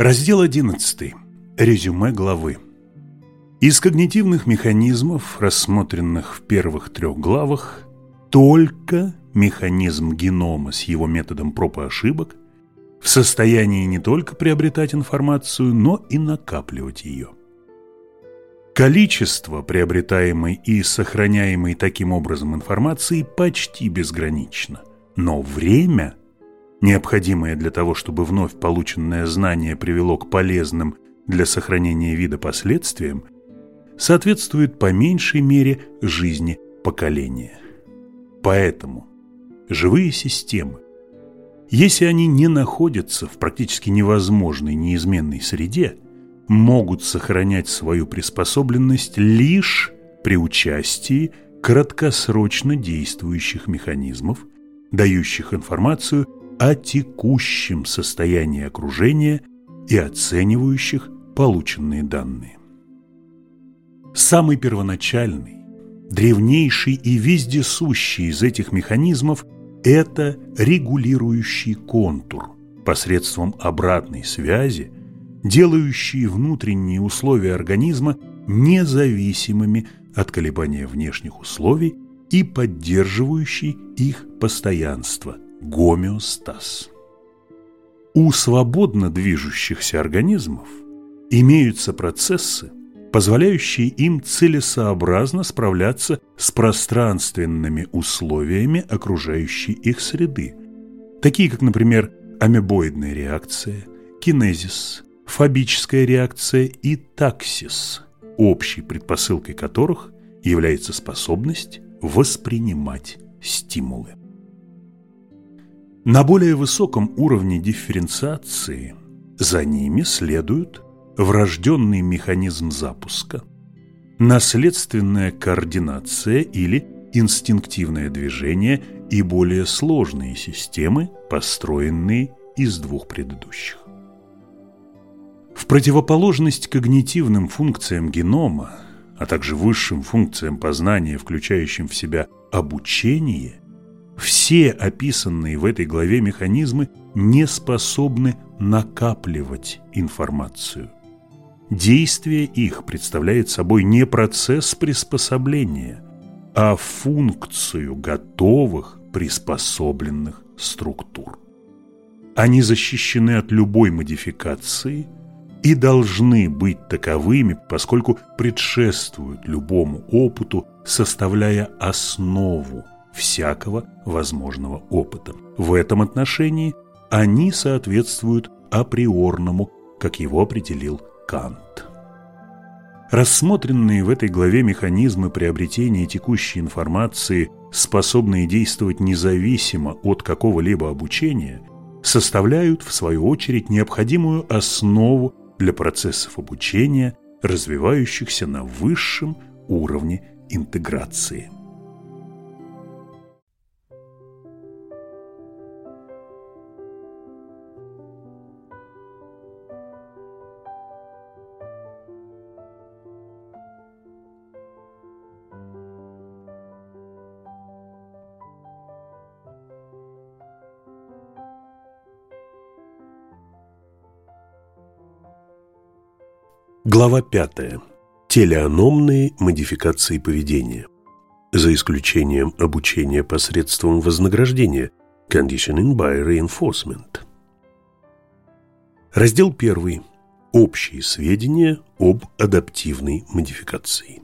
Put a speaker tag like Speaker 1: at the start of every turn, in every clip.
Speaker 1: Раздел 11. Резюме главы. Из когнитивных механизмов, рассмотренных в первых трех главах, только механизм генома с его методом проб и ошибок в состоянии не только приобретать информацию, но и накапливать ее. Количество приобретаемой и сохраняемой таким образом информации почти безгранично, но время – необходимое для того, чтобы вновь полученное знание привело к полезным для сохранения вида последствиям, соответствует по меньшей мере жизни поколения. Поэтому живые системы, если они не находятся в практически невозможной неизменной среде, могут сохранять свою приспособленность лишь при участии краткосрочно действующих механизмов, дающих информацию о текущем состоянии окружения и оценивающих полученные данные. Самый первоначальный, древнейший и вездесущий из этих механизмов – это регулирующий контур посредством обратной связи, делающий внутренние условия организма независимыми от колебания внешних условий и поддерживающий их постоянство – гомеостаз. У свободно движущихся организмов имеются процессы, позволяющие им целесообразно справляться с пространственными условиями окружающей их среды, такие как, например, амебоидная реакция, кинезис, фобическая реакция и таксис, общей предпосылкой которых является способность воспринимать стимулы. На более высоком уровне дифференциации за ними следует врожденный механизм запуска, наследственная координация или инстинктивное движение и более сложные системы, построенные из двух предыдущих. В противоположность когнитивным функциям генома, а также высшим функциям познания, включающим в себя обучение, все описанные в этой главе механизмы не способны накапливать информацию. Действие их представляет собой не процесс приспособления, а функцию готовых приспособленных структур. Они защищены от любой модификации и должны быть таковыми, поскольку предшествуют любому опыту, составляя основу всякого возможного опыта. В этом отношении они соответствуют априорному, как его определил Кант. Рассмотренные в этой главе механизмы приобретения текущей информации, способные действовать независимо от какого-либо обучения, составляют, в свою очередь, необходимую основу для процессов обучения, развивающихся на высшем уровне интеграции. Глава 5. Телеаномные модификации поведения. За исключением обучения посредством вознаграждения Conditioning by Reinforcement. Раздел 1. Общие сведения об адаптивной модификации.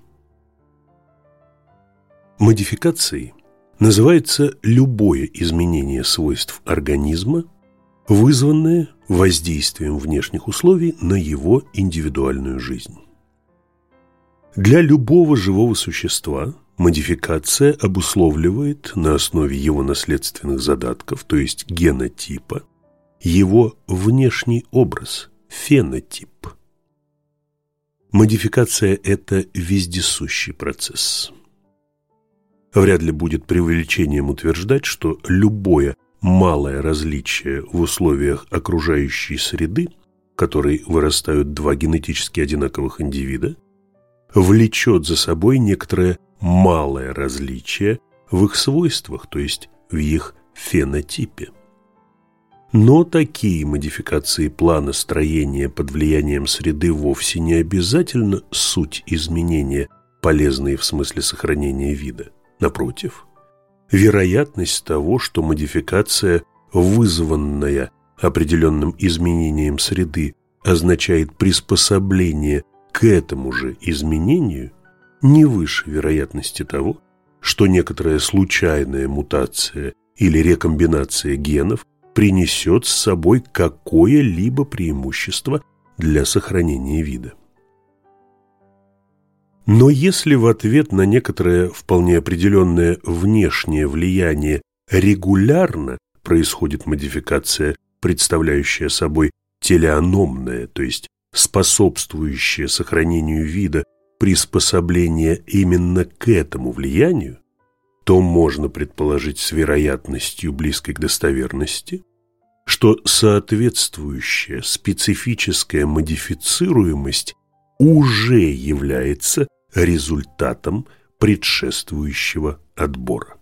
Speaker 1: Модификацией называется любое изменение свойств организма, вызванное воздействием внешних условий на его индивидуальную жизнь. Для любого живого существа модификация обусловливает на основе его наследственных задатков, то есть генотипа, его внешний образ, фенотип. Модификация – это вездесущий процесс. Вряд ли будет преувеличением утверждать, что любое малое различие в условиях окружающей среды, в которой вырастают два генетически одинаковых индивида, влечет за собой некоторое малое различие в их свойствах, то есть в их фенотипе. Но такие модификации плана строения под влиянием среды вовсе не обязательно суть изменения, полезные в смысле сохранения вида. Напротив, вероятность того, что модификация, вызванная определенным изменением среды, означает приспособление к этому же изменению, не выше вероятности того, что некоторая случайная мутация или рекомбинация генов принесет с собой какое-либо преимущество для сохранения вида. Но если в ответ на некоторое вполне определенное внешнее влияние регулярно происходит модификация, представляющая собой телеаномное, то есть способствующее сохранению вида приспособление именно к этому влиянию, то можно предположить с вероятностью близкой к достоверности, что соответствующая специфическая модифицируемость уже является результатом предшествующего отбора.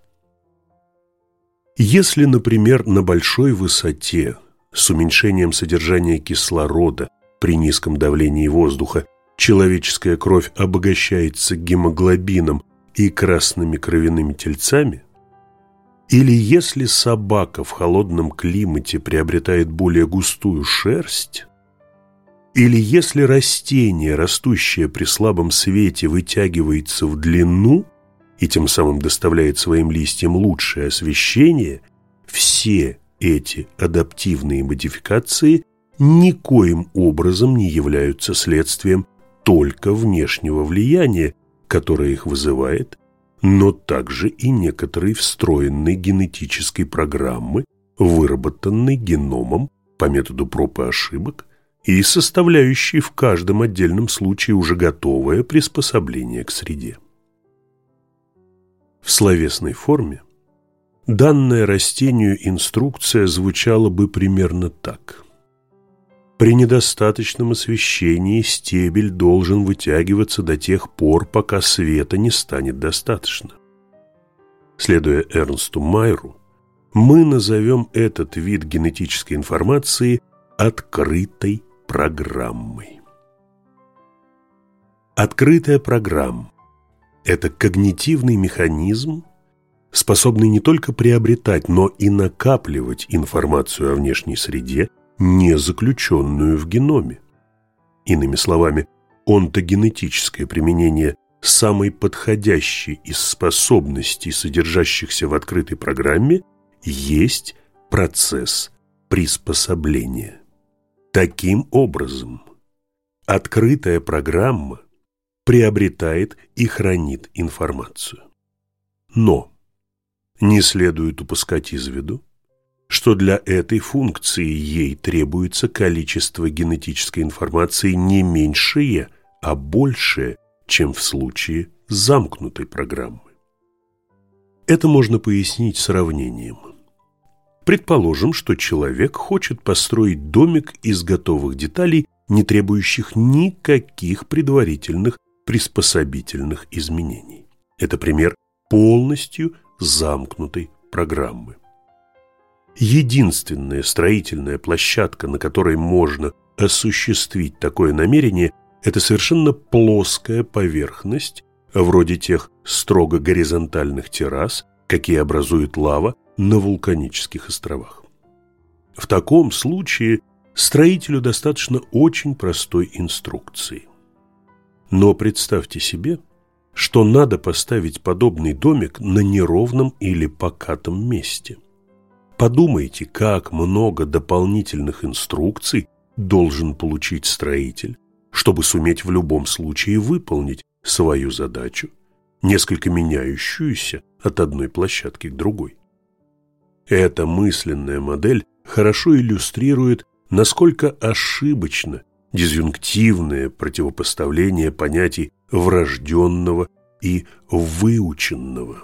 Speaker 1: Если, например, на большой высоте с уменьшением содержания кислорода при низком давлении воздуха человеческая кровь обогащается гемоглобином и красными кровяными тельцами, или если собака в холодном климате приобретает более густую шерсть, или если растение, растущее при слабом свете, вытягивается в длину и тем самым доставляет своим листьям лучшее освещение, все эти адаптивные модификации никоим образом не являются следствием только внешнего влияния, которое их вызывает, но также и некоторой встроенной генетической программы, выработанной геномом по методу проб и ошибок и составляющей в каждом отдельном случае уже готовое приспособление к среде. В словесной форме данная растению инструкция звучала бы примерно так. При недостаточном освещении стебель должен вытягиваться до тех пор, пока света не станет достаточно. Следуя Эрнсту Майру, мы назовем этот вид генетической информации открытой программой. Открытая программа – это когнитивный механизм, способный не только приобретать, но и накапливать информацию о внешней среде – не заключенную в геноме. Иными словами, онтогенетическое применение самой подходящей из способностей, содержащихся в открытой программе, есть процесс приспособления. Таким образом, открытая программа приобретает и хранит информацию. Но не следует упускать из виду, что для этой функции ей требуется количество генетической информации не меньшее, а большее, чем в случае замкнутой программы. Это можно пояснить сравнением. Предположим, что человек хочет построить домик из готовых деталей, не требующих никаких предварительных приспособительных изменений. Это пример полностью замкнутой программы. Единственная строительная площадка, на которой можно осуществить такое намерение, это совершенно плоская поверхность, вроде тех строго горизонтальных террас, какие образует лава на вулканических островах. В таком случае строителю достаточно очень простой инструкции. Но представьте себе, что надо поставить подобный домик на неровном или покатом месте. Подумайте, как много дополнительных инструкций должен получить строитель, чтобы суметь в любом случае выполнить свою задачу, несколько меняющуюся от одной площадки к другой. Эта мысленная модель хорошо иллюстрирует, насколько ошибочно дизъюнктивное противопоставление понятий врожденного и выученного.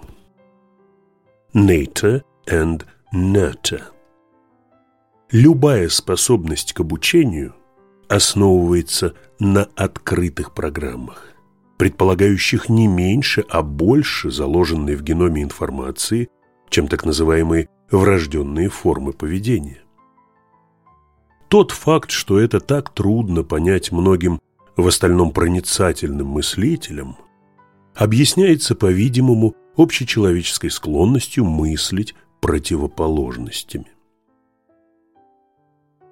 Speaker 1: Nature and nurture. Любая способность к обучению основывается на открытых программах, предполагающих не меньше, а больше заложенной в геноме информации, чем так называемые врожденные формы поведения. Тот факт, что это так трудно понять многим в остальном проницательным мыслителям, объясняется, по-видимому, общечеловеческой склонностью мыслить противоположностями.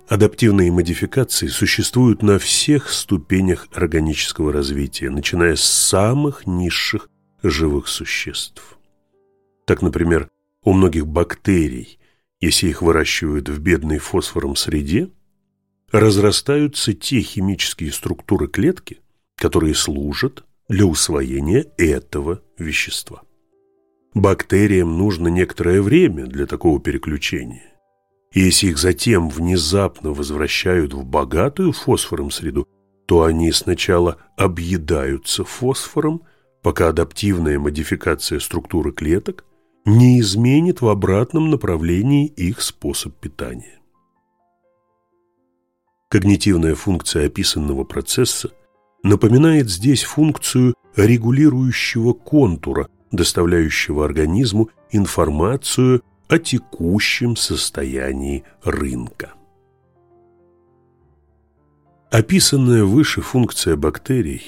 Speaker 1: Адаптивные модификации существуют на всех ступенях органического развития, начиная с самых низших живых существ. Так, например, у многих бактерий, если их выращивают в бедной фосфором среде, разрастаются те химические структуры клетки, которые служат для усвоения этого вещества. Бактериям нужно некоторое время для такого переключения. И если их затем внезапно возвращают в богатую фосфором среду, то они сначала объедаются фосфором, пока адаптивная модификация структуры клеток не изменит в обратном направлении их способ питания. Когнитивная функция описанного процесса напоминает здесь функцию регулирующего контура, доставляющего организму информацию о текущем состоянии рынка. Описанная выше функция бактерий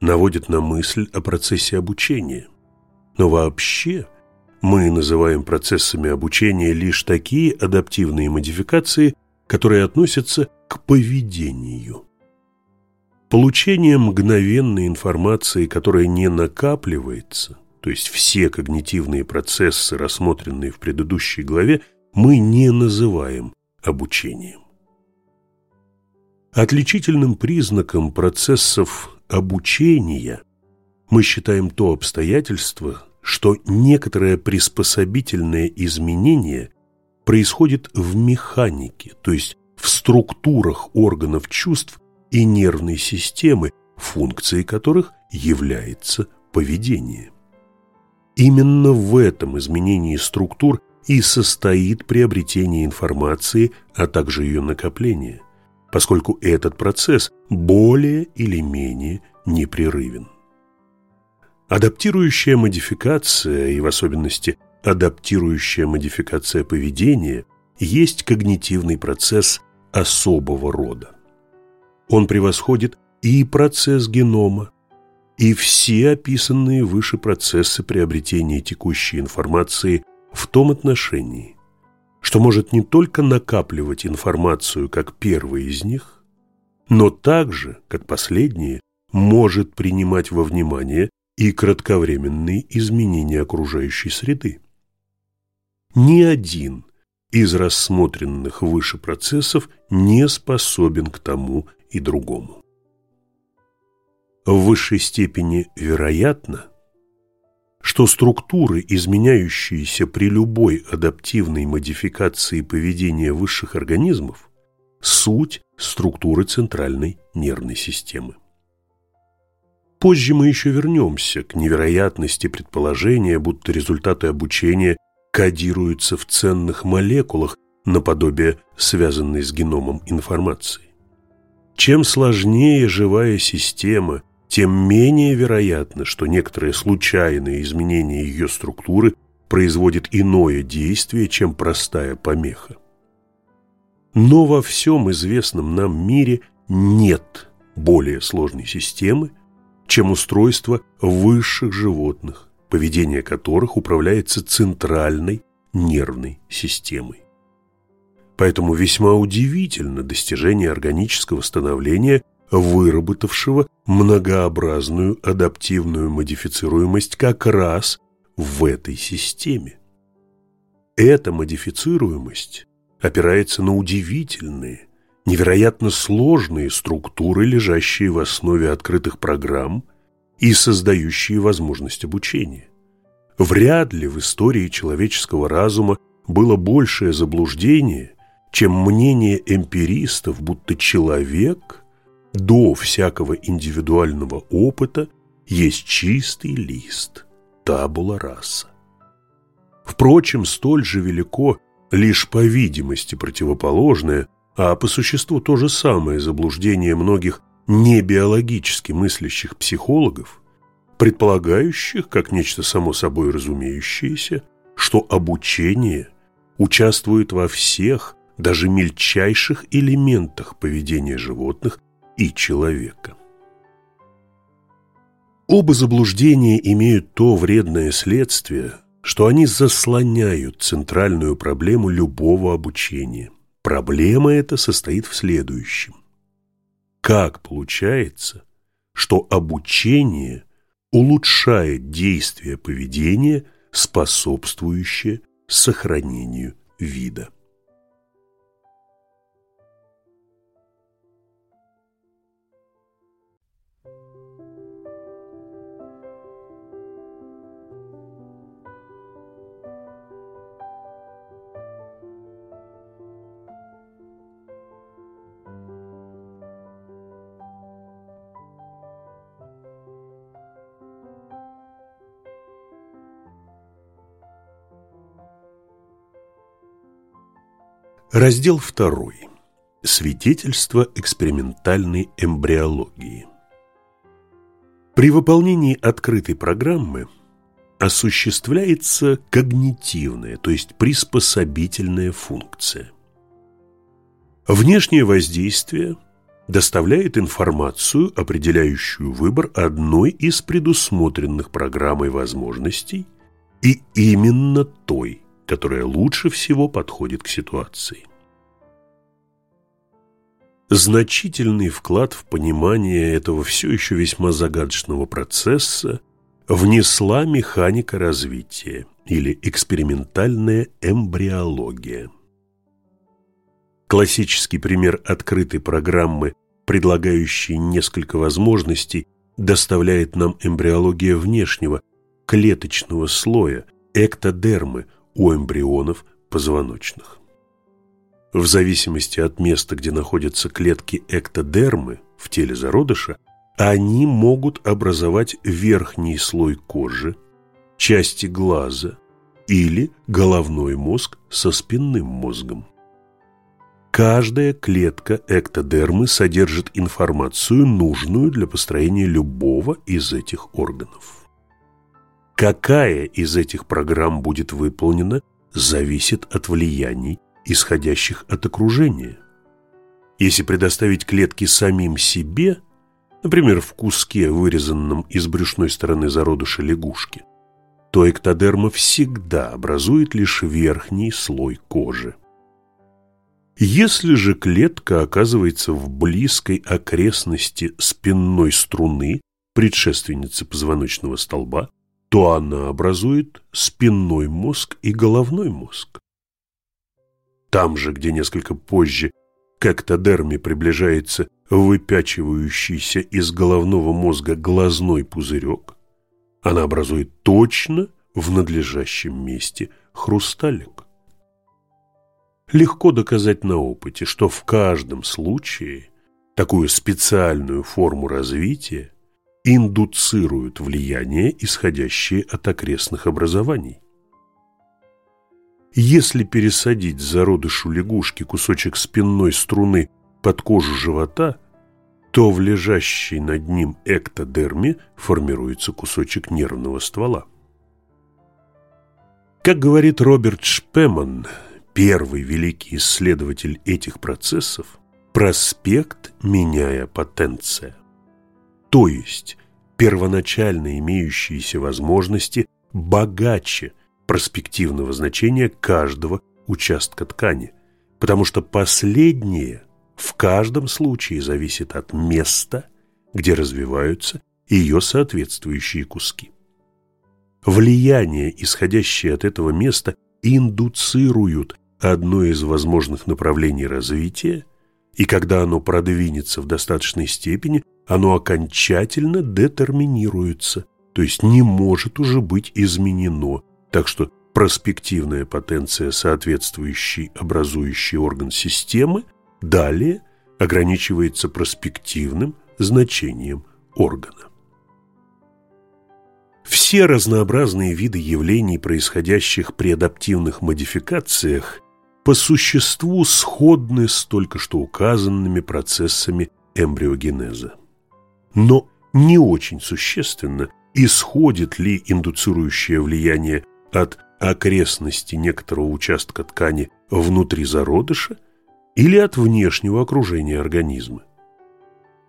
Speaker 1: наводит на мысль о процессе обучения. Но вообще мы называем процессами обучения лишь такие адаптивные модификации, которые относятся к поведению. Получение мгновенной информации, которая не накапливается – то есть все когнитивные процессы, рассмотренные в предыдущей главе, мы не называем обучением. Отличительным признаком процессов обучения мы считаем то обстоятельство, что некоторое приспособительное изменение происходит в механике, то есть в структурах органов чувств и нервной системы, функцией которых является поведение. Именно в этом изменении структур и состоит приобретение информации, а также ее накопление, поскольку этот процесс более или менее непрерывен. Адаптирующая модификация, и в особенности адаптирующая модификация поведения, есть когнитивный процесс особого рода. Он превосходит и процесс генома, и все описанные выше процессы приобретения текущей информации в том отношении, что может не только накапливать информацию как первый из них, но также, как последние, может принимать во внимание и кратковременные изменения окружающей среды. Ни один из рассмотренных выше процессов не способен к тому и другому в высшей степени вероятно, что структуры, изменяющиеся при любой адаптивной модификации поведения высших организмов, суть структуры центральной нервной системы. Позже мы еще вернемся к невероятности предположения, будто результаты обучения кодируются в ценных молекулах наподобие связанной с геномом информации. Чем сложнее живая система тем менее вероятно, что некоторые случайные изменения ее структуры производит иное действие, чем простая помеха. Но во всем известном нам мире нет более сложной системы, чем устройство высших животных, поведение которых управляется центральной нервной системой. Поэтому весьма удивительно достижение органического становления – выработавшего многообразную адаптивную модифицируемость как раз в этой системе. Эта модифицируемость опирается на удивительные, невероятно сложные структуры, лежащие в основе открытых программ и создающие возможность обучения. Вряд ли в истории человеческого разума было большее заблуждение, чем мнение эмпиристов, будто человек – до всякого индивидуального опыта есть чистый лист, табула раса. Впрочем, столь же велико лишь по видимости противоположное, а по существу то же самое заблуждение многих небиологически мыслящих психологов, предполагающих, как нечто само собой разумеющееся, что обучение участвует во всех даже мельчайших элементах поведения животных и человека. Оба заблуждения имеют то вредное следствие, что они заслоняют центральную проблему любого обучения. Проблема эта состоит в следующем. Как получается, что обучение улучшает действие поведения, способствующее сохранению вида? Раздел 2. Свидетельство экспериментальной эмбриологии. При выполнении открытой программы осуществляется когнитивная, то есть приспособительная функция. Внешнее воздействие доставляет информацию, определяющую выбор одной из предусмотренных программой возможностей и именно той – которая лучше всего подходит к ситуации. Значительный вклад в понимание этого все еще весьма загадочного процесса внесла механика развития или экспериментальная эмбриология. Классический пример открытой программы, предлагающей несколько возможностей, доставляет нам эмбриология внешнего, клеточного слоя, эктодермы – у эмбрионов позвоночных. В зависимости от места, где находятся клетки эктодермы в теле зародыша, они могут образовать верхний слой кожи, части глаза или головной мозг со спинным мозгом. Каждая клетка эктодермы содержит информацию, нужную для построения любого из этих органов. Какая из этих программ будет выполнена, зависит от влияний, исходящих от окружения. Если предоставить клетки самим себе, например, в куске, вырезанном из брюшной стороны зародыша лягушки, то эктодерма всегда образует лишь верхний слой кожи. Если же клетка оказывается в близкой окрестности спинной струны, предшественницы позвоночного столба, то она образует спинной мозг и головной мозг. Там же, где несколько позже к эктодерме приближается выпячивающийся из головного мозга глазной пузырек, она образует точно в надлежащем месте хрусталик. Легко доказать на опыте, что в каждом случае такую специальную форму развития индуцируют влияние, исходящее от окрестных образований. Если пересадить зародышу лягушки кусочек спинной струны под кожу живота, то в лежащей над ним эктодерме формируется кусочек нервного ствола. Как говорит Роберт Шпеман, первый великий исследователь этих процессов, проспект меняя потенция. То есть первоначально имеющиеся возможности богаче перспективного значения каждого участка ткани, потому что последнее в каждом случае зависит от места, где развиваются ее соответствующие куски. Влияние, исходящее от этого места, индуцируют одно из возможных направлений развития, и когда оно продвинется в достаточной степени, оно окончательно детерминируется, то есть не может уже быть изменено, так что проспективная потенция, соответствующей образующий орган системы, далее ограничивается проспективным значением органа. Все разнообразные виды явлений, происходящих при адаптивных модификациях, по существу сходны с только что указанными процессами эмбриогенеза. Но не очень существенно, исходит ли индуцирующее влияние от окрестности некоторого участка ткани внутри зародыша или от внешнего окружения организма.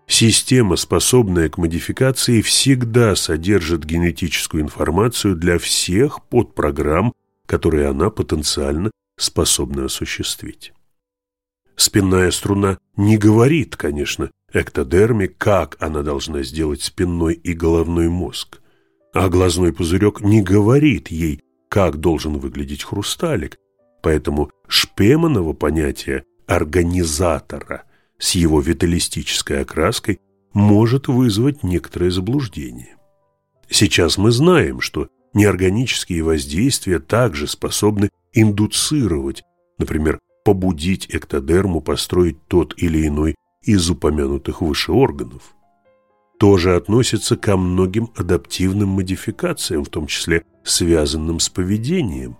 Speaker 1: Система, способная к модификации, всегда содержит генетическую информацию для всех подпрограмм, которые она потенциально способна осуществить. Спинная струна не говорит, конечно, эктодерме, как она должна сделать спинной и головной мозг, а глазной пузырек не говорит ей, как должен выглядеть хрусталик, поэтому Шпеманово понятие организатора с его виталистической окраской может вызвать некоторое заблуждение. Сейчас мы знаем, что неорганические воздействия также способны индуцировать, например, побудить эктодерму построить тот или иной из упомянутых выше органов. Тоже относится ко многим адаптивным модификациям, в том числе связанным с поведением.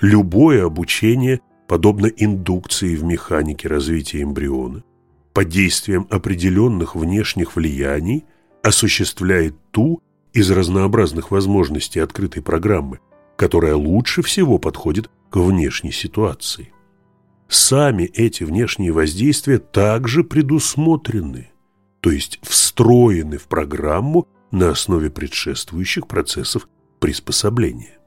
Speaker 1: Любое обучение подобно индукции в механике развития эмбриона, под действием определенных внешних влияний осуществляет ту из разнообразных возможностей открытой программы, которая лучше всего подходит к внешней ситуации. Сами эти внешние воздействия также предусмотрены, то есть встроены в программу на основе предшествующих процессов приспособления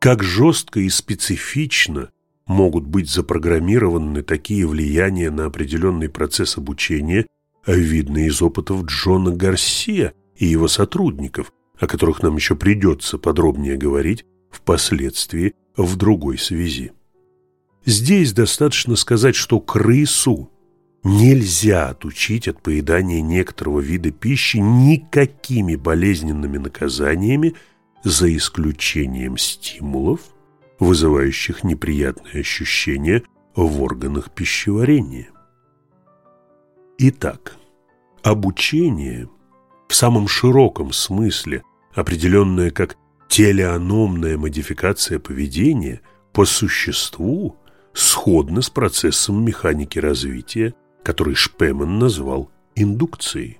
Speaker 1: как жестко и специфично могут быть запрограммированы такие влияния на определенный процесс обучения, видно из опытов Джона Гарсия и его сотрудников, о которых нам еще придется подробнее говорить впоследствии в другой связи. Здесь достаточно сказать, что крысу нельзя отучить от поедания некоторого вида пищи никакими болезненными наказаниями за исключением стимулов, вызывающих неприятные ощущения в органах пищеварения. Итак, обучение в самом широком смысле, определенное как телеономная модификация поведения, по существу сходно с процессом механики развития, который Шпеман назвал индукцией.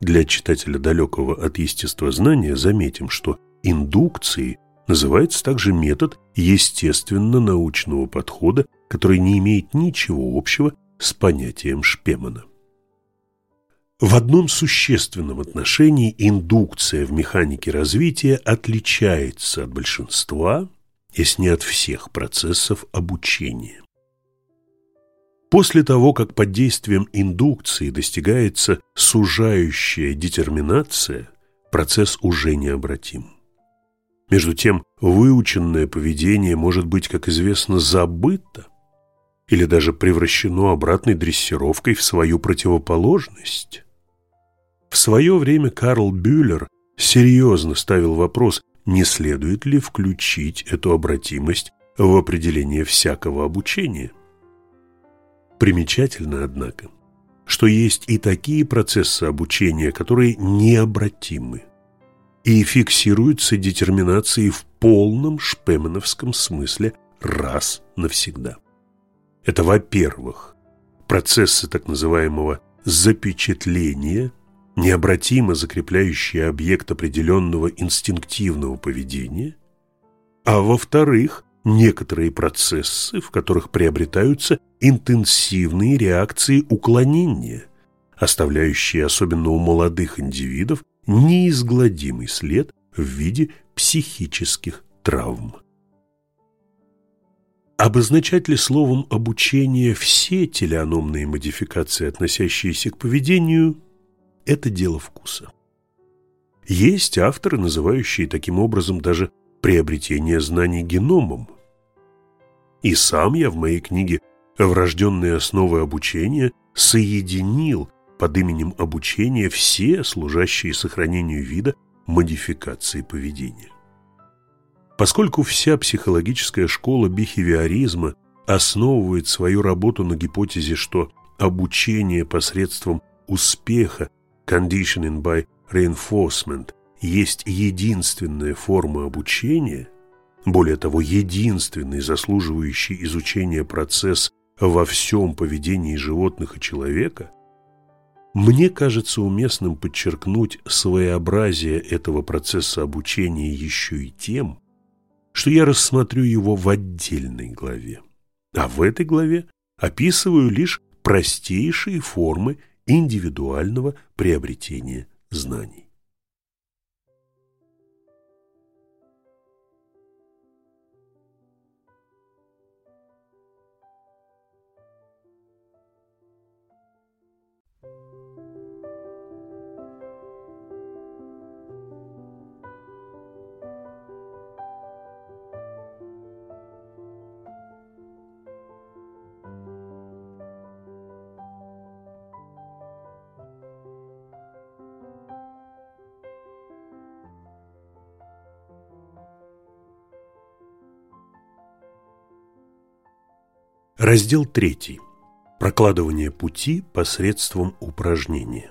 Speaker 1: Для читателя далекого от естествознания заметим, что индукцией называется также метод естественно-научного подхода, который не имеет ничего общего с понятием Шпемана. В одном существенном отношении индукция в механике развития отличается от большинства, если не от всех процессов обучения. После того, как под действием индукции достигается сужающая детерминация, процесс уже необратим. Между тем, выученное поведение может быть, как известно, забыто или даже превращено обратной дрессировкой в свою противоположность. В свое время Карл Бюллер серьезно ставил вопрос, не следует ли включить эту обратимость в определение всякого обучения. Примечательно, однако, что есть и такие процессы обучения, которые необратимы и фиксируются детерминацией в полном шпеменовском смысле раз навсегда. Это, во-первых, процессы так называемого запечатления, необратимо закрепляющие объект определенного инстинктивного поведения, а во-вторых, некоторые процессы, в которых приобретаются интенсивные реакции уклонения, оставляющие особенно у молодых индивидов неизгладимый след в виде психических травм. Обозначать ли словом обучение все телеономные модификации, относящиеся к поведению, это дело вкуса. Есть авторы, называющие таким образом даже приобретение знаний геномом. И сам я в моей книге «Врожденные основы обучения» соединил под именем обучения все служащие сохранению вида модификации поведения. Поскольку вся психологическая школа бихевиоризма основывает свою работу на гипотезе, что обучение посредством успеха conditioning by reinforcement есть единственная форма обучения, более того, единственный заслуживающий изучения процесс во всем поведении животных и человека – мне кажется уместным подчеркнуть своеобразие этого процесса обучения еще и тем, что я рассмотрю его в отдельной главе. а в этой главе описываю лишь простейшие формы индивидуального приобретения знаний. Раздел 3. Прокладывание пути посредством упражнения.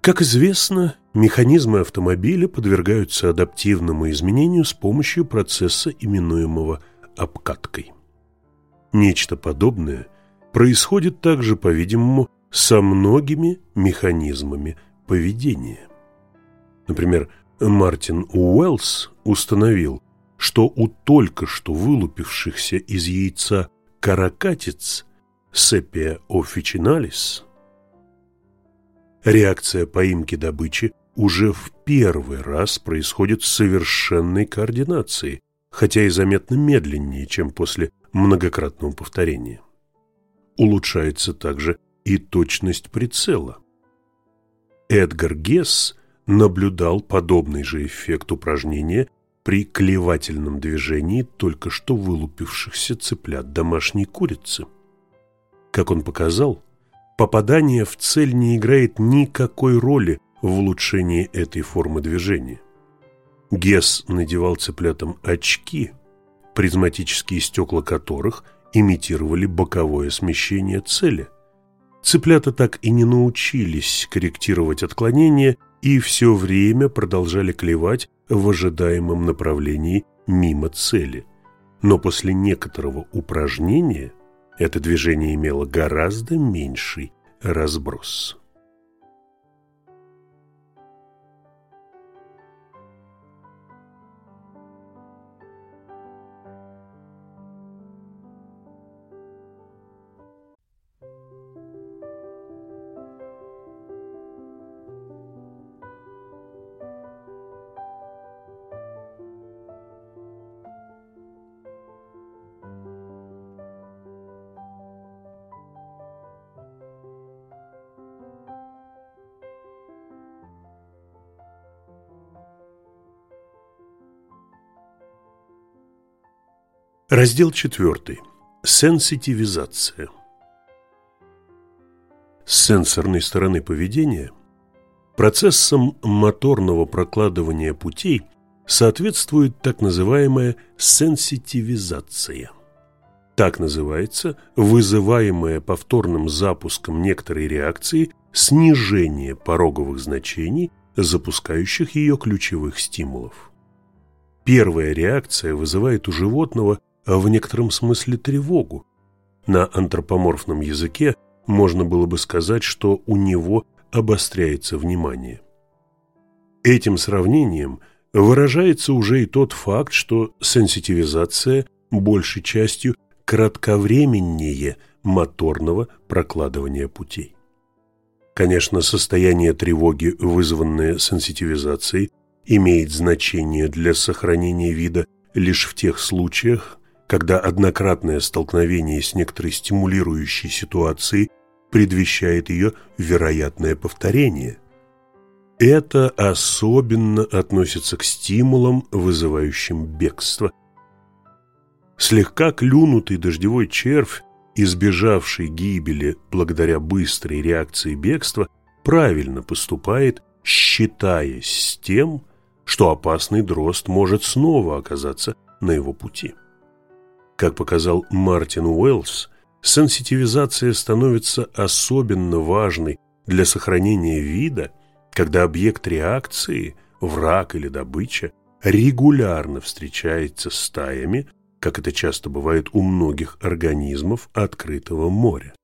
Speaker 1: Как известно, механизмы автомобиля подвергаются адаптивному изменению с помощью процесса, именуемого обкаткой. Нечто подобное происходит также, по-видимому, со многими механизмами поведения. Например, Мартин Уэллс установил, что у только что вылупившихся из яйца каракатиц сепия officinalis реакция поимки добычи уже в первый раз происходит с совершенной координацией, хотя и заметно медленнее, чем после многократного повторения. Улучшается также и точность прицела. Эдгар Гесс наблюдал подобный же эффект упражнения при клевательном движении только что вылупившихся цыплят домашней курицы. Как он показал, попадание в цель не играет никакой роли в улучшении этой формы движения. Гесс надевал цыплятам очки, призматические стекла которых имитировали боковое смещение цели. Цыплята так и не научились корректировать отклонения и все время продолжали клевать в ожидаемом направлении мимо цели. Но после некоторого упражнения это движение имело гораздо меньший разброс. Раздел 4. Сенситивизация. С сенсорной стороны поведения процессом моторного прокладывания путей соответствует так называемая сенситивизация. Так называется вызываемое повторным запуском некоторой реакции снижение пороговых значений, запускающих ее ключевых стимулов. Первая реакция вызывает у животного а в некотором смысле тревогу. На антропоморфном языке можно было бы сказать, что у него обостряется внимание. Этим сравнением выражается уже и тот факт, что сенситивизация большей частью кратковременнее моторного прокладывания путей. Конечно, состояние тревоги, вызванное сенситивизацией, имеет значение для сохранения вида лишь в тех случаях, когда однократное столкновение с некоторой стимулирующей ситуацией предвещает ее вероятное повторение. Это особенно относится к стимулам, вызывающим бегство. Слегка клюнутый дождевой червь, избежавший гибели благодаря быстрой реакции бегства, правильно поступает, считаясь с тем, что опасный дрозд может снова оказаться на его пути. Как показал Мартин Уэллс, сенситивизация становится особенно важной для сохранения вида, когда объект реакции, враг или добыча, регулярно встречается стаями, как это часто бывает у многих организмов открытого моря.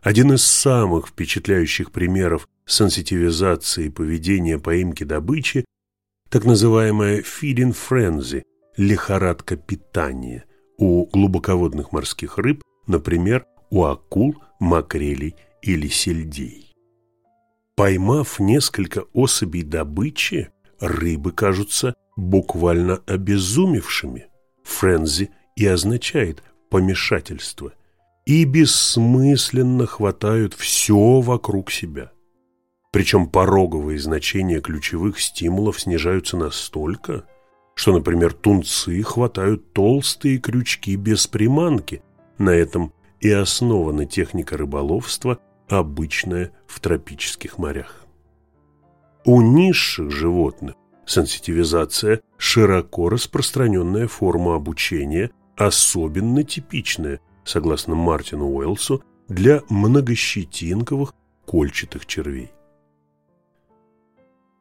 Speaker 1: Один из самых впечатляющих примеров сенситивизации поведения поимки добычи – так называемая feeding frenzy – лихорадка питания, у глубоководных морских рыб, например, у акул, макрелей или сельдей. Поймав несколько особей добычи, рыбы кажутся буквально обезумевшими. Френзи и означает помешательство. И бессмысленно хватают все вокруг себя. Причем пороговые значения ключевых стимулов снижаются настолько, что, например, тунцы хватают толстые крючки без приманки. На этом и основана техника рыболовства, обычная в тропических морях. У низших животных сенситивизация – широко распространенная форма обучения, особенно типичная, согласно Мартину Уэллсу, для многощетинковых кольчатых червей.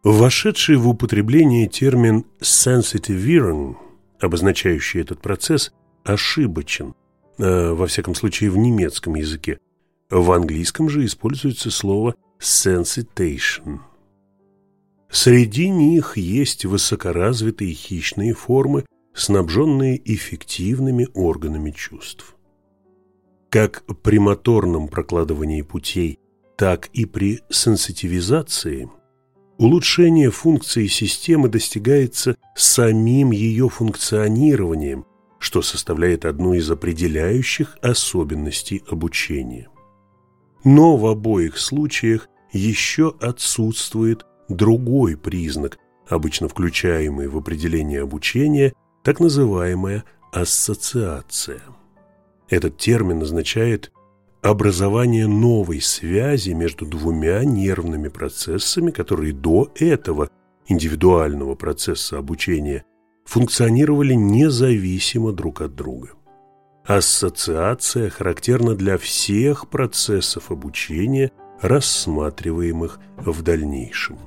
Speaker 1: Вошедший в употребление термин «sensitiviron», обозначающий этот процесс, ошибочен, э, во всяком случае в немецком языке. В английском же используется слово «sensitation». Среди них есть высокоразвитые хищные формы, снабженные эффективными органами чувств. Как при моторном прокладывании путей, так и при сенситивизации Улучшение функции системы достигается самим ее функционированием, что составляет одну из определяющих особенностей обучения. Но в обоих случаях еще отсутствует другой признак, обычно включаемый в определение обучения, так называемая ассоциация. Этот термин означает образование новой связи между двумя нервными процессами, которые до этого индивидуального процесса обучения функционировали независимо друг от друга. Ассоциация характерна для всех процессов обучения, рассматриваемых в дальнейшем.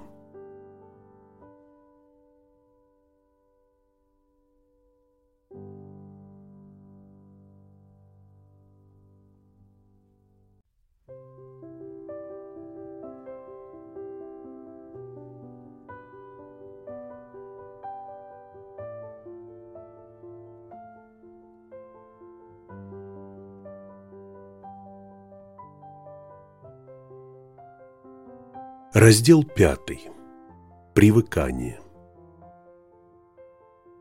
Speaker 1: Раздел 5. Привыкание.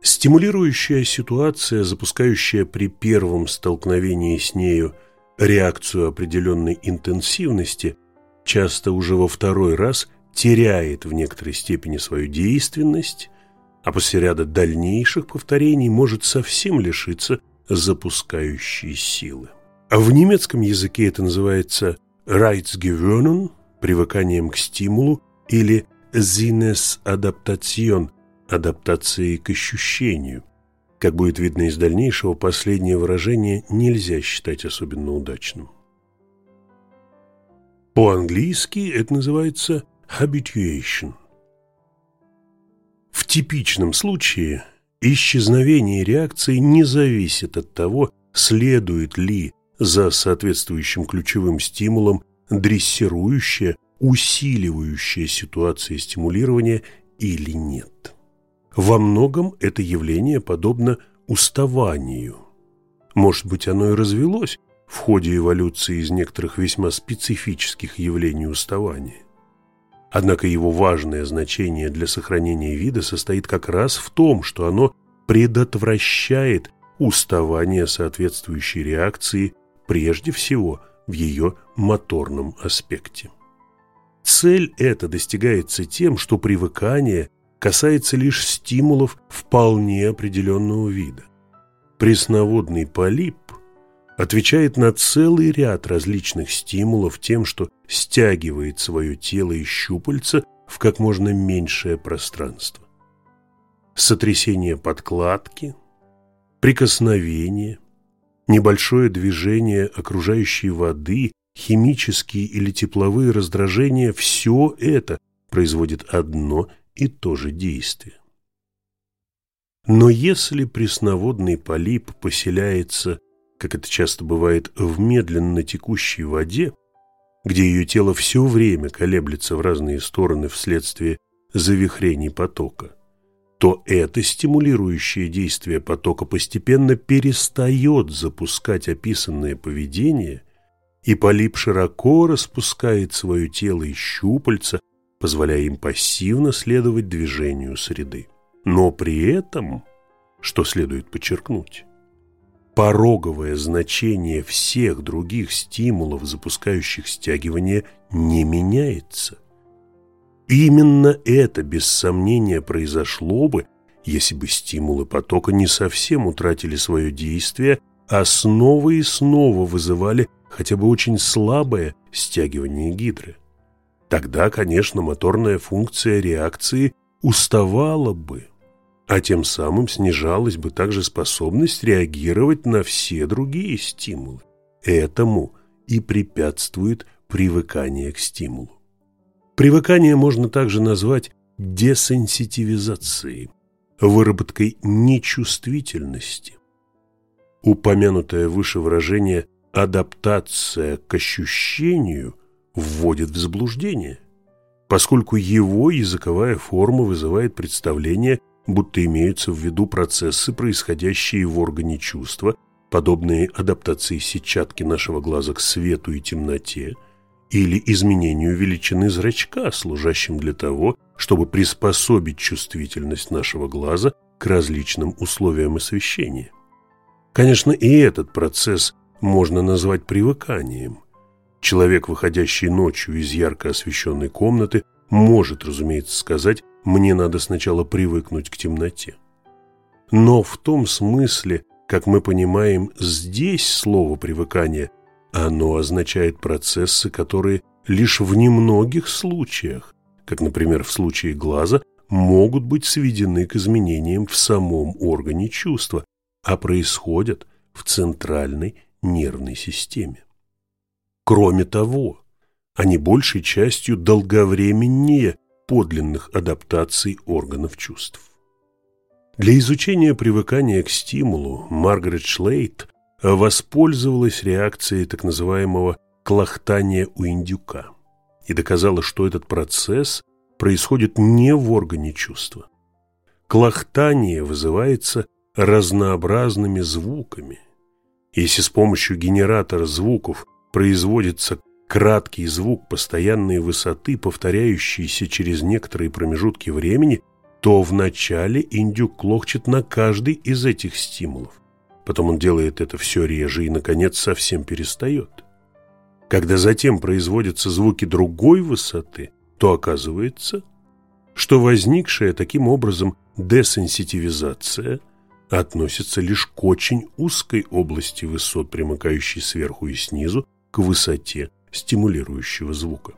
Speaker 1: Стимулирующая ситуация, запускающая при первом столкновении с нею реакцию определенной интенсивности, часто уже во второй раз теряет в некоторой степени свою действенность, а после ряда дальнейших повторений может совсем лишиться запускающей силы. А в немецком языке это называется «Reizgewöhnung», привыканием к стимулу или «зинес-адаптацион» – адаптацией к ощущению. Как будет видно из дальнейшего, последнее выражение нельзя считать особенно удачным. По-английски это называется habituation. В типичном случае исчезновение реакции не зависит от того, следует ли за соответствующим ключевым стимулом дрессирующая, усиливающая ситуации стимулирования или нет. Во многом это явление подобно уставанию. Может быть, оно и развелось в ходе эволюции из некоторых весьма специфических явлений уставания. Однако его важное значение для сохранения вида состоит как раз в том, что оно предотвращает уставание соответствующей реакции прежде всего в ее моторном аспекте. Цель эта достигается тем, что привыкание касается лишь стимулов вполне определенного вида. Пресноводный полип отвечает на целый ряд различных стимулов тем, что стягивает свое тело и щупальца в как можно меньшее пространство. Сотрясение подкладки, прикосновение – Небольшое движение окружающей воды, химические или тепловые раздражения – все это производит одно и то же действие. Но если пресноводный полип поселяется, как это часто бывает, в медленно текущей воде, где ее тело все время колеблется в разные стороны вследствие завихрений потока, то это стимулирующее действие потока постепенно перестает запускать описанное поведение, и полип широко распускает свое тело и щупальца, позволяя им пассивно следовать движению среды. Но при этом, что следует подчеркнуть, пороговое значение всех других стимулов, запускающих стягивание, не меняется – Именно это, без сомнения, произошло бы, если бы стимулы потока не совсем утратили свое действие, а снова и снова вызывали хотя бы очень слабое стягивание гидры. Тогда, конечно, моторная функция реакции уставала бы, а тем самым снижалась бы также способность реагировать на все другие стимулы. Этому и препятствует привыкание к стимулу. Привыкание можно также назвать десенситивизацией, выработкой нечувствительности. Упомянутое выше выражение «адаптация к ощущению» вводит в заблуждение, поскольку его языковая форма вызывает представление, будто имеются в виду процессы, происходящие в органе чувства, подобные адаптации сетчатки нашего глаза к свету и темноте – или изменению величины зрачка, служащим для того, чтобы приспособить чувствительность нашего глаза к различным условиям освещения. Конечно, и этот процесс можно назвать привыканием. Человек, выходящий ночью из ярко освещенной комнаты, может, разумеется, сказать «мне надо сначала привыкнуть к темноте». Но в том смысле, как мы понимаем здесь слово «привыкание», оно означает процессы, которые лишь в немногих случаях, как, например, в случае глаза, могут быть сведены к изменениям в самом органе чувства, а происходят в центральной нервной системе. Кроме того, они большей частью долговременнее подлинных адаптаций органов чувств. Для изучения привыкания к стимулу Маргарет Шлейт воспользовалась реакцией так называемого клохтания у индюка и доказала, что этот процесс происходит не в органе чувства. Клохтание вызывается разнообразными звуками. Если с помощью генератора звуков производится краткий звук постоянной высоты, повторяющийся через некоторые промежутки времени, то вначале индюк клохчет на каждый из этих стимулов. Потом он делает это все реже и, наконец, совсем перестает. Когда затем производятся звуки другой высоты, то оказывается, что возникшая таким образом десенситивизация относится лишь к очень узкой области высот, примыкающей сверху и снизу к высоте стимулирующего звука.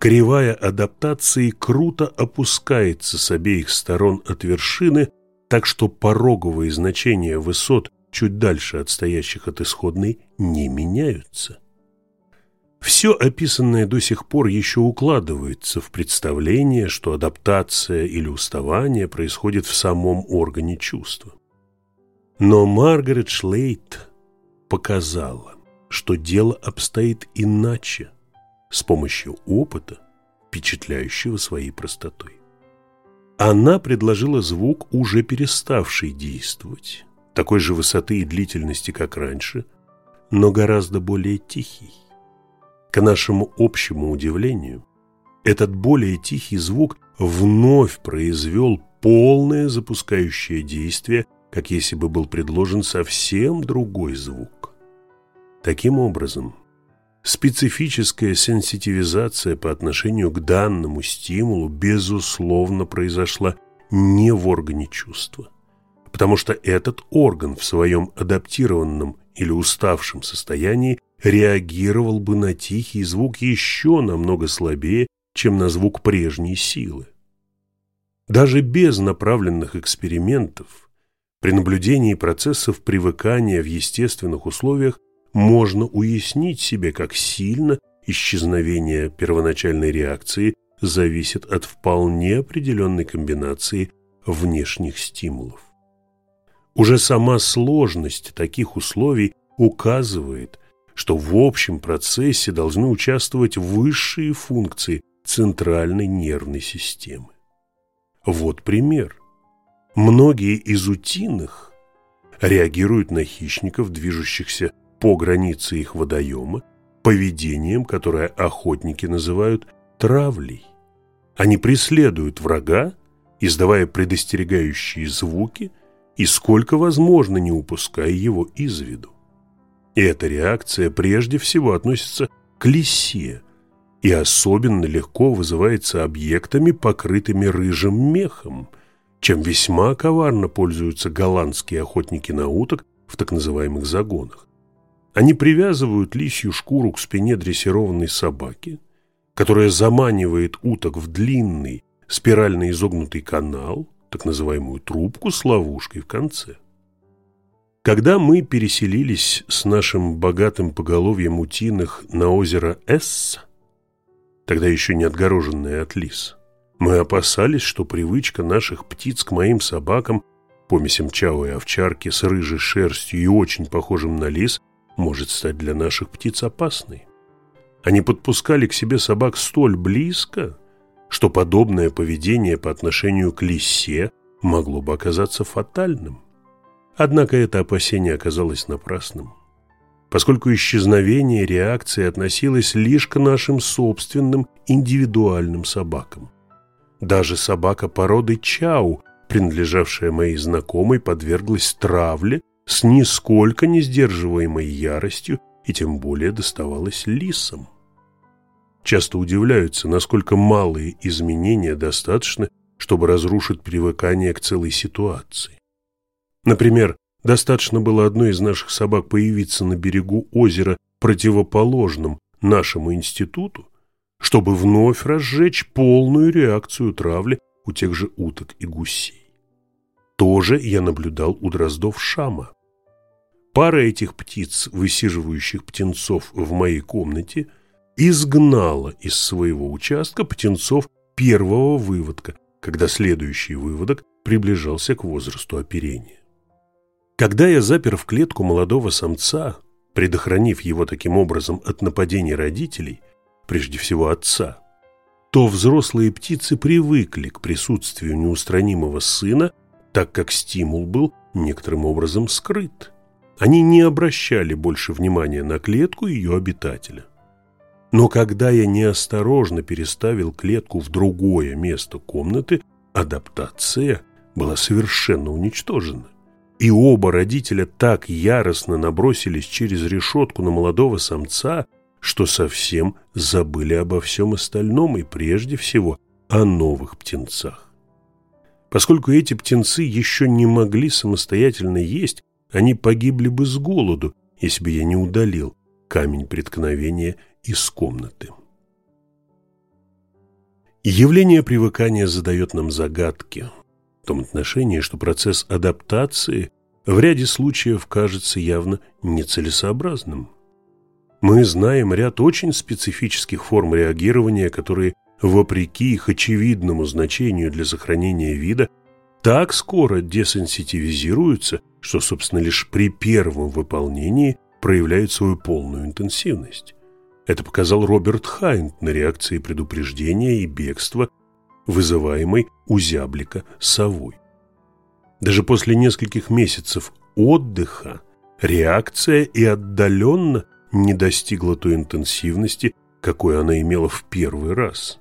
Speaker 1: Кривая адаптации круто опускается с обеих сторон от вершины, так что пороговые значения высот чуть дальше отстоящих от исходной не меняются. Все описанное до сих пор еще укладывается в представление, что адаптация или уставание происходит в самом органе чувства. Но Маргарет Шлейт показала, что дело обстоит иначе, с помощью опыта, впечатляющего своей простотой. Она предложила звук, уже переставший действовать, такой же высоты и длительности, как раньше, но гораздо более тихий. К нашему общему удивлению, этот более тихий звук вновь произвел полное запускающее действие, как если бы был предложен совсем другой звук. Таким образом, Специфическая сенситивизация по отношению к данному стимулу, безусловно, произошла не в органе чувства, потому что этот орган в своем адаптированном или уставшем состоянии реагировал бы на тихий звук еще намного слабее, чем на звук прежней силы. Даже без направленных экспериментов, при наблюдении процессов привыкания в естественных условиях можно уяснить себе, как сильно исчезновение первоначальной реакции зависит от вполне определенной комбинации внешних стимулов. Уже сама сложность таких условий указывает, что в общем процессе должны участвовать высшие функции центральной нервной системы. Вот пример. Многие из утиных реагируют на хищников, движущихся по границе их водоема, поведением, которое охотники называют травлей. Они преследуют врага, издавая предостерегающие звуки и сколько возможно не упуская его из виду. И эта реакция прежде всего относится к лисе и особенно легко вызывается объектами, покрытыми рыжим мехом, чем весьма коварно пользуются голландские охотники на уток в так называемых загонах. Они привязывают лисью шкуру к спине дрессированной собаки, которая заманивает уток в длинный, спирально изогнутый канал, так называемую трубку с ловушкой в конце. Когда мы переселились с нашим богатым поголовьем утиных на озеро Эсса, тогда еще не отгороженное от лис, мы опасались, что привычка наших птиц к моим собакам, помесям чау и овчарки с рыжей шерстью и очень похожим на лис, может стать для наших птиц опасной. Они подпускали к себе собак столь близко, что подобное поведение по отношению к лисе могло бы оказаться фатальным. Однако это опасение оказалось напрасным, поскольку исчезновение реакции относилось лишь к нашим собственным индивидуальным собакам. Даже собака породы Чау, принадлежавшая моей знакомой, подверглась травле с нисколько не сдерживаемой яростью и тем более доставалась лисам. Часто удивляются, насколько малые изменения достаточно, чтобы разрушить привыкание к целой ситуации. Например, достаточно было одной из наших собак появиться на берегу озера противоположным нашему институту, чтобы вновь разжечь полную реакцию травли у тех же уток и гусей. Тоже я наблюдал у дроздов Шама. Пара этих птиц, высиживающих птенцов в моей комнате, изгнала из своего участка птенцов первого выводка, когда следующий выводок приближался к возрасту оперения. Когда я запер в клетку молодого самца, предохранив его таким образом от нападений родителей, прежде всего отца, то взрослые птицы привыкли к присутствию неустранимого сына, так как стимул был некоторым образом скрыт. Они не обращали больше внимания на клетку ее обитателя. Но когда я неосторожно переставил клетку в другое место комнаты, адаптация была совершенно уничтожена и оба родителя так яростно набросились через решетку на молодого самца, что совсем забыли обо всем остальном и прежде всего о новых птенцах. Поскольку эти птенцы еще не могли самостоятельно есть, они погибли бы с голоду, если бы я не удалил камень преткновения из комнаты. Явление привыкания задает нам загадки – в том отношении, что процесс адаптации в ряде случаев кажется явно нецелесообразным. Мы знаем ряд очень специфических форм реагирования, которые, вопреки их очевидному значению для сохранения вида, так скоро десенситивизируются, что, собственно, лишь при первом выполнении проявляют свою полную интенсивность. Это показал Роберт Хайнт на реакции предупреждения и бегства вызываемой у зяблика совой. Даже после нескольких месяцев отдыха реакция и отдаленно не достигла той интенсивности, какой она имела в первый раз.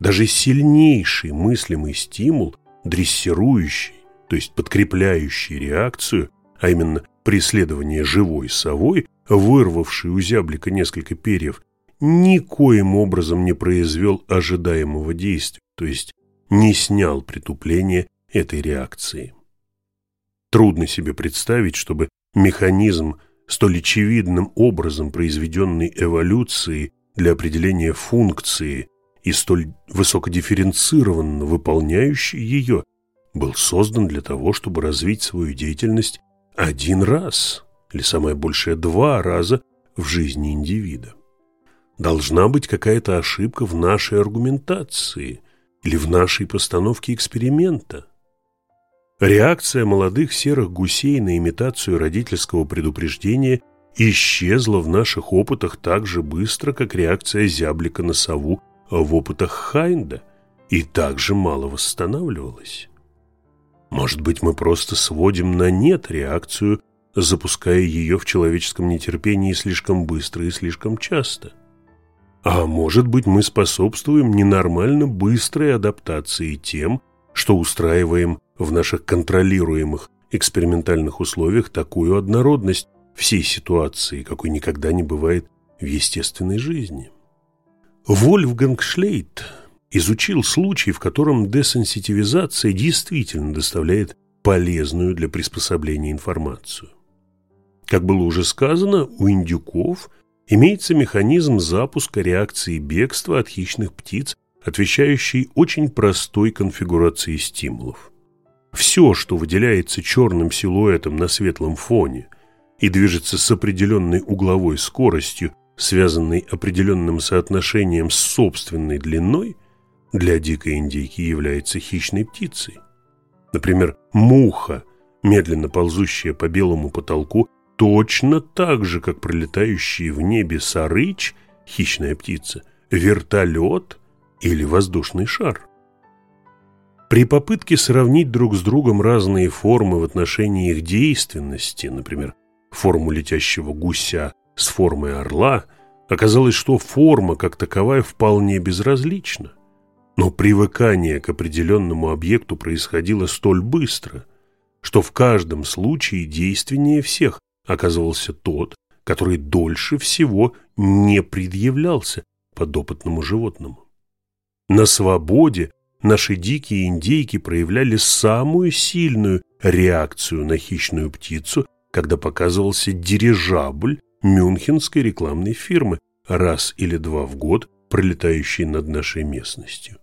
Speaker 1: Даже сильнейший мыслимый стимул, дрессирующий, то есть подкрепляющий реакцию, а именно преследование живой совой, вырвавший у зяблика несколько перьев, никоим образом не произвел ожидаемого действия то есть не снял притупление этой реакции. Трудно себе представить, чтобы механизм, столь очевидным образом произведенный эволюцией для определения функции и столь высокодифференцированно выполняющий ее, был создан для того, чтобы развить свою деятельность один раз или самое большее два раза в жизни индивида. Должна быть какая-то ошибка в нашей аргументации, или в нашей постановке эксперимента. Реакция молодых серых гусей на имитацию родительского предупреждения исчезла в наших опытах так же быстро, как реакция зяблика на сову в опытах Хайнда, и также мало восстанавливалась. Может быть, мы просто сводим на нет реакцию, запуская ее в человеческом нетерпении слишком быстро и слишком часто. А может быть, мы способствуем ненормально быстрой адаптации тем, что устраиваем в наших контролируемых экспериментальных условиях такую однородность всей ситуации, какой никогда не бывает в естественной жизни. Вольфганг Шлейт изучил случай, в котором десенситивизация действительно доставляет полезную для приспособления информацию. Как было уже сказано, у индюков имеется механизм запуска реакции бегства от хищных птиц, отвечающий очень простой конфигурации стимулов. Все, что выделяется черным силуэтом на светлом фоне и движется с определенной угловой скоростью, связанной определенным соотношением с собственной длиной, для дикой индейки является хищной птицей. Например, муха, медленно ползущая по белому потолку, точно так же, как пролетающий в небе сарыч, хищная птица, вертолет или воздушный шар. При попытке сравнить друг с другом разные формы в отношении их действенности, например, форму летящего гуся с формой орла, оказалось, что форма как таковая вполне безразлична. Но привыкание к определенному объекту происходило столь быстро, что в каждом случае действеннее всех оказывался тот, который дольше всего не предъявлялся подопытному животному. На свободе наши дикие индейки проявляли самую сильную реакцию на хищную птицу, когда показывался дирижабль мюнхенской рекламной фирмы, раз или два в год пролетающий над нашей местностью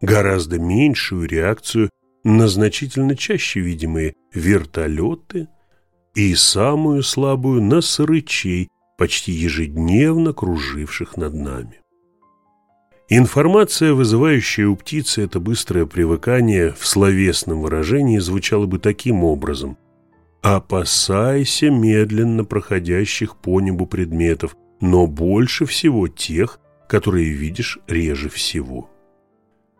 Speaker 1: гораздо меньшую реакцию на значительно чаще видимые вертолеты и самую слабую на сырычей, почти ежедневно круживших над нами. Информация, вызывающая у птицы это быстрое привыкание в словесном выражении, звучала бы таким образом «Опасайся медленно проходящих по небу предметов, но больше всего тех, которые видишь реже всего».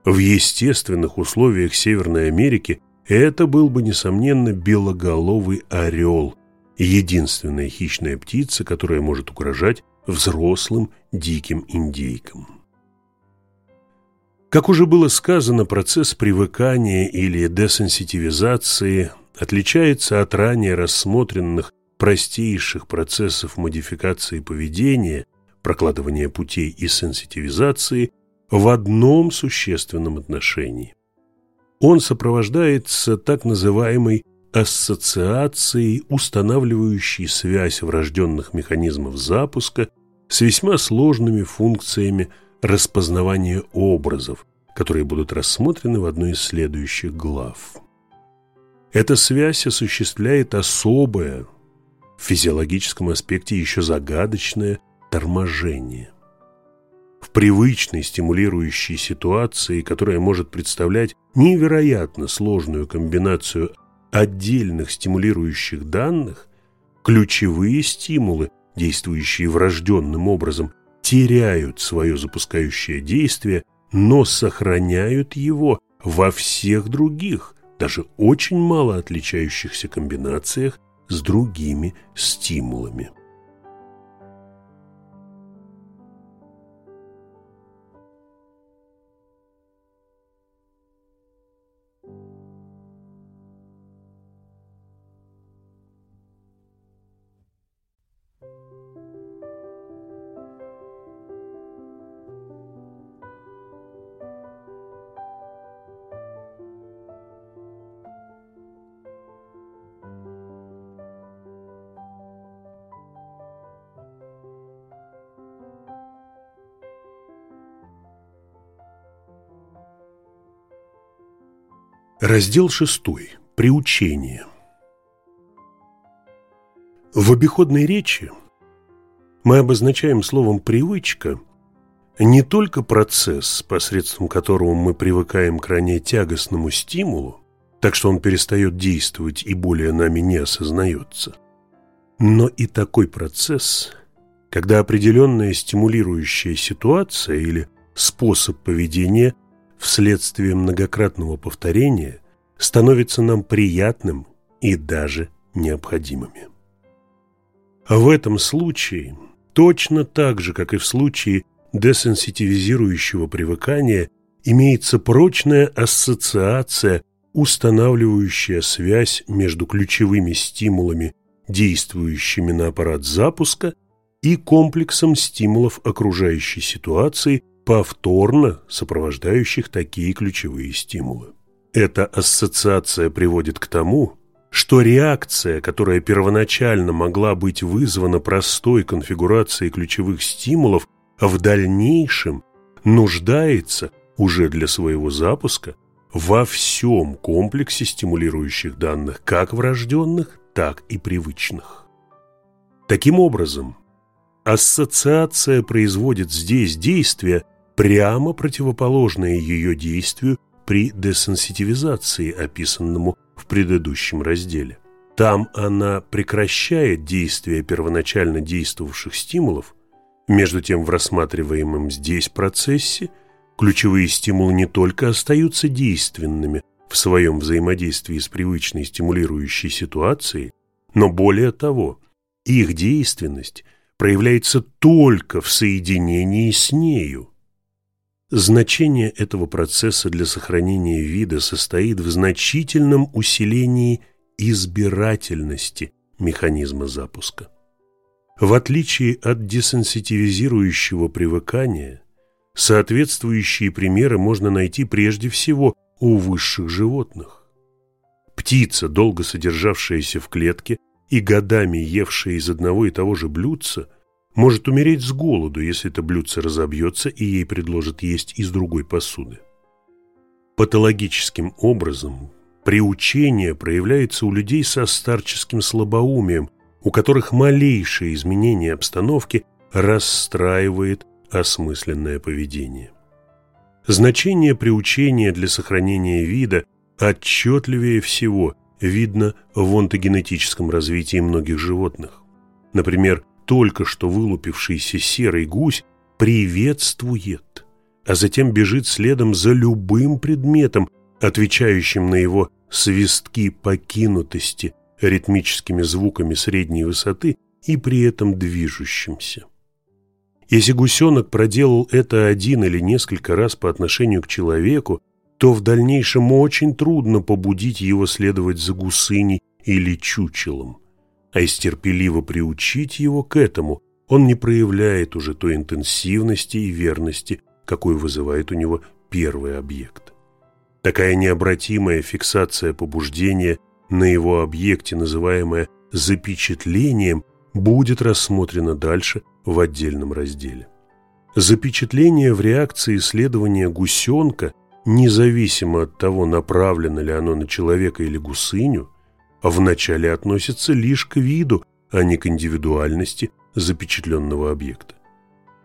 Speaker 1: В естественных условиях Северной Америки это был бы, несомненно, белоголовый орел, единственная хищная птица, которая может угрожать взрослым диким индейкам. Как уже было сказано, процесс привыкания или десенситивизации отличается от ранее рассмотренных простейших процессов модификации поведения, прокладывания путей и сенситивизации в одном существенном отношении. Он сопровождается так называемой ассоциацией, устанавливающей связь врожденных механизмов запуска с весьма сложными функциями распознавания образов, которые будут рассмотрены в одной из следующих глав. Эта связь осуществляет особое, в физиологическом аспекте еще загадочное торможение в привычной стимулирующей ситуации, которая может представлять невероятно сложную комбинацию отдельных стимулирующих данных, ключевые стимулы, действующие врожденным образом, теряют свое запускающее действие, но сохраняют его во всех других, даже очень мало отличающихся комбинациях с другими стимулами. Раздел 6. Приучение. В обиходной речи мы обозначаем словом «привычка» не только процесс, посредством которого мы привыкаем к ранее тягостному стимулу, так что он перестает действовать и более нами не осознается, но и такой процесс, когда определенная стимулирующая ситуация или способ поведения – вследствие многократного повторения становится нам приятным и даже необходимыми. В этом случае, точно так же, как и в случае десенситивизирующего привыкания, имеется прочная ассоциация, устанавливающая связь между ключевыми стимулами, действующими на аппарат запуска, и комплексом стимулов окружающей ситуации, повторно сопровождающих такие ключевые стимулы. Эта ассоциация приводит к тому, что реакция, которая первоначально могла быть вызвана простой конфигурацией ключевых стимулов, в дальнейшем нуждается уже для своего запуска во всем комплексе стимулирующих данных, как врожденных, так и привычных. Таким образом, ассоциация производит здесь действие, прямо противоположное ее действию при десенситивизации, описанному в предыдущем разделе. Там она прекращает действие первоначально действовавших стимулов, между тем в рассматриваемом здесь процессе ключевые стимулы не только остаются действенными в своем взаимодействии с привычной стимулирующей ситуацией, но более того, их действенность проявляется только в соединении с нею. Значение этого процесса для сохранения вида состоит в значительном усилении избирательности механизма запуска. В отличие от десенситивизирующего привыкания, соответствующие примеры можно найти прежде всего у высших животных. Птица, долго содержавшаяся в клетке и годами евшая из одного и того же блюдца, может умереть с голоду, если это блюдце разобьется и ей предложат есть из другой посуды. Патологическим образом приучение проявляется у людей со старческим слабоумием, у которых малейшее изменение обстановки расстраивает осмысленное поведение. Значение приучения для сохранения вида отчетливее всего видно в онтогенетическом развитии многих животных. Например, только что вылупившийся серый гусь приветствует, а затем бежит следом за любым предметом, отвечающим на его свистки покинутости ритмическими звуками средней высоты и при этом движущимся. Если гусенок проделал это один или несколько раз по отношению к человеку, то в дальнейшем очень трудно побудить его следовать за гусыней или чучелом а если терпеливо приучить его к этому, он не проявляет уже той интенсивности и верности, какой вызывает у него первый объект. Такая необратимая фиксация побуждения на его объекте, называемая запечатлением, будет рассмотрена дальше в отдельном разделе. Запечатление в реакции исследования гусенка, независимо от того, направлено ли оно на человека или гусыню, вначале относится лишь к виду, а не к индивидуальности запечатленного объекта.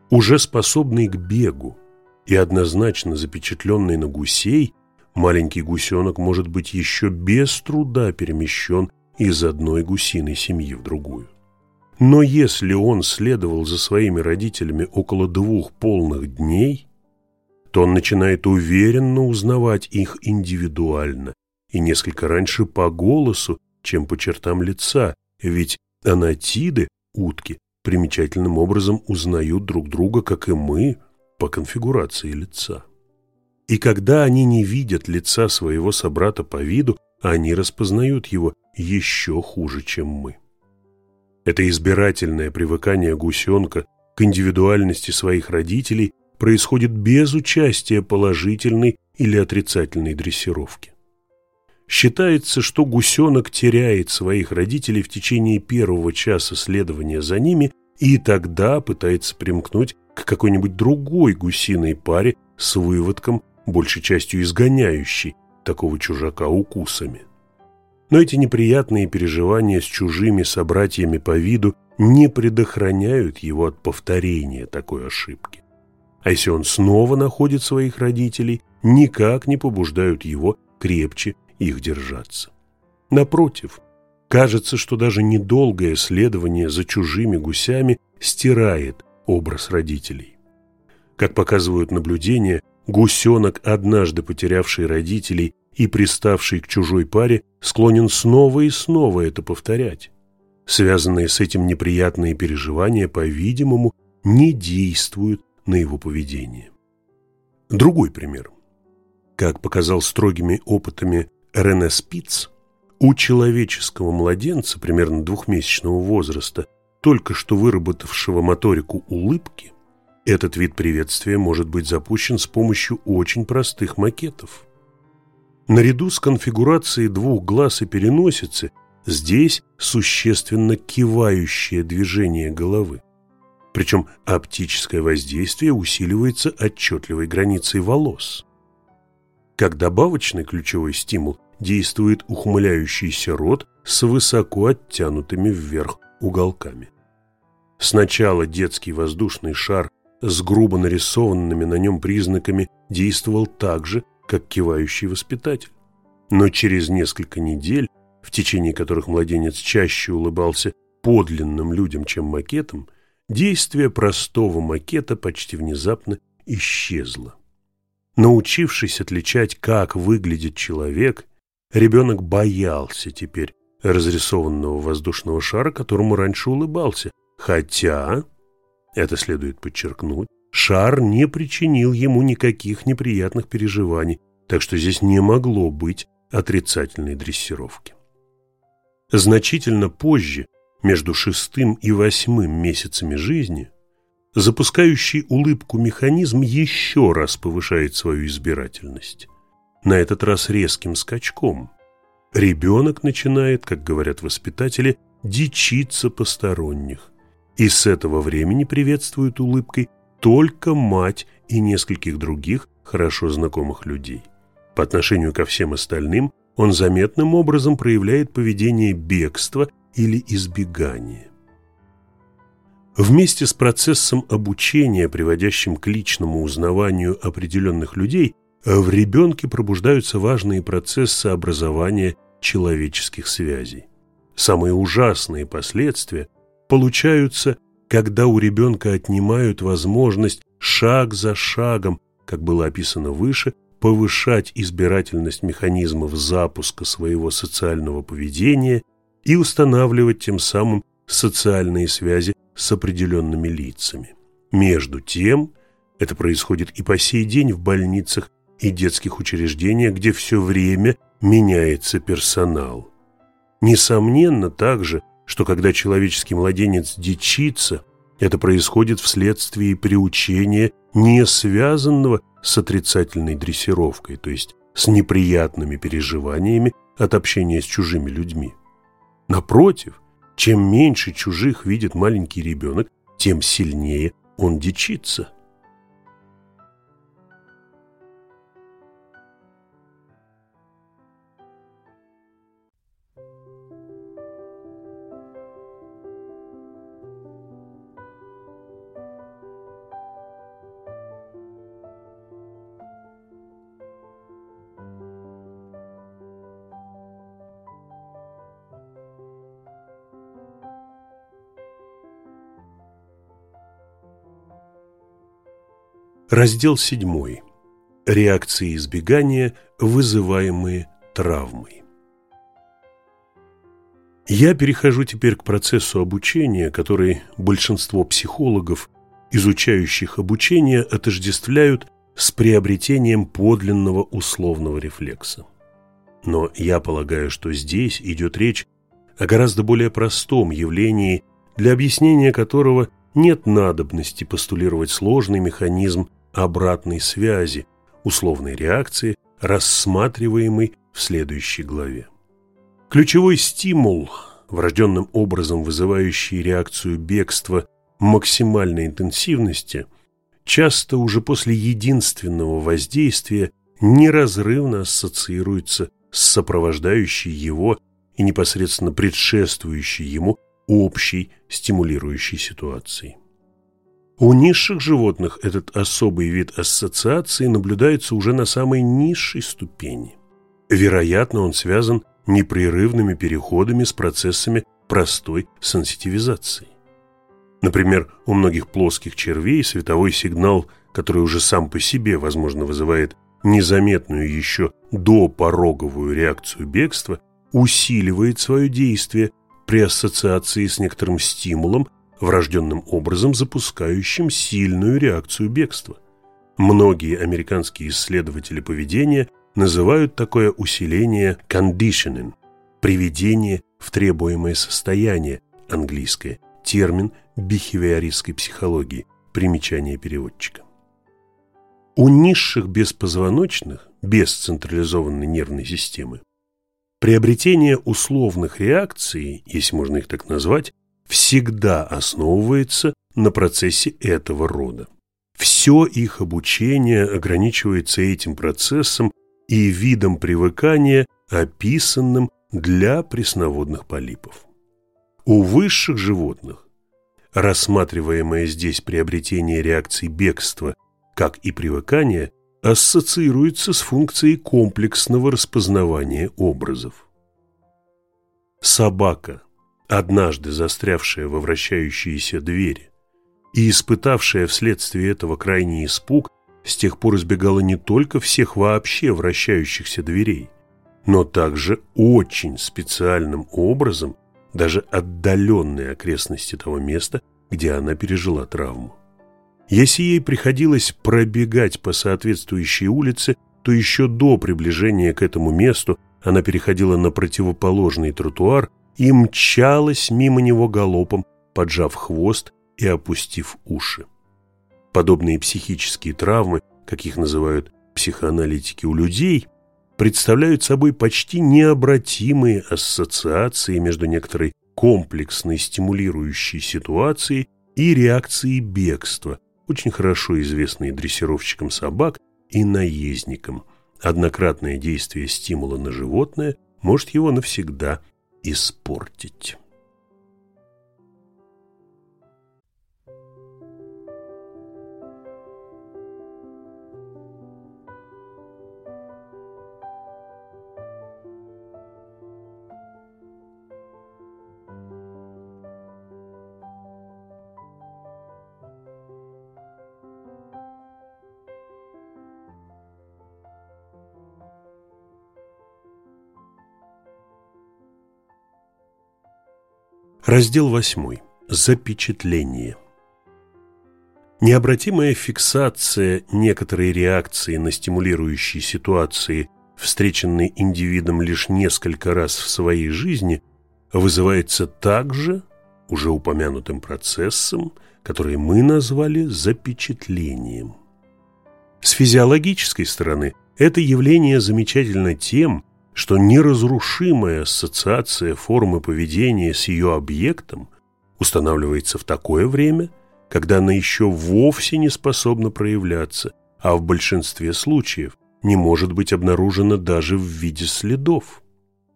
Speaker 1: Уже способный к бегу и однозначно запечатленный на гусей, маленький гусенок может быть еще без труда перемещен из одной гусиной семьи в другую. Но если он следовал за своими родителями около двух полных дней, то он начинает уверенно узнавать их индивидуально и несколько раньше по голосу чем по чертам лица, ведь анатиды, утки, примечательным образом узнают друг друга, как и мы, по конфигурации лица. И когда они не видят лица своего собрата по виду, они распознают его еще хуже, чем мы. Это избирательное привыкание гусенка к индивидуальности своих родителей происходит без участия положительной или отрицательной дрессировки. Считается, что гусенок теряет своих родителей в течение первого часа следования за ними и тогда пытается примкнуть к какой-нибудь другой гусиной паре с выводком, большей частью изгоняющей такого чужака укусами. Но эти неприятные переживания с чужими собратьями по виду не предохраняют его от повторения такой ошибки. А если он снова находит своих родителей, никак не побуждают его крепче их держаться. Напротив, кажется, что даже недолгое следование за чужими гусями стирает образ родителей. Как показывают наблюдения, гусенок, однажды потерявший родителей и приставший к чужой паре, склонен снова и снова это повторять. Связанные с этим неприятные переживания, по-видимому, не действуют на его поведение. Другой пример. Как показал строгими опытами Рене Спиц, у человеческого младенца примерно двухмесячного возраста, только что выработавшего моторику улыбки, этот вид приветствия может быть запущен с помощью очень простых макетов. Наряду с конфигурацией двух глаз и переносицы здесь существенно кивающее движение головы. Причем оптическое воздействие усиливается отчетливой границей волос. Как добавочный ключевой стимул действует ухмыляющийся рот с высоко оттянутыми вверх уголками. Сначала детский воздушный шар с грубо нарисованными на нем признаками действовал так же, как кивающий воспитатель. Но через несколько недель, в течение которых младенец чаще улыбался подлинным людям, чем макетам, действие простого макета почти внезапно исчезло. Научившись отличать, как выглядит человек, ребенок боялся теперь разрисованного воздушного шара, которому раньше улыбался, хотя это следует подчеркнуть, шар не причинил ему никаких неприятных переживаний, так что здесь не могло быть отрицательной дрессировки. Значительно позже, между шестым и восьмым месяцами жизни, запускающий улыбку механизм еще раз повышает свою избирательность. На этот раз резким скачком. Ребенок начинает, как говорят воспитатели, дичиться посторонних и с этого времени приветствует улыбкой только мать и нескольких других хорошо знакомых людей. По отношению ко всем остальным он заметным образом проявляет поведение бегства или избегания. Вместе с процессом обучения, приводящим к личному узнаванию определенных людей, в ребенке пробуждаются важные процессы образования человеческих связей. Самые ужасные последствия – получаются, когда у ребенка отнимают возможность шаг за шагом, как было описано выше, повышать избирательность механизмов запуска своего социального поведения и устанавливать тем самым социальные связи с определенными лицами. Между тем, это происходит и по сей день в больницах и детских учреждениях, где все время меняется персонал. Несомненно, также что когда человеческий младенец дичится, это происходит вследствие приучения, не связанного с отрицательной дрессировкой, то есть с неприятными переживаниями от общения с чужими людьми. Напротив, чем меньше чужих видит маленький ребенок, тем сильнее он дичится – Раздел 7. Реакции избегания, вызываемые травмой. Я перехожу теперь к процессу обучения, который большинство психологов, изучающих обучение, отождествляют с приобретением подлинного условного рефлекса. Но я полагаю, что здесь идет речь о гораздо более простом явлении, для объяснения которого нет надобности постулировать сложный механизм обратной связи, условной реакции, рассматриваемой в следующей главе. Ключевой стимул, врожденным образом вызывающий реакцию бегства максимальной интенсивности, часто уже после единственного воздействия неразрывно ассоциируется с сопровождающей его и непосредственно предшествующей ему общей стимулирующей ситуацией. У низших животных этот особый вид ассоциации наблюдается уже на самой низшей ступени. Вероятно, он связан непрерывными переходами с процессами простой сенситивизации. Например, у многих плоских червей световой сигнал который уже сам по себе, возможно, вызывает незаметную еще до пороговую реакцию бегства, усиливает свое действие при ассоциации с некоторым стимулом, врожденным образом запускающим сильную реакцию бегства. Многие американские исследователи поведения называют такое усиление conditioning – приведение в требуемое состояние, английское, термин бихевиористской психологии, примечание переводчика. У низших беспозвоночных, без централизованной нервной системы, приобретение условных реакций, если можно их так назвать, всегда основывается на процессе этого рода. Все их обучение ограничивается этим процессом и видом привыкания, описанным для пресноводных полипов. У высших животных рассматриваемое здесь приобретение реакций бегства как и привыкание, ассоциируется с функцией комплексного распознавания образов. Собака, однажды застрявшая во вращающиеся двери и испытавшая вследствие этого крайний испуг, с тех пор избегала не только всех вообще вращающихся дверей, но также очень специальным образом даже отдаленные окрестности того места, где она пережила травму. Если ей приходилось пробегать по соответствующей улице, то еще до приближения к этому месту она переходила на противоположный тротуар и мчалась мимо него галопом, поджав хвост и опустив уши. Подобные психические травмы, как их называют психоаналитики у людей, представляют собой почти необратимые ассоциации между некоторой комплексной стимулирующей ситуацией и реакцией бегства – очень хорошо известные дрессировщикам собак и наездникам. Однократное действие стимула на животное может его навсегда испортить. Раздел 8. Запечатление. Необратимая фиксация некоторой реакции на стимулирующие ситуации, встреченной индивидом лишь несколько раз в своей жизни, вызывается также уже упомянутым процессом, который мы назвали запечатлением. С физиологической стороны это явление замечательно тем, что неразрушимая ассоциация формы поведения с ее объектом устанавливается в такое время, когда она еще вовсе не способна проявляться, а в большинстве случаев не может быть обнаружена даже в виде следов.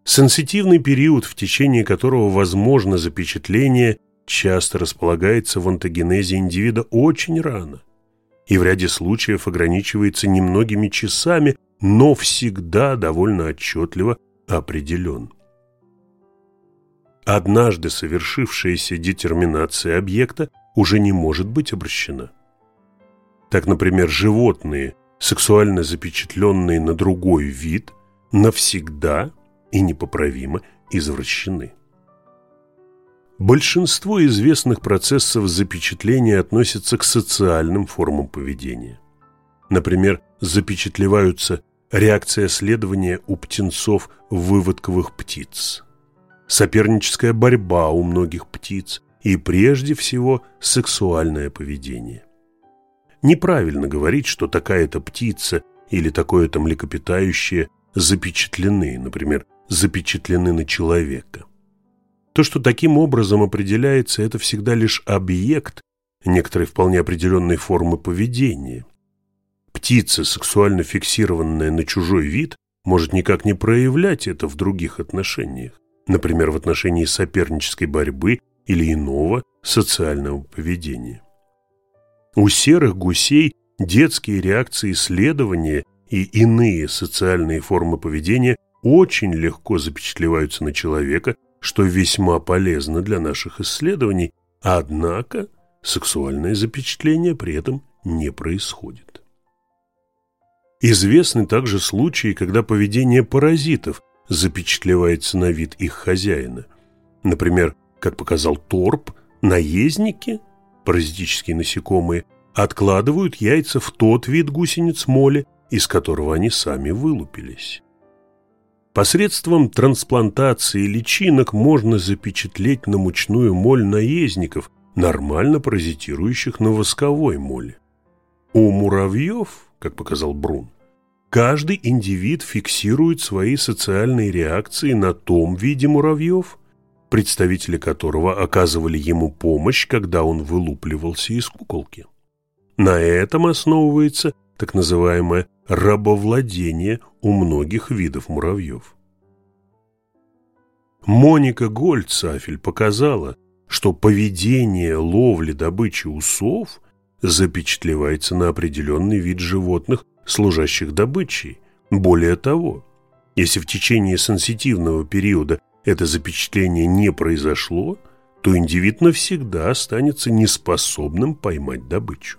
Speaker 1: Сенситивный период, в течение которого возможно запечатление, часто располагается в антогенезе индивида очень рано и в ряде случаев ограничивается немногими часами, но всегда довольно отчетливо определен. Однажды совершившаяся детерминация объекта уже не может быть обращена. Так, например, животные, сексуально запечатленные на другой вид, навсегда и непоправимо извращены. Большинство известных процессов запечатления относятся к социальным формам поведения. Например, запечатлеваются реакция следования у птенцов выводковых птиц, соперническая борьба у многих птиц и прежде всего сексуальное поведение. Неправильно говорить, что такая-то птица или такое-то млекопитающее запечатлены, например, запечатлены на человека. То, что таким образом определяется, это всегда лишь объект некоторой вполне определенной формы поведения – Птица, сексуально фиксированная на чужой вид, может никак не проявлять это в других отношениях, например, в отношении сопернической борьбы или иного социального поведения. У серых гусей детские реакции исследования и иные социальные формы поведения очень легко запечатлеваются на человека, что весьма полезно для наших исследований, однако сексуальное запечатление при этом не происходит. Известны также случаи, когда поведение паразитов запечатлевается на вид их хозяина. Например, как показал Торп, наездники, паразитические насекомые, откладывают яйца в тот вид гусениц моли, из которого они сами вылупились. Посредством трансплантации личинок можно запечатлеть на мучную моль наездников, нормально паразитирующих на восковой моле. У муравьев, как показал Брун, каждый индивид фиксирует свои социальные реакции на том виде муравьев, представители которого оказывали ему помощь, когда он вылупливался из куколки. На этом основывается так называемое рабовладение у многих видов муравьев. Моника Гольцафель показала, что поведение ловли добычи усов запечатлевается на определенный вид животных, служащих добычей. Более того, если в течение сенситивного периода это запечатление не произошло, то индивид навсегда останется неспособным поймать добычу.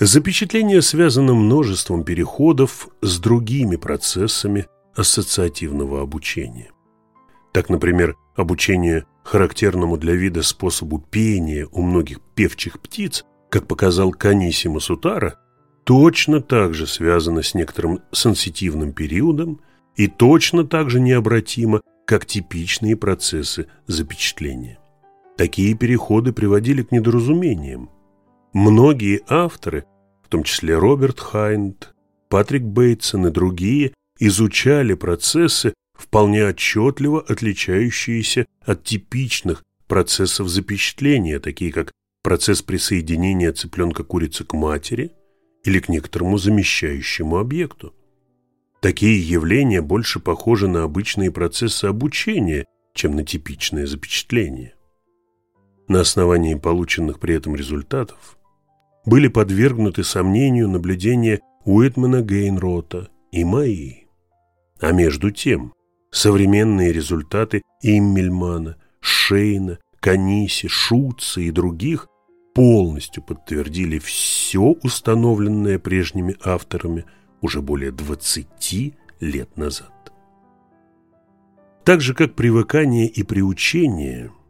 Speaker 1: Запечатление связано множеством переходов с другими процессами ассоциативного обучения. Так, например, обучение характерному для вида способу пения у многих певчих птиц, как показал Канисима Сутара, точно так же связано с некоторым сенситивным периодом и точно так же необратимо, как типичные процессы запечатления. Такие переходы приводили к недоразумениям, Многие авторы, в том числе Роберт Хайнд, Патрик Бейтсон и другие, изучали процессы, вполне отчетливо отличающиеся от типичных процессов запечатления, такие как процесс присоединения цыпленка-курицы к матери или к некоторому замещающему объекту. Такие явления больше похожи на обычные процессы обучения, чем на типичное запечатление. На основании полученных при этом результатов были подвергнуты сомнению наблюдения Уитмана Гейнрота и мои. А между тем, современные результаты Иммельмана, Шейна, Каниси, Шутца и других полностью подтвердили все установленное прежними авторами уже более 20 лет назад. Так же, как привыкание и приучение –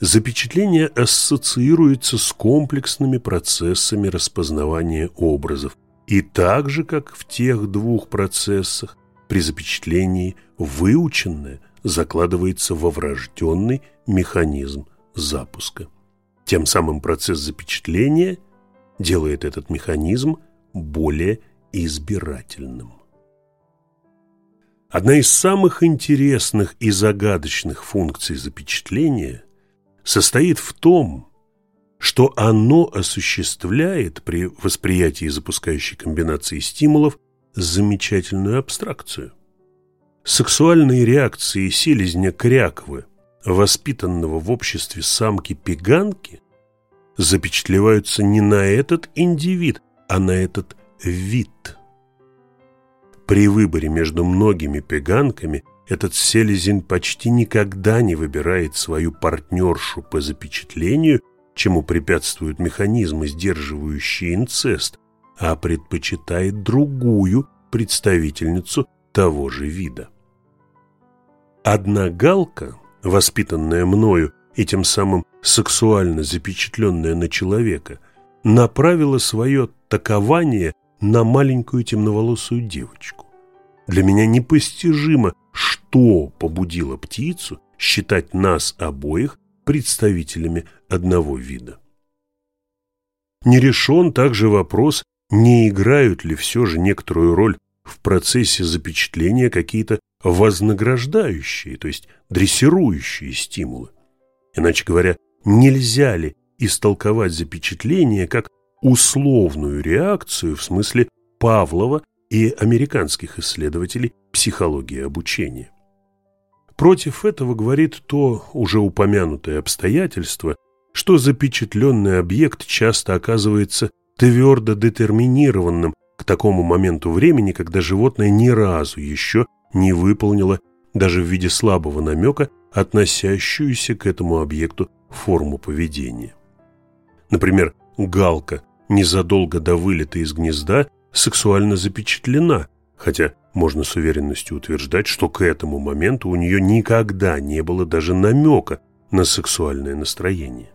Speaker 1: запечатление ассоциируется с комплексными процессами распознавания образов, и так же, как в тех двух процессах, при запечатлении выученное закладывается во врожденный механизм запуска. Тем самым процесс запечатления делает этот механизм более избирательным. Одна из самых интересных и загадочных функций запечатления состоит в том, что оно осуществляет при восприятии запускающей комбинации стимулов замечательную абстракцию. Сексуальные реакции селезня кряквы, воспитанного в обществе самки-пеганки, запечатлеваются не на этот индивид, а на этот вид. При выборе между многими пеганками этот селезень почти никогда не выбирает свою партнершу по запечатлению, чему препятствуют механизмы, сдерживающие инцест, а предпочитает другую представительницу того же вида. Одна галка, воспитанная мною и тем самым сексуально запечатленная на человека, направила свое такование на маленькую темноволосую девочку. Для меня непостижимо, что побудило птицу считать нас обоих представителями одного вида. Не решен также вопрос, не играют ли все же некоторую роль в процессе запечатления какие-то вознаграждающие, то есть дрессирующие стимулы. Иначе говоря, нельзя ли истолковать запечатление как условную реакцию в смысле Павлова и американских исследователей психологии обучения. Против этого говорит то уже упомянутое обстоятельство, что запечатленный объект часто оказывается твердо детерминированным к такому моменту времени, когда животное ни разу еще не выполнило даже в виде слабого намека относящуюся к этому объекту форму поведения. Например, галка незадолго до вылета из гнезда сексуально запечатлена, хотя можно с уверенностью утверждать, что к этому моменту у нее никогда не было даже намека на сексуальное настроение.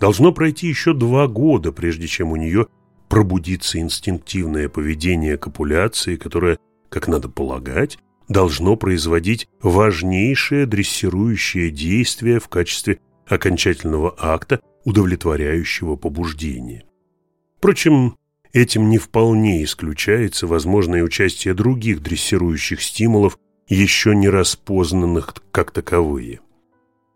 Speaker 1: Должно пройти еще два года, прежде чем у нее пробудится инстинктивное поведение копуляции, которое, как надо полагать, должно производить важнейшее дрессирующее действие в качестве окончательного акта, удовлетворяющего побуждение. Впрочем, этим не вполне исключается возможное участие других дрессирующих стимулов, еще не распознанных как таковые.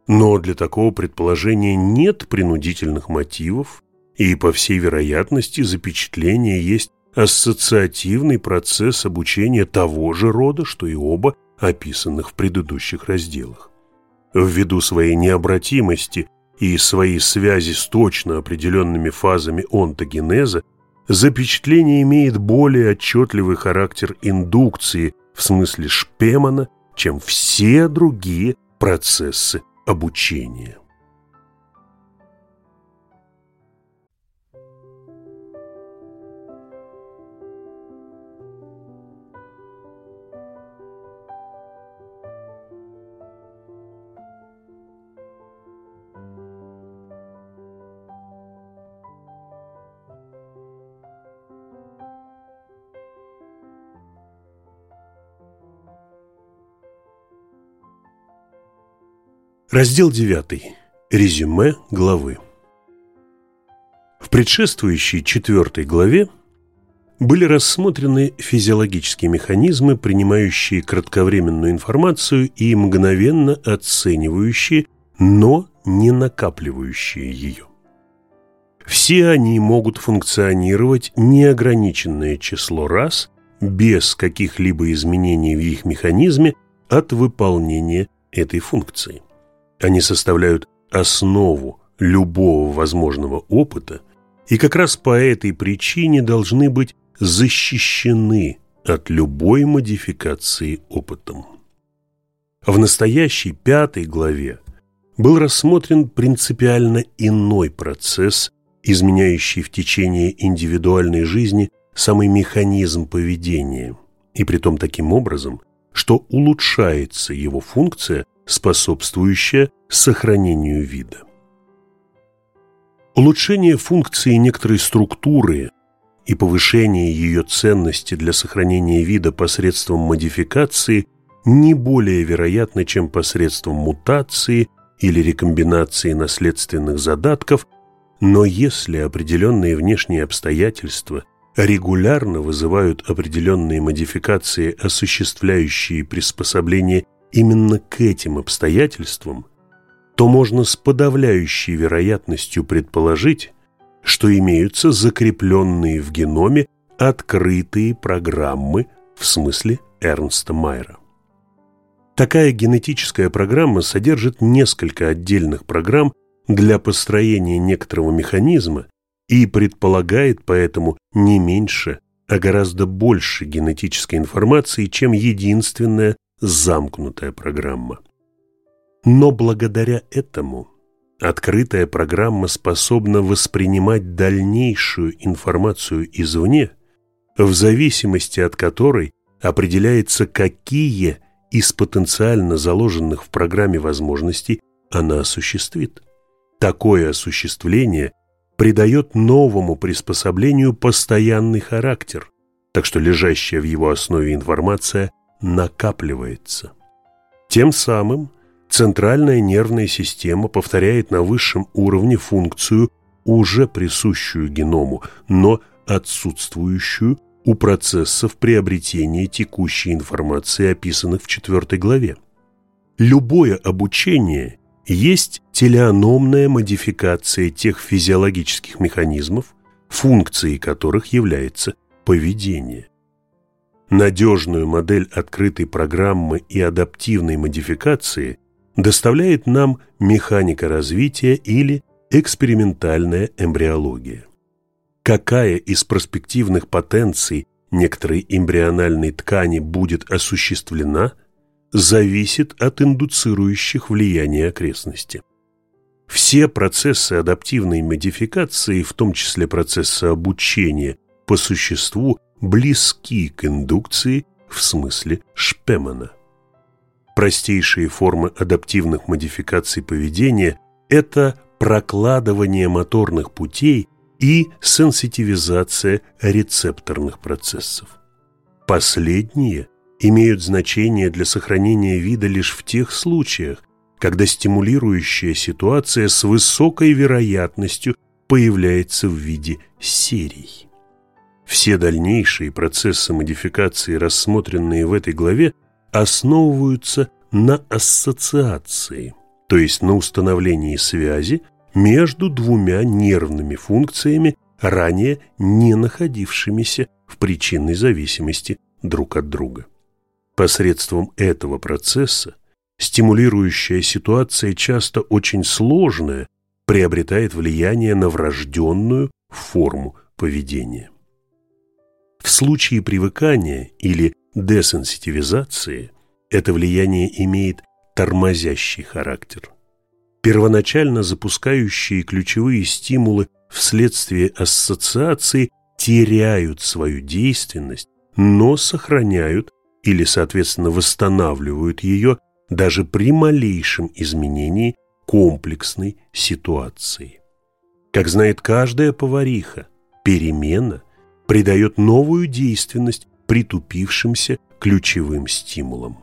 Speaker 1: Но для такого предположения нет принудительных мотивов, и, по всей вероятности, запечатление есть ассоциативный процесс обучения того же рода, что и оба описанных в предыдущих разделах. Ввиду своей необратимости и своей связи с точно определенными фазами онтогенеза, запечатление имеет более отчетливый характер индукции в смысле Шпемана, чем все другие процессы обучения. Раздел 9. Резюме главы. В предшествующей четвертой главе были рассмотрены физиологические механизмы, принимающие кратковременную информацию и мгновенно оценивающие, но не накапливающие ее. Все они могут функционировать неограниченное число раз без каких-либо изменений в их механизме от выполнения этой функции. Они составляют основу любого возможного опыта и как раз по этой причине должны быть защищены от любой модификации опытом. В настоящей пятой главе был рассмотрен принципиально иной процесс, изменяющий в течение индивидуальной жизни самый механизм поведения, и притом таким образом, что улучшается его функция способствующая сохранению вида. Улучшение функции некоторой структуры и повышение ее ценности для сохранения вида посредством модификации не более вероятно, чем посредством мутации или рекомбинации наследственных задатков, но если определенные внешние обстоятельства регулярно вызывают определенные модификации, осуществляющие приспособление именно к этим обстоятельствам, то можно с подавляющей вероятностью предположить, что имеются закрепленные в геноме открытые программы в смысле Эрнста Майера. Такая генетическая программа содержит несколько отдельных программ для построения некоторого механизма и предполагает поэтому не меньше, а гораздо больше генетической информации, чем единственная замкнутая программа. Но благодаря этому открытая программа способна воспринимать дальнейшую информацию извне, в зависимости от которой определяется, какие из потенциально заложенных в программе возможностей она осуществит. Такое осуществление придает новому приспособлению постоянный характер, так что лежащая в его основе информация накапливается. Тем самым центральная нервная система повторяет на высшем уровне функцию, уже присущую геному, но отсутствующую у процессов приобретения текущей информации, описанных в четвертой главе. Любое обучение есть телеономная модификация тех физиологических механизмов, функцией которых является поведение. Надежную модель открытой программы и адаптивной модификации доставляет нам механика развития или экспериментальная эмбриология. Какая из перспективных потенций некоторой эмбриональной ткани будет осуществлена, зависит от индуцирующих влияний окрестности. Все процессы адаптивной модификации, в том числе процессы обучения, по существу близки к индукции в смысле Шпемана. Простейшие формы адаптивных модификаций поведения – это прокладывание моторных путей и сенситивизация рецепторных процессов. Последние имеют значение для сохранения вида лишь в тех случаях, когда стимулирующая ситуация с высокой вероятностью появляется в виде серий. Все дальнейшие процессы модификации, рассмотренные в этой главе, основываются на ассоциации, то есть на установлении связи между двумя нервными функциями, ранее не находившимися в причинной зависимости друг от друга. Посредством этого процесса стимулирующая ситуация часто очень сложная, приобретает влияние на врожденную форму поведения. В случае привыкания или десенситивизации это влияние имеет тормозящий характер. Первоначально запускающие ключевые стимулы вследствие ассоциации теряют свою действенность, но сохраняют или, соответственно, восстанавливают ее даже при малейшем изменении комплексной ситуации. Как знает каждая повариха, перемена придает новую действенность притупившимся ключевым стимулам.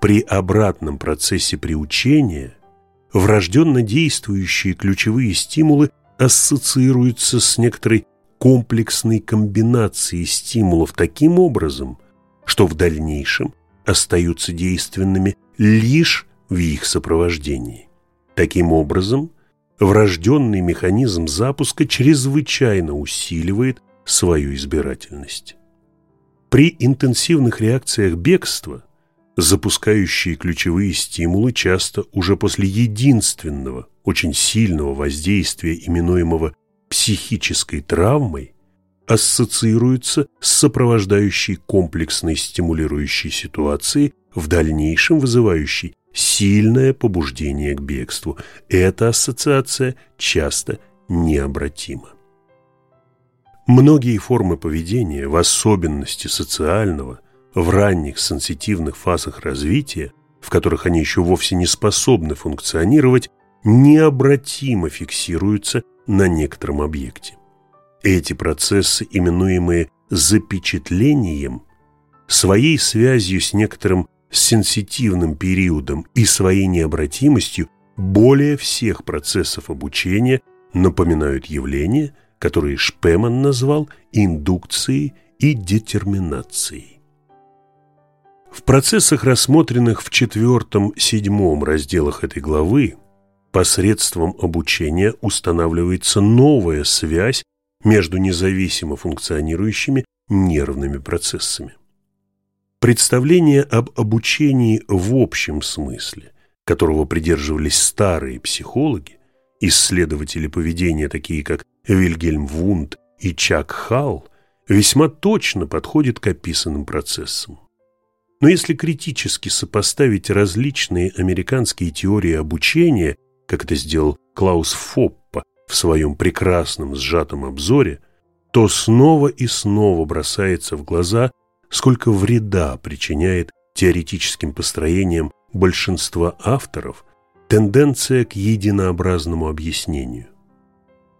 Speaker 1: При обратном процессе приучения врожденно действующие ключевые стимулы ассоциируются с некоторой комплексной комбинацией стимулов таким образом, что в дальнейшем остаются действенными лишь в их сопровождении. Таким образом, врожденный механизм запуска чрезвычайно усиливает свою избирательность. При интенсивных реакциях бегства запускающие ключевые стимулы часто уже после единственного, очень сильного воздействия, именуемого психической травмой, ассоциируются с сопровождающей комплексной стимулирующей ситуацией, в дальнейшем вызывающей сильное побуждение к бегству. Эта ассоциация часто необратима. Многие формы поведения, в особенности социального, в ранних сенситивных фазах развития, в которых они еще вовсе не способны функционировать, необратимо фиксируются на некотором объекте. Эти процессы, именуемые запечатлением, своей связью с некоторым сенситивным периодом и своей необратимостью более всех процессов обучения напоминают явления, которые Шпеман назвал индукцией и детерминацией. В процессах, рассмотренных в четвертом-седьмом разделах этой главы, посредством обучения устанавливается новая связь между независимо функционирующими нервными процессами. Представление об обучении в общем смысле, которого придерживались старые психологи, исследователи поведения, такие как Вильгельм Вунд и Чак Халл, весьма точно подходит к описанным процессам. Но если критически сопоставить различные американские теории обучения, как это сделал Клаус Фоппа в своем прекрасном сжатом обзоре, то снова и снова бросается в глаза, сколько вреда причиняет теоретическим построениям большинства авторов тенденция к единообразному объяснению.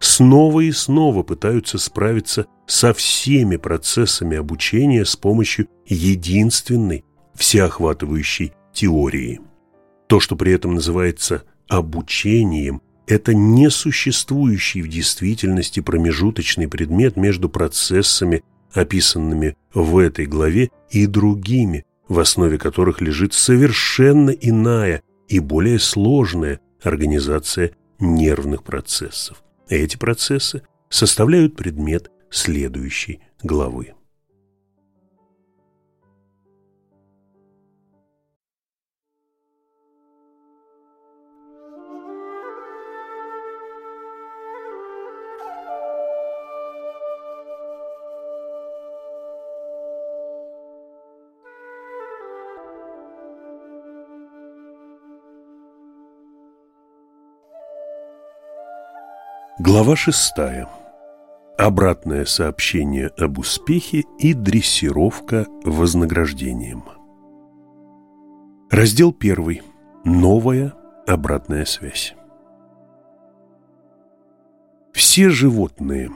Speaker 1: Снова и снова пытаются справиться со всеми процессами обучения с помощью единственной, всеохватывающей теории. То, что при этом называется обучением, это несуществующий в действительности промежуточный предмет между процессами, описанными в этой главе, и другими, в основе которых лежит совершенно иная и более сложная организация нервных процессов. Эти процессы составляют предмет следующей главы. Глава шестая. Обратное сообщение об успехе и дрессировка вознаграждением. Раздел первый. Новая обратная связь. Все животные,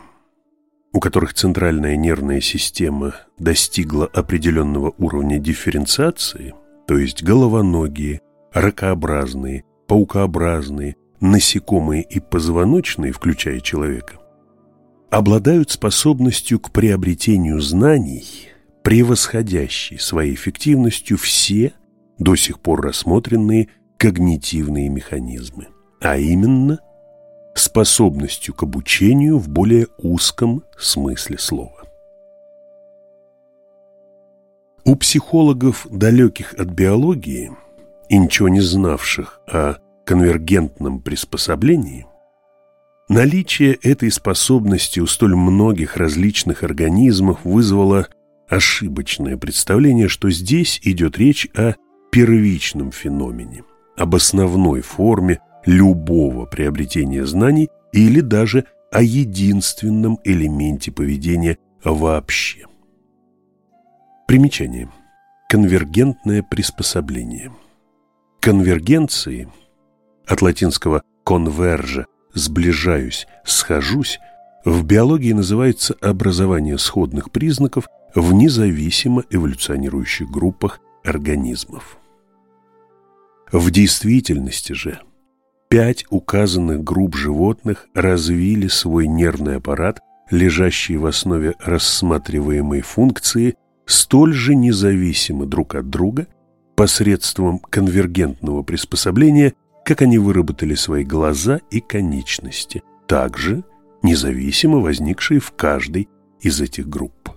Speaker 1: у которых центральная нервная система достигла определенного уровня дифференциации, то есть головоногие, ракообразные, паукообразные, насекомые и позвоночные, включая человека, обладают способностью к приобретению знаний, превосходящей своей эффективностью все до сих пор рассмотренные когнитивные механизмы, а именно способностью к обучению в более узком смысле слова. У психологов, далеких от биологии и ничего не знавших о конвергентном приспособлении, наличие этой способности у столь многих различных организмов вызвало ошибочное представление, что здесь идет речь о первичном феномене, об основной форме любого приобретения знаний или даже о единственном элементе поведения вообще. Примечание. Конвергентное приспособление. Конвергенции – от латинского «converge» – «сближаюсь», «схожусь» в биологии называется образование сходных признаков в независимо эволюционирующих группах организмов. В действительности же пять указанных групп животных развили свой нервный аппарат, лежащий в основе рассматриваемой функции, столь же независимо друг от друга посредством конвергентного приспособления, как они выработали свои глаза и конечности, также независимо возникшие в каждой из этих групп.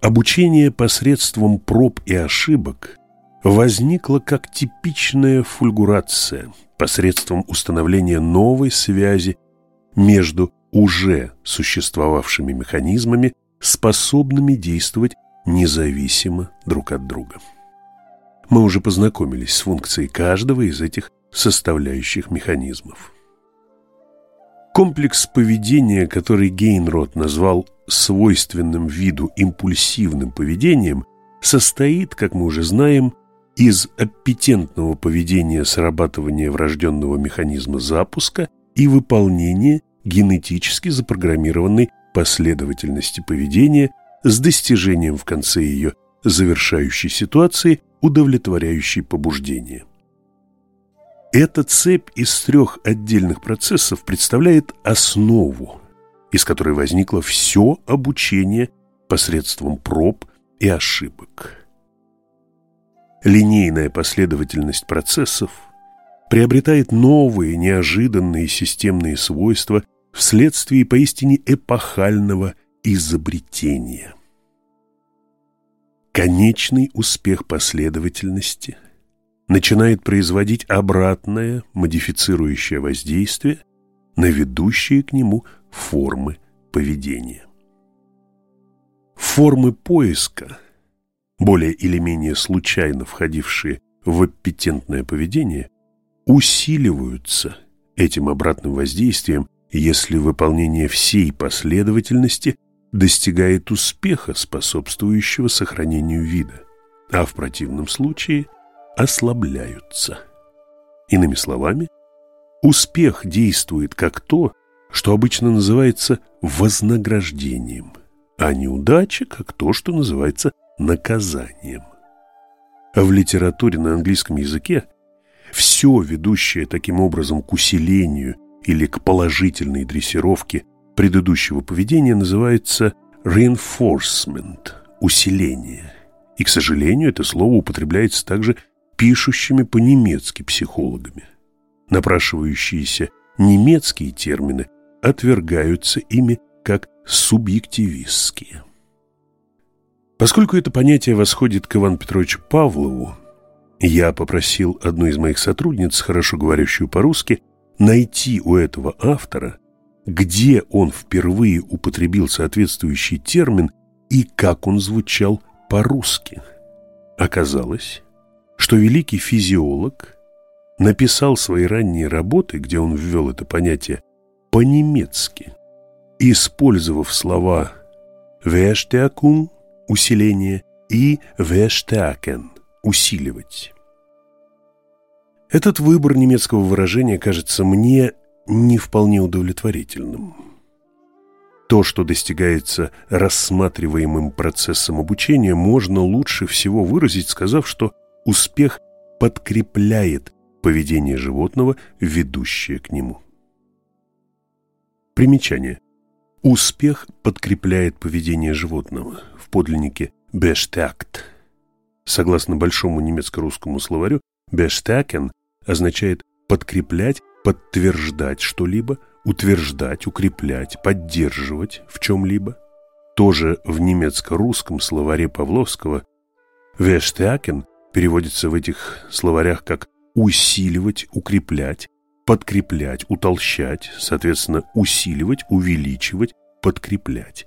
Speaker 1: Обучение посредством проб и ошибок возникло как типичная фульгурация посредством установления новой связи между уже существовавшими механизмами, способными действовать независимо друг от друга. Мы уже познакомились с функцией каждого из этих составляющих механизмов. Комплекс поведения, который Гейнрод назвал свойственным виду импульсивным поведением, состоит, как мы уже знаем, из аппетентного поведения срабатывания врожденного механизма запуска и выполнения генетически запрограммированной последовательности поведения с достижением в конце ее завершающей ситуации удовлетворяющей побуждение. Эта цепь из трех отдельных процессов представляет основу, из которой возникло все обучение посредством проб и ошибок. Линейная последовательность процессов приобретает новые, неожиданные системные свойства вследствие поистине эпохального изобретения. Конечный успех последовательности начинает производить обратное модифицирующее воздействие на ведущие к нему формы поведения. Формы поиска, более или менее случайно входившие в аппетентное поведение, усиливаются этим обратным воздействием, если выполнение всей последовательности достигает успеха, способствующего сохранению вида, а в противном случае ослабляются. Иными словами, успех действует как то, что обычно называется вознаграждением, а неудача как то, что называется наказанием. В литературе на английском языке все, ведущее таким образом к усилению или к положительной дрессировке предыдущего поведения называется reinforcement – усиление. И, к сожалению, это слово употребляется также пишущими по-немецки психологами. Напрашивающиеся немецкие термины отвергаются ими как субъективистские. Поскольку это понятие восходит к Ивану Петровичу Павлову, я попросил одну из моих сотрудниц, хорошо говорящую по-русски, найти у этого автора где он впервые употребил соответствующий термин и как он звучал по-русски. Оказалось, что великий физиолог написал свои ранние работы, где он ввел это понятие по-немецки, использовав слова «verstärkung» – усиление и «verstärken» – усиливать. Этот выбор немецкого выражения кажется мне не вполне удовлетворительным. То, что достигается рассматриваемым процессом обучения, можно лучше всего выразить, сказав, что успех подкрепляет поведение животного, ведущее к нему. Примечание. Успех подкрепляет поведение животного. В подлиннике «бештакт». Согласно большому немецко-русскому словарю, «бештакен» означает подкреплять, подтверждать что-либо, утверждать, укреплять, поддерживать в чем-либо. Тоже в немецко-русском словаре Павловского «вештякен» переводится в этих словарях как «усиливать», «укреплять», «подкреплять», «утолщать», соответственно, «усиливать», «увеличивать», «подкреплять».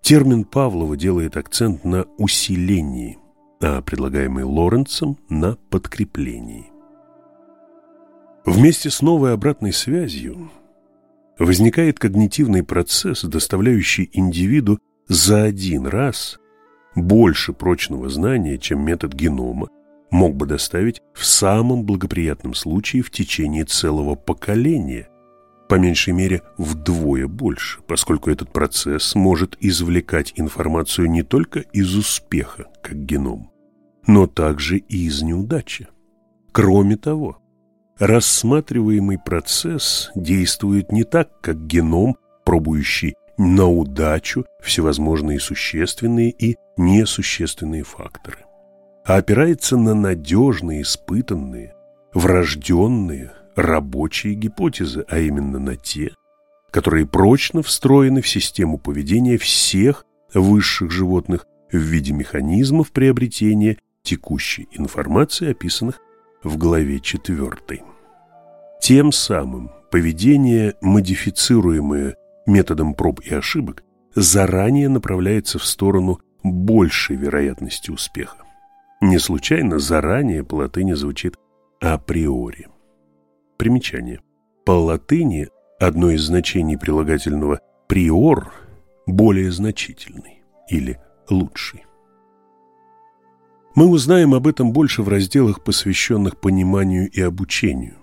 Speaker 1: Термин Павлова делает акцент на усилении, а предлагаемый Лоренцем – на подкреплении. Вместе с новой обратной связью возникает когнитивный процесс, доставляющий индивиду за один раз больше прочного знания, чем метод генома мог бы доставить в самом благоприятном случае в течение целого поколения, по меньшей мере вдвое больше, поскольку этот процесс может извлекать информацию не только из успеха, как геном, но также и из неудачи. Кроме того, рассматриваемый процесс действует не так, как геном, пробующий на удачу всевозможные существенные и несущественные факторы, а опирается на надежные, испытанные, врожденные, рабочие гипотезы, а именно на те, которые прочно встроены в систему поведения всех высших животных в виде механизмов приобретения текущей информации, описанных в главе 4. Тем самым поведение, модифицируемое методом проб и ошибок, заранее направляется в сторону большей вероятности успеха. Не случайно заранее по латыни звучит априори. Примечание. По латыни одно из значений прилагательного «приор» более значительный или лучший. Мы узнаем об этом больше в разделах, посвященных пониманию и обучению.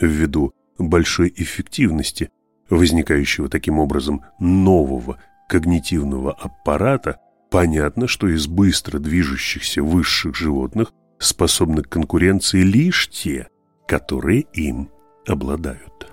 Speaker 1: Ввиду большой эффективности, возникающего таким образом нового когнитивного аппарата, понятно, что из быстро движущихся высших животных способны к конкуренции лишь те, которые им обладают.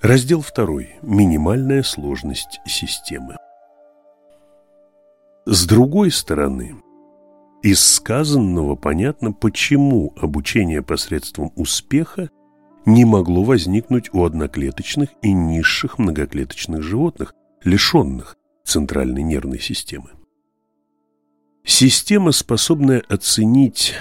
Speaker 1: Раздел 2. Минимальная сложность системы. С другой стороны, из сказанного понятно, почему обучение посредством успеха не могло возникнуть у одноклеточных и низших многоклеточных животных, лишенных центральной нервной системы. Система, способная оценить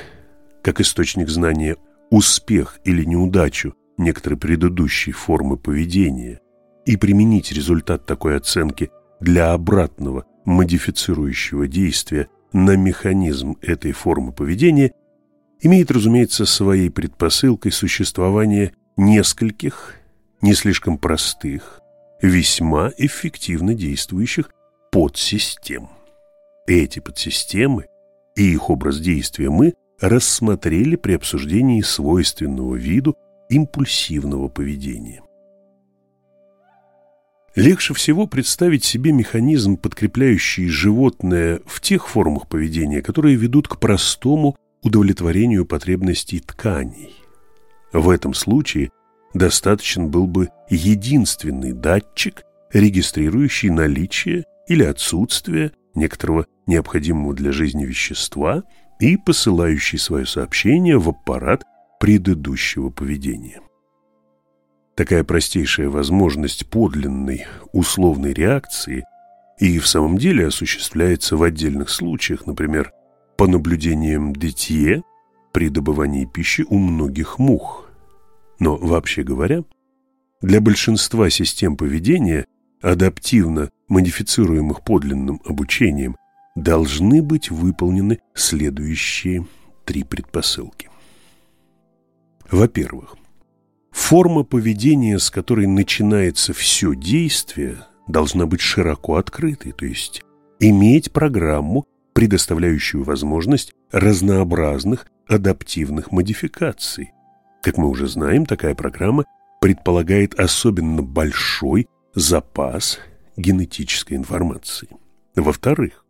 Speaker 1: как источник знания успех или неудачу некоторые предыдущие формы поведения и применить результат такой оценки для обратного модифицирующего действия на механизм этой формы поведения, имеет, разумеется, своей предпосылкой существование нескольких, не слишком простых, весьма эффективно действующих подсистем. Эти подсистемы и их образ действия мы рассмотрели при обсуждении свойственного виду импульсивного поведения. Легче всего представить себе механизм, подкрепляющий животное в тех формах поведения, которые ведут к простому удовлетворению потребностей тканей. В этом случае достаточен был бы единственный датчик, регистрирующий наличие или отсутствие некоторого необходимого для жизни вещества и посылающий свое сообщение в аппарат предыдущего поведения. Такая простейшая возможность подлинной условной реакции и в самом деле осуществляется в отдельных случаях, например, по наблюдениям Детье при добывании пищи у многих мух. Но, вообще говоря, для большинства систем поведения, адаптивно модифицируемых подлинным обучением, должны быть выполнены следующие три предпосылки. Во-первых, форма поведения, с которой начинается все действие, должна быть широко открытой, то есть иметь программу, предоставляющую возможность разнообразных адаптивных модификаций. Как мы уже знаем, такая программа предполагает особенно большой запас генетической информации. Во-вторых,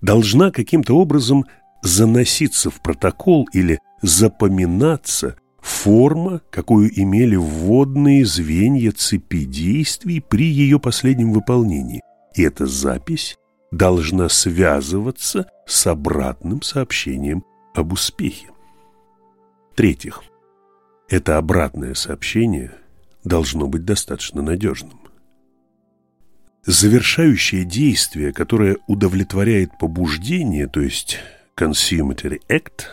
Speaker 1: должна каким-то образом заноситься в протокол или запоминаться форма, какую имели вводные звенья цепи действий при ее последнем выполнении. И эта запись должна связываться с обратным сообщением об успехе. В-третьих, это обратное сообщение должно быть достаточно надежным. Завершающее действие, которое удовлетворяет побуждение, то есть consummatory act,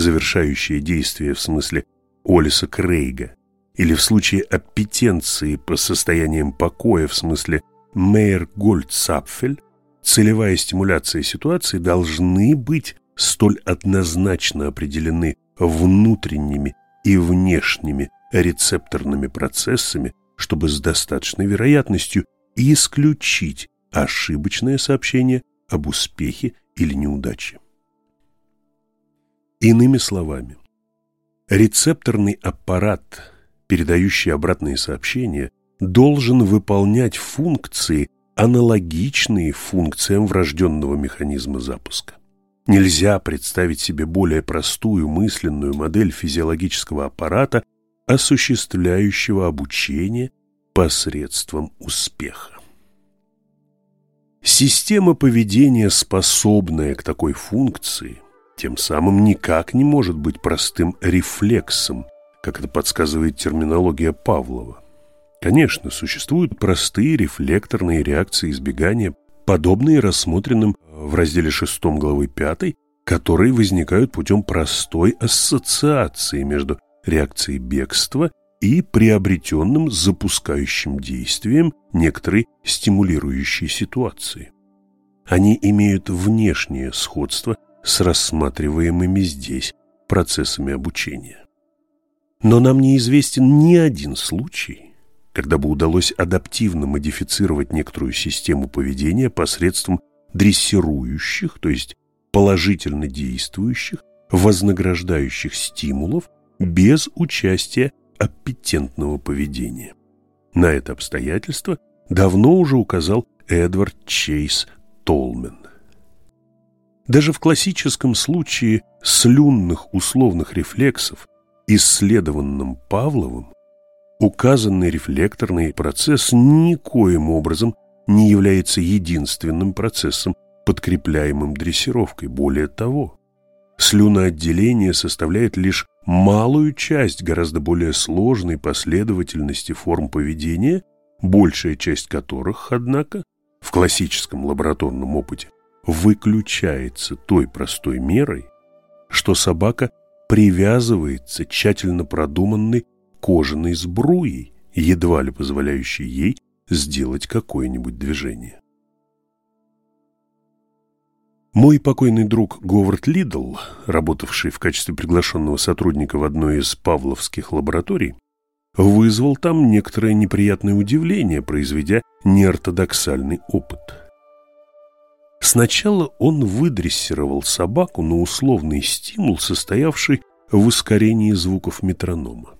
Speaker 1: завершающее действие в смысле Олиса Крейга, или в случае аппетенции по состояниям покоя в смысле Мейер Гольдсапфель, целевая стимуляция ситуации должны быть столь однозначно определены внутренними и внешними рецепторными процессами, чтобы с достаточной вероятностью исключить ошибочное сообщение об успехе или неудаче. Иными словами, рецепторный аппарат, передающий обратные сообщения, должен выполнять функции, аналогичные функциям врожденного механизма запуска. Нельзя представить себе более простую мысленную модель физиологического аппарата, осуществляющего обучение посредством успеха. Система поведения, способная к такой функции, тем самым никак не может быть простым рефлексом, как это подсказывает терминология Павлова. Конечно, существуют простые рефлекторные реакции избегания, подобные рассмотренным в разделе 6 главы 5, которые возникают путем простой ассоциации между реакцией бегства и приобретенным запускающим действием некоторой стимулирующей ситуации. Они имеют внешнее сходство с рассматриваемыми здесь процессами обучения. Но нам неизвестен ни один случай, когда бы удалось адаптивно модифицировать некоторую систему поведения посредством дрессирующих, то есть положительно действующих, вознаграждающих стимулов без участия аппетентного поведения. На это обстоятельство давно уже указал Эдвард Чейз Толмен. Даже в классическом случае слюнных условных рефлексов, исследованном Павловым, указанный рефлекторный процесс никоим образом не является единственным процессом, подкрепляемым дрессировкой. Более того, слюноотделение составляет лишь малую часть гораздо более сложной последовательности форм поведения, большая часть которых, однако, в классическом лабораторном опыте выключается той простой мерой, что собака привязывается тщательно продуманной кожаной сбруей, едва ли позволяющей ей сделать какое-нибудь движение. Мой покойный друг Говард Лидл, работавший в качестве приглашенного сотрудника в одной из павловских лабораторий, вызвал там некоторое неприятное удивление, произведя неортодоксальный опыт. Сначала он выдрессировал собаку на условный стимул, состоявший в ускорении звуков метронома.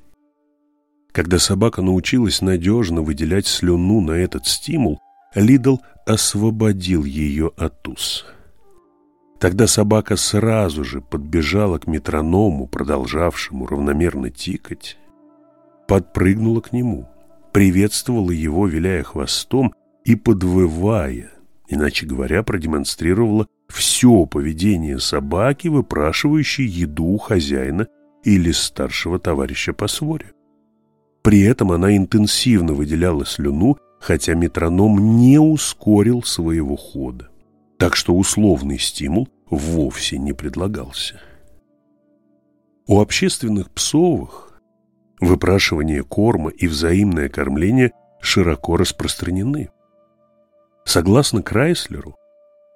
Speaker 1: Когда собака научилась надежно выделять слюну на этот стимул, Лидл освободил ее от уз. Тогда собака сразу же подбежала к метроному, продолжавшему равномерно тикать, подпрыгнула к нему, приветствовала его, виляя хвостом и подвывая, иначе говоря, продемонстрировала все поведение собаки, выпрашивающей еду у хозяина или старшего товарища по своре. При этом она интенсивно выделяла слюну, хотя метроном не ускорил своего хода. Так что условный стимул вовсе не предлагался. У общественных псовых выпрашивание корма и взаимное кормление широко распространены. Согласно Крайслеру,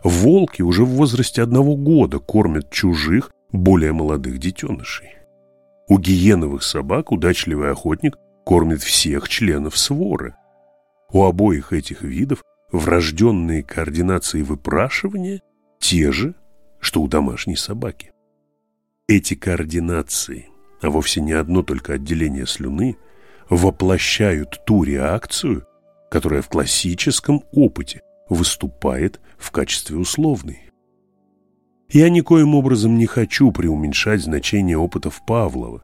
Speaker 1: волки уже в возрасте одного года кормят чужих, более молодых детенышей. У гиеновых собак удачливый охотник кормит всех членов своры. У обоих этих видов врожденные координации выпрашивания те же, что у домашней собаки. Эти координации, а вовсе не одно только отделение слюны, воплощают ту реакцию, которая в классическом опыте выступает в качестве условной. Я никоим образом не хочу преуменьшать значение опытов Павлова.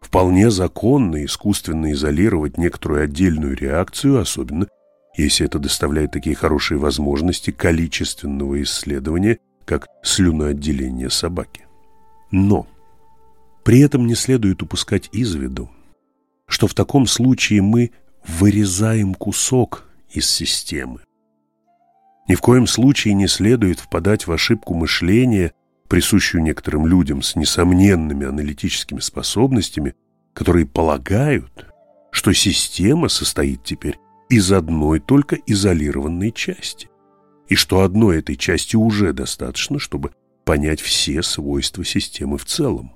Speaker 1: Вполне законно искусственно изолировать некоторую отдельную реакцию, особенно если это доставляет такие хорошие возможности количественного исследования, как слюноотделение собаки. Но при этом не следует упускать из виду, что в таком случае мы вырезаем кусок из системы. Ни в коем случае не следует впадать в ошибку мышления, присущую некоторым людям с несомненными аналитическими способностями, которые полагают, что система состоит теперь из одной только изолированной части, и что одной этой части уже достаточно, чтобы понять все свойства системы в целом.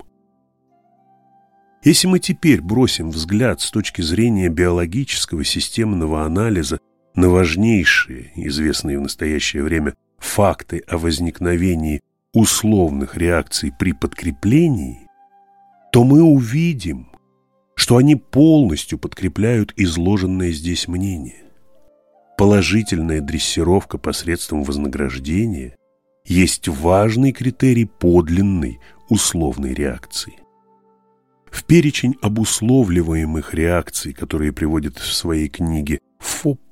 Speaker 1: Если мы теперь бросим взгляд с точки зрения биологического системного анализа на важнейшие, известные в настоящее время, факты о возникновении условных реакций при подкреплении, то мы увидим, что они полностью подкрепляют изложенное здесь мнение. Положительная дрессировка посредством вознаграждения есть важный критерий подлинной условной реакции. В перечень обусловливаемых реакций, которые приводит в своей книге Фоппа,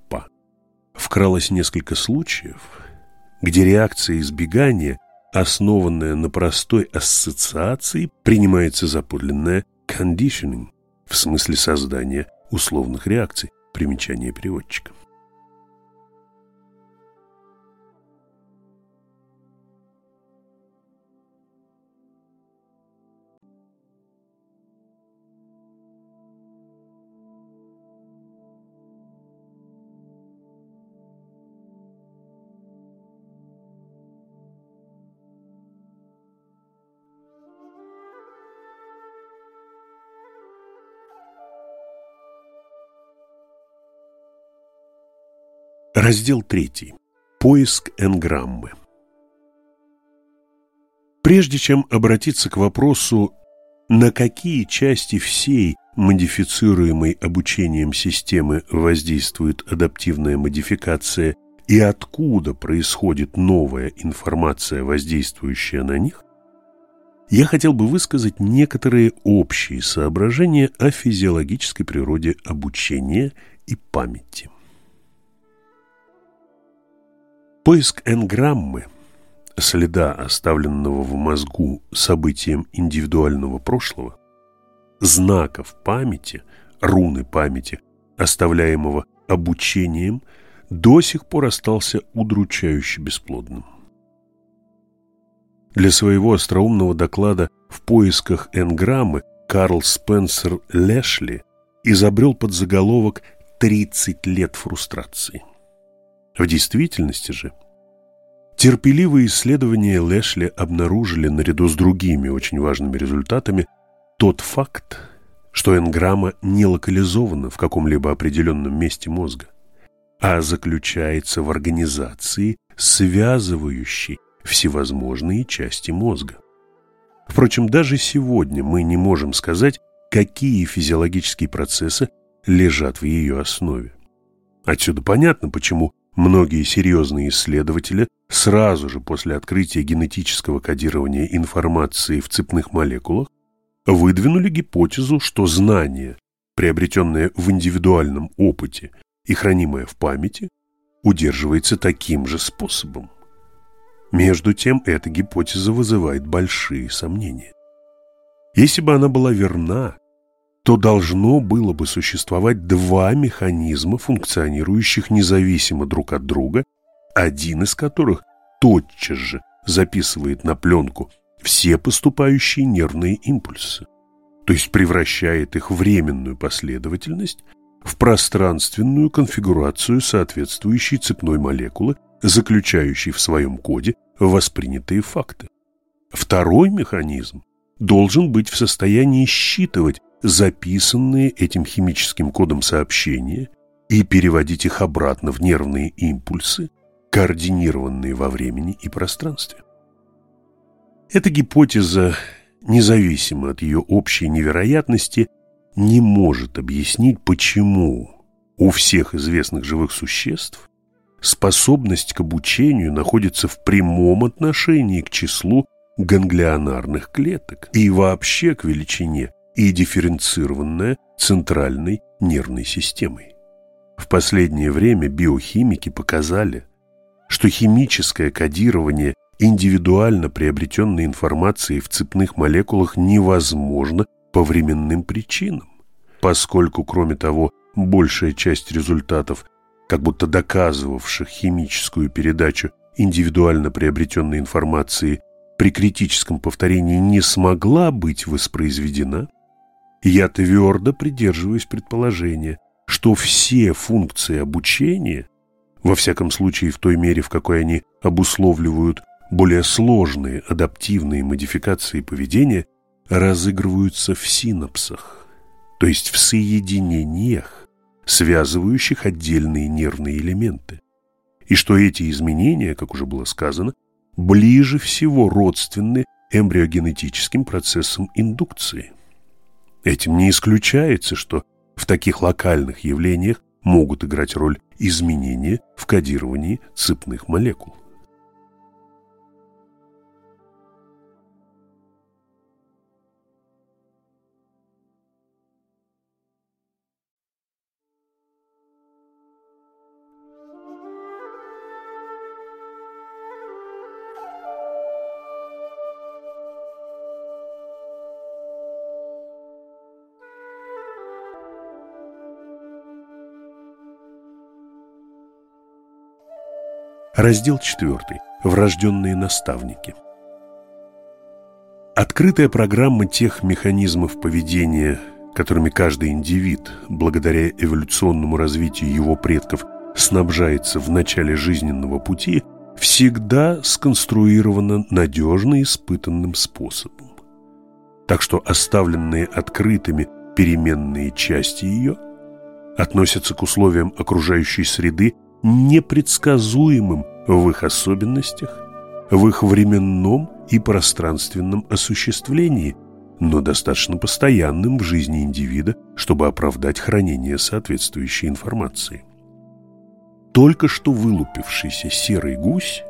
Speaker 1: вкралось несколько случаев, где реакция избегания, основанная на простой ассоциации, принимается за подлинное conditioning, в смысле создания условных реакций, примечание переводчика. Раздел 3. Поиск энграммы. Прежде чем обратиться к вопросу, на какие части всей модифицируемой обучением системы воздействует адаптивная модификация и откуда происходит новая информация, воздействующая на них, я хотел бы высказать некоторые общие соображения о физиологической природе обучения и памяти. Поиск энграммы, следа, оставленного в мозгу событием индивидуального прошлого, знаков памяти, руны памяти, оставляемого обучением, до сих пор остался удручающе бесплодным. Для своего остроумного доклада в поисках энграммы Карл Спенсер Лешли изобрел подзаголовок «30 лет фрустрации». В действительности же терпеливые исследования Лэшли обнаружили наряду с другими очень важными результатами тот факт, что энграмма не локализована в каком-либо определенном месте мозга, а заключается в организации, связывающей всевозможные части мозга. Впрочем, даже сегодня мы не можем сказать, какие физиологические процессы лежат в ее основе. Отсюда понятно, почему Многие серьезные исследователи сразу же после открытия генетического кодирования информации в цепных молекулах выдвинули гипотезу, что знание, приобретенное в индивидуальном опыте и хранимое в памяти, удерживается таким же способом. Между тем, эта гипотеза вызывает большие сомнения. Если бы она была верна, то должно было бы существовать два механизма, функционирующих независимо друг от друга, один из которых тотчас же записывает на пленку все поступающие нервные импульсы, то есть превращает их временную последовательность в пространственную конфигурацию соответствующей цепной молекулы, заключающей в своем коде воспринятые факты. Второй механизм должен быть в состоянии считывать записанные этим химическим кодом сообщения и переводить их обратно в нервные импульсы, координированные во времени и пространстве. Эта гипотеза, независимо от ее общей невероятности, не может объяснить, почему у всех известных живых существ способность к обучению находится в прямом отношении к числу ганглионарных клеток и вообще к величине и дифференцированная центральной нервной системой. В последнее время биохимики показали, что химическое кодирование индивидуально приобретенной информации в цепных молекулах невозможно по временным причинам, поскольку, кроме того, большая часть результатов, как будто доказывавших химическую передачу индивидуально приобретенной информации при критическом повторении не смогла быть воспроизведена, я твердо придерживаюсь предположения, что все функции обучения, во всяком случае в той мере, в какой они обусловливают более сложные адаптивные модификации поведения разыгрываются в синапсах, то есть в соединениях, связывающих отдельные нервные элементы. И что эти изменения, как уже было сказано, ближе всего родственны эмбриогенетическим процессам индукции. Этим не исключается, что в таких локальных явлениях могут играть роль изменения в кодировании цепных молекул. Раздел 4. Врожденные наставники. Открытая программа тех механизмов поведения, которыми каждый индивид, благодаря эволюционному развитию его предков, снабжается в начале жизненного пути, всегда сконструирована надежно испытанным способом. Так что оставленные открытыми переменные части ее относятся к условиям окружающей среды непредсказуемым в их особенностях, в их временном и пространственном осуществлении, но достаточно постоянным в жизни индивида, чтобы оправдать хранение соответствующей информации. Только что вылупившийся серый гусь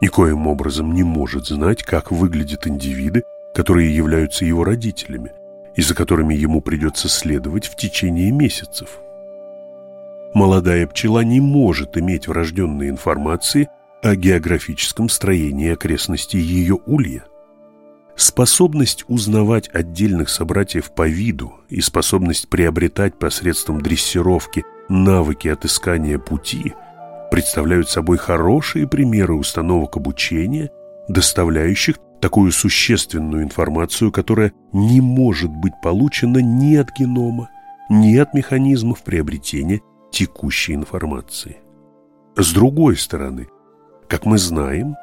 Speaker 1: никоим образом не может знать, как выглядят индивиды, которые являются его родителями и за которыми ему придется следовать в течение месяцев – молодая пчела не может иметь врожденной информации о географическом строении окрестностей ее улья. Способность узнавать отдельных собратьев по виду и способность приобретать посредством дрессировки навыки отыскания пути представляют собой хорошие примеры установок обучения, доставляющих такую существенную информацию, которая не может быть получена ни от генома, ни от механизмов приобретения текущей информации. С другой стороны, как мы знаем,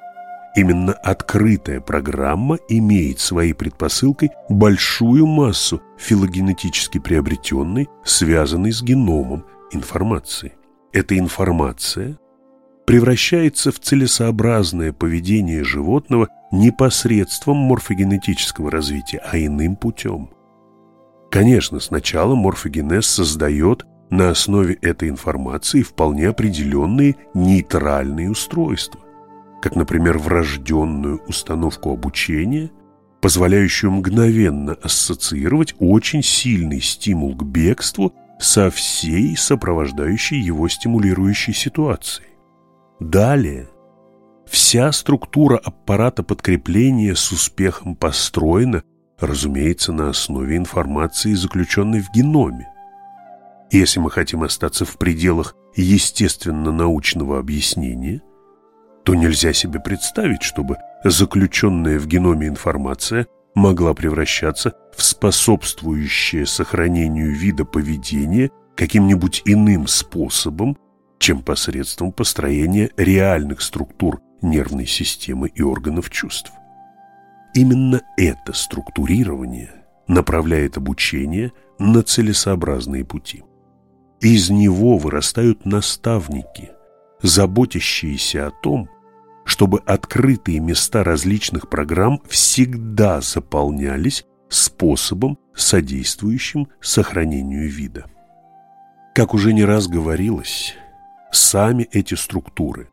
Speaker 1: именно открытая программа имеет своей предпосылкой большую массу филогенетически приобретенной, связанной с геномом информации. Эта информация превращается в целесообразное поведение животного не посредством морфогенетического развития, а иным путем. Конечно, сначала морфогенез создает на основе этой информации вполне определенные нейтральные устройства, как, например, врожденную установку обучения, позволяющую мгновенно ассоциировать очень сильный стимул к бегству со всей сопровождающей его стимулирующей ситуацией. Далее, вся структура аппарата подкрепления с успехом построена, разумеется, на основе информации, заключенной в геноме. Если мы хотим остаться в пределах естественно-научного объяснения, то нельзя себе представить, чтобы заключенная в геноме информация могла превращаться в способствующее сохранению вида поведения каким-нибудь иным способом, чем посредством построения реальных структур нервной системы и органов чувств. Именно это структурирование направляет обучение на целесообразные пути. Из него вырастают наставники, заботящиеся о том, чтобы открытые места различных программ всегда заполнялись способом, содействующим сохранению вида. Как уже не раз говорилось, сами эти структуры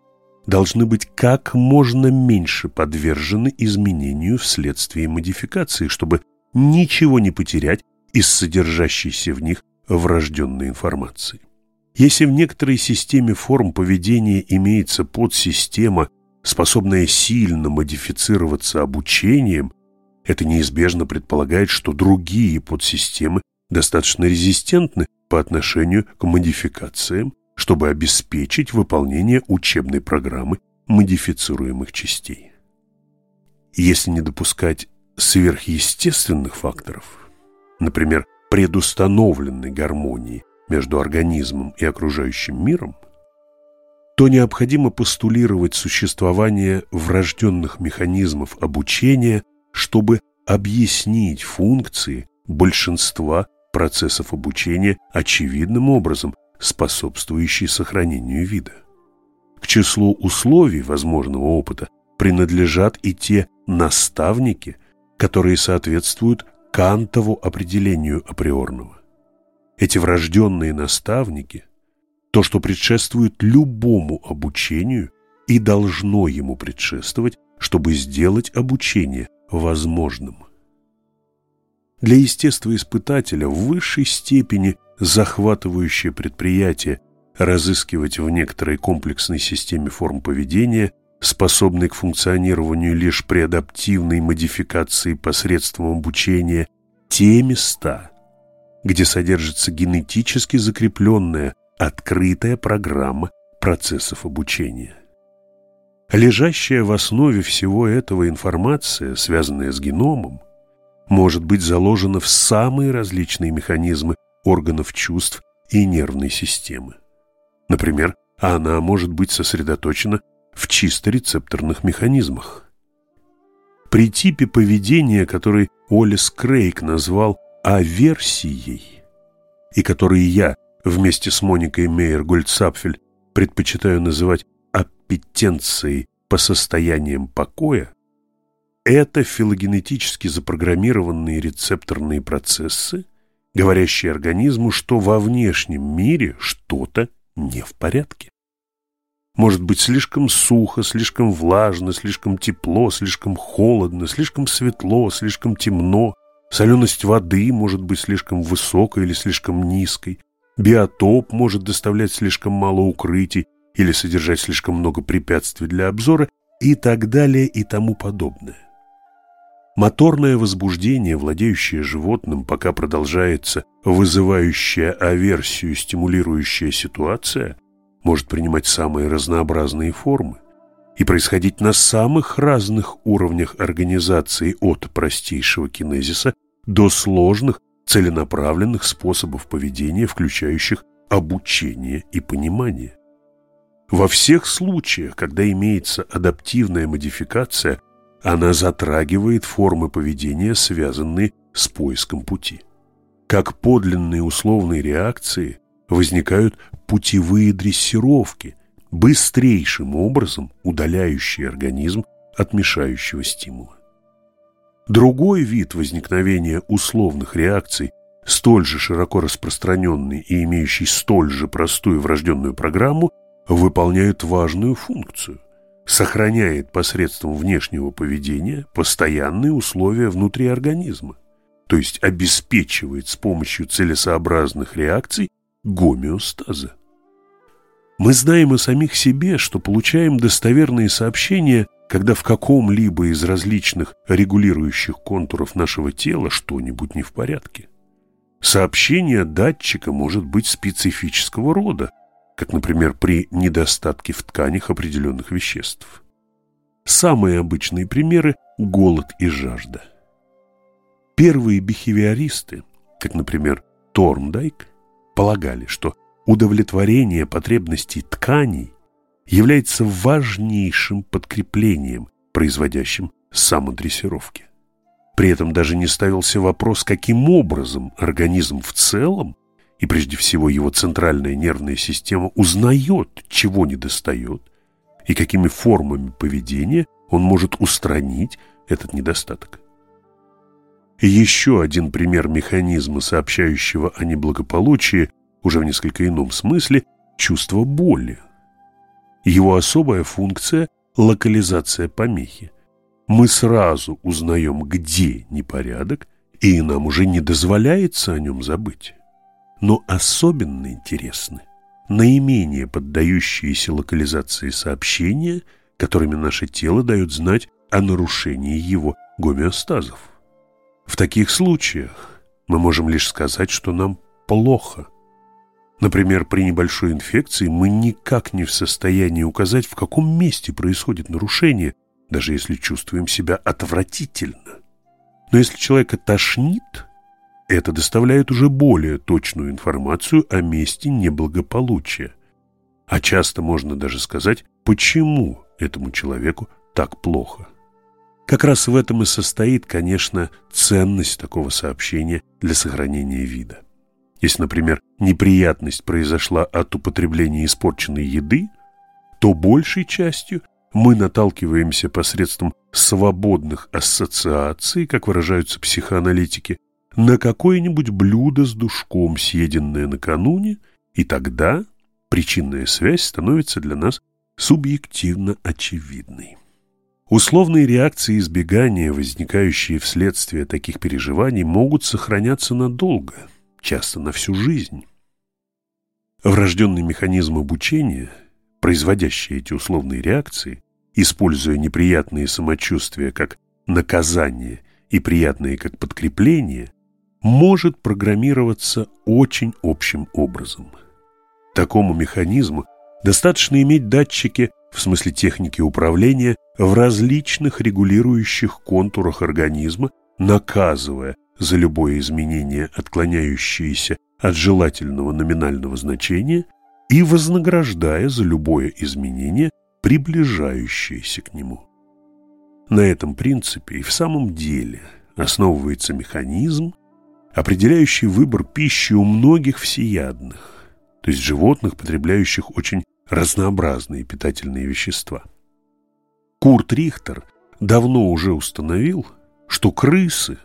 Speaker 1: должны быть как можно меньше подвержены изменению вследствие модификации, чтобы ничего не потерять из содержащейся в них врожденной информации. Если в некоторой системе форм поведения имеется подсистема, способная сильно модифицироваться обучением, это неизбежно предполагает, что другие подсистемы достаточно резистентны по отношению к модификациям, чтобы обеспечить выполнение учебной программы модифицируемых частей. Если не допускать сверхъестественных факторов, например, предустановленной гармонии между организмом и окружающим миром, то необходимо постулировать существование врожденных механизмов обучения, чтобы объяснить функции большинства процессов обучения очевидным образом, способствующие сохранению вида. К числу условий возможного опыта принадлежат и те наставники, которые соответствуют Кантову определению априорного. Эти врожденные наставники – то, что предшествует любому обучению и должно ему предшествовать, чтобы сделать обучение возможным. Для естествоиспытателя в высшей степени захватывающее предприятие разыскивать в некоторой комплексной системе форм поведения, способной к функционированию лишь при адаптивной модификации посредством обучения, те места, где содержится генетически закрепленная открытая программа процессов обучения. Лежащая в основе всего этого информация, связанная с геномом, может быть заложена в самые различные механизмы органов чувств и нервной системы. Например, она может быть сосредоточена в чисто рецепторных механизмах. При типе поведения, который Олис Крейг назвал аверсией, и который я вместе с Моникой Мейер-Гольцапфель предпочитаю называть аппетенцией по состояниям покоя, это филогенетически запрограммированные рецепторные процессы, говорящие организму, что во внешнем мире что-то не в порядке. Может быть слишком сухо, слишком влажно, слишком тепло, слишком холодно, слишком светло, слишком темно. Соленость воды может быть слишком высокой или слишком низкой. Биотоп может доставлять слишком мало укрытий или содержать слишком много препятствий для обзора и так далее и тому подобное. Моторное возбуждение, владеющее животным, пока продолжается вызывающая аверсию стимулирующая ситуация, может принимать самые разнообразные формы и происходить на самых разных уровнях организации от простейшего кинезиса до сложных целенаправленных способов поведения, включающих обучение и понимание. Во всех случаях, когда имеется адаптивная модификация, она затрагивает формы поведения, связанные с поиском пути. Как подлинные условные реакции возникают путевые дрессировки, быстрейшим образом удаляющие организм от мешающего стимула. Другой вид возникновения условных реакций, столь же широко распространенный и имеющий столь же простую врожденную программу, выполняют важную функцию сохраняет посредством внешнего поведения постоянные условия внутри организма, то есть обеспечивает с помощью целесообразных реакций гомеостаза. Мы знаем о самих себе, что получаем достоверные сообщения, когда в каком-либо из различных регулирующих контуров нашего тела что-нибудь не в порядке. Сообщение датчика может быть специфического рода, как, например, при недостатке в тканях определенных веществ. Самые обычные примеры – голод и жажда. Первые бихевиористы, как, например, Тормдайк, полагали, что удовлетворение потребностей тканей является важнейшим подкреплением, производящим самодрессировки. При этом даже не ставился вопрос, каким образом организм в целом, и прежде всего его центральная нервная система, узнает, чего недостает, и какими формами поведения он может устранить этот недостаток. Еще один пример механизма, сообщающего о неблагополучии, уже в несколько ином смысле, чувство боли. Его особая функция – локализация помехи. Мы сразу узнаем, где непорядок, и нам уже не дозволяется о нем забыть. Но особенно интересны наименее поддающиеся локализации сообщения, которыми наше тело дает знать о нарушении его гомеостазов. В таких случаях мы можем лишь сказать, что нам плохо – Например, при небольшой инфекции мы никак не в состоянии указать, в каком месте происходит нарушение, даже если чувствуем себя отвратительно. Но если человека тошнит, это доставляет уже более точную информацию о месте неблагополучия. А часто можно даже сказать, почему этому человеку так плохо. Как раз в этом и состоит, конечно, ценность такого сообщения для сохранения вида. Если, например, неприятность произошла от употребления испорченной еды, то большей частью мы наталкиваемся посредством свободных ассоциаций, как выражаются психоаналитики, на какое-нибудь блюдо с душком, съеденное накануне, и тогда причинная связь становится для нас субъективно очевидной. Условные реакции избегания, возникающие вследствие таких переживаний, могут сохраняться надолго – часто на всю жизнь. Врожденный механизм обучения, производящий эти условные реакции, используя неприятные самочувствия как наказание и приятные как подкрепление, может программироваться очень общим образом. Такому механизму достаточно иметь датчики в смысле техники управления в различных регулирующих контурах организма, наказывая за любое изменение, отклоняющееся от желательного номинального значения, и вознаграждая за любое изменение, приближающееся к нему. На этом принципе и в самом деле основывается механизм, определяющий выбор пищи у многих всеядных, то есть животных, потребляющих очень разнообразные питательные вещества. Курт Рихтер давно уже установил, что крысы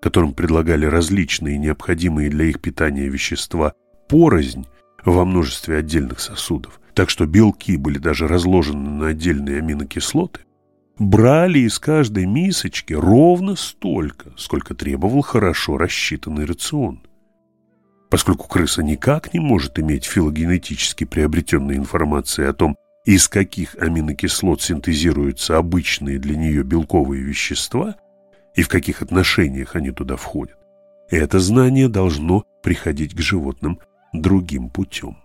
Speaker 1: которым предлагали различные необходимые для их питания вещества, порознь во множестве отдельных сосудов, так что белки были даже разложены на отдельные аминокислоты, брали из каждой мисочки ровно столько, сколько требовал хорошо рассчитанный рацион. Поскольку крыса никак не может иметь филогенетически приобретенной информации о том, из каких аминокислот синтезируются обычные для нее белковые вещества – и в каких отношениях они туда входят. Это знание должно приходить к животным другим путем.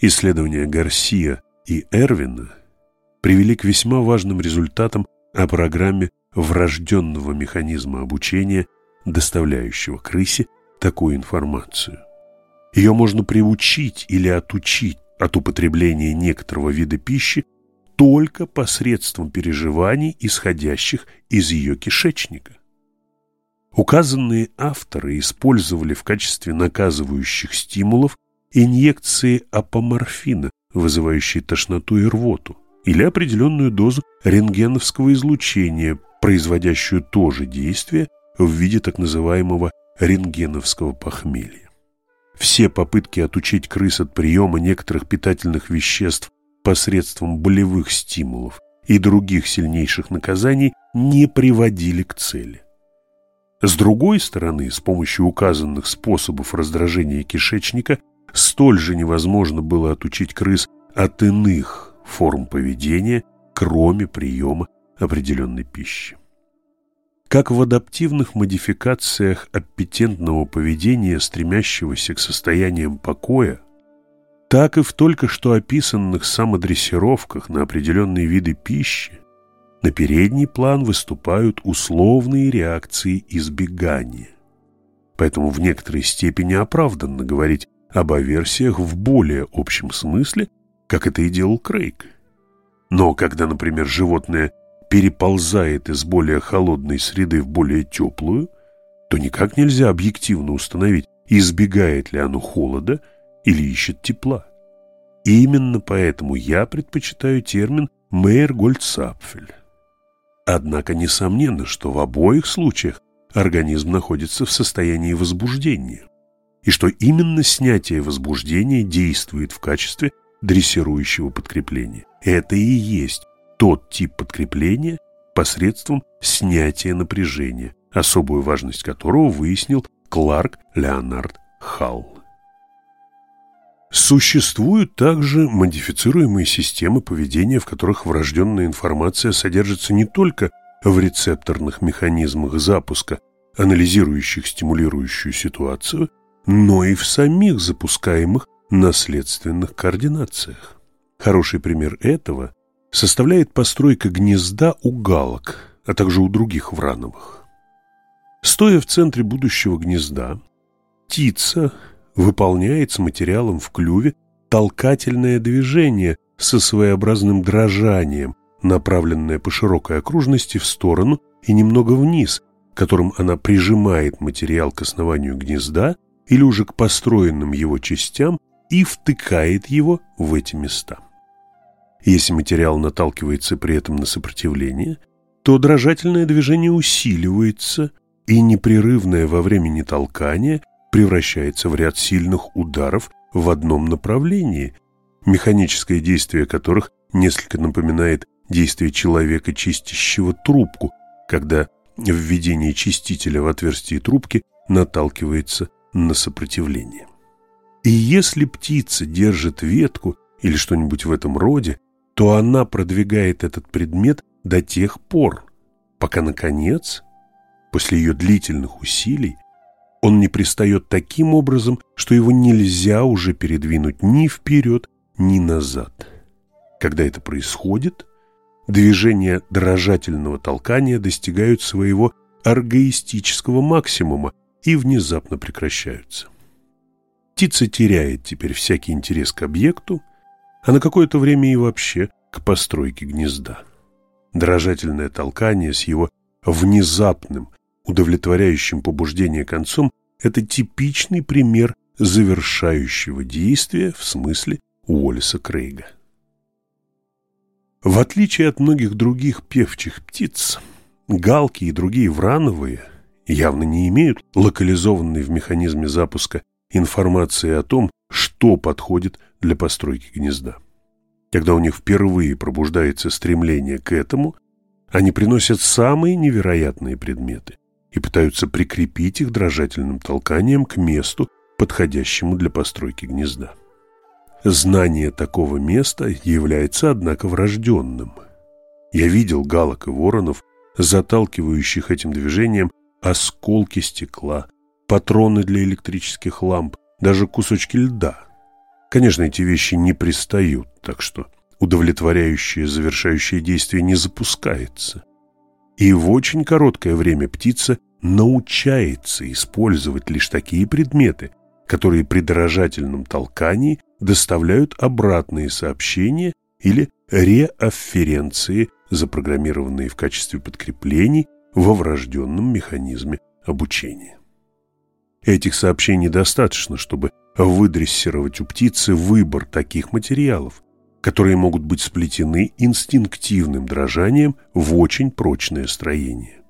Speaker 1: Исследования Гарсия и Эрвина привели к весьма важным результатам о программе врожденного механизма обучения, доставляющего крысе такую информацию. Ее можно приучить или отучить от употребления некоторого вида пищи только посредством переживаний, исходящих из ее кишечника. Указанные авторы использовали в качестве наказывающих стимулов инъекции апоморфина, вызывающие тошноту и рвоту, или определенную дозу рентгеновского излучения, производящую то же действие в виде так называемого рентгеновского похмелья. Все попытки отучить крыс от приема некоторых питательных веществ посредством болевых стимулов и других сильнейших наказаний не приводили к цели. С другой стороны, с помощью указанных способов раздражения кишечника столь же невозможно было отучить крыс от иных форм поведения, кроме приема определенной пищи. Как в адаптивных модификациях аппетентного поведения, стремящегося к состояниям покоя, так и в только что описанных самодрессировках на определенные виды пищи на передний план выступают условные реакции избегания. Поэтому в некоторой степени оправданно говорить об аверсиях в более общем смысле, как это и делал Крейг. Но когда, например, животное переползает из более холодной среды в более теплую, то никак нельзя объективно установить, избегает ли оно холода или ищет тепла. И именно поэтому я предпочитаю термин «мейергольцапфель». Однако несомненно, что в обоих случаях организм находится в состоянии возбуждения, и что именно снятие возбуждения действует в качестве дрессирующего подкрепления. Это и есть тот тип подкрепления посредством снятия напряжения, особую важность которого выяснил Кларк Леонард Халл. Существуют также модифицируемые системы поведения, в которых врожденная информация содержится не только в рецепторных механизмах запуска, анализирующих стимулирующую ситуацию, но и в самих запускаемых наследственных координациях. Хороший пример этого составляет постройка гнезда у галок, а также у других врановых. Стоя в центре будущего гнезда, птица выполняет с материалом в клюве толкательное движение со своеобразным дрожанием, направленное по широкой окружности в сторону и немного вниз, которым она прижимает материал к основанию гнезда или уже к построенным его частям и втыкает его в эти места. Если материал наталкивается при этом на сопротивление, то дрожательное движение усиливается, и непрерывное во времени толкание превращается в ряд сильных ударов в одном направлении, механическое действие которых несколько напоминает действие человека, чистящего трубку, когда введение чистителя в отверстие трубки наталкивается на сопротивление. И если птица держит ветку или что-нибудь в этом роде, то она продвигает этот предмет до тех пор, пока, наконец, после ее длительных усилий, он не пристает таким образом, что его нельзя уже передвинуть ни вперед, ни назад. Когда это происходит, движения дрожательного толкания достигают своего аргоистического максимума и внезапно прекращаются. Птица теряет теперь всякий интерес к объекту, а на какое-то время и вообще к постройке гнезда. Дрожательное толкание с его внезапным, удовлетворяющим побуждение концом – это типичный пример завершающего действия в смысле Уоллеса Крейга. В отличие от многих других певчих птиц, галки и другие врановые явно не имеют локализованной в механизме запуска информации о том, что подходит для постройки гнезда. Когда у них впервые пробуждается стремление к этому, они приносят самые невероятные предметы и пытаются прикрепить их дрожательным толканием к месту, подходящему для постройки гнезда. Знание такого места является, однако, врожденным. Я видел галок и воронов, заталкивающих этим движением осколки стекла, патроны для электрических ламп, даже кусочки льда. Конечно, эти вещи не пристают, так что удовлетворяющее завершающее действие не запускается. И в очень короткое время птица научается использовать лишь такие предметы, которые при дорожательном толкании доставляют обратные сообщения или реафференции, запрограммированные в качестве подкреплений во врожденном механизме обучения. Этих сообщений достаточно, чтобы выдрессировать у птицы выбор таких материалов, которые могут быть сплетены инстинктивным дрожанием в очень прочное строение.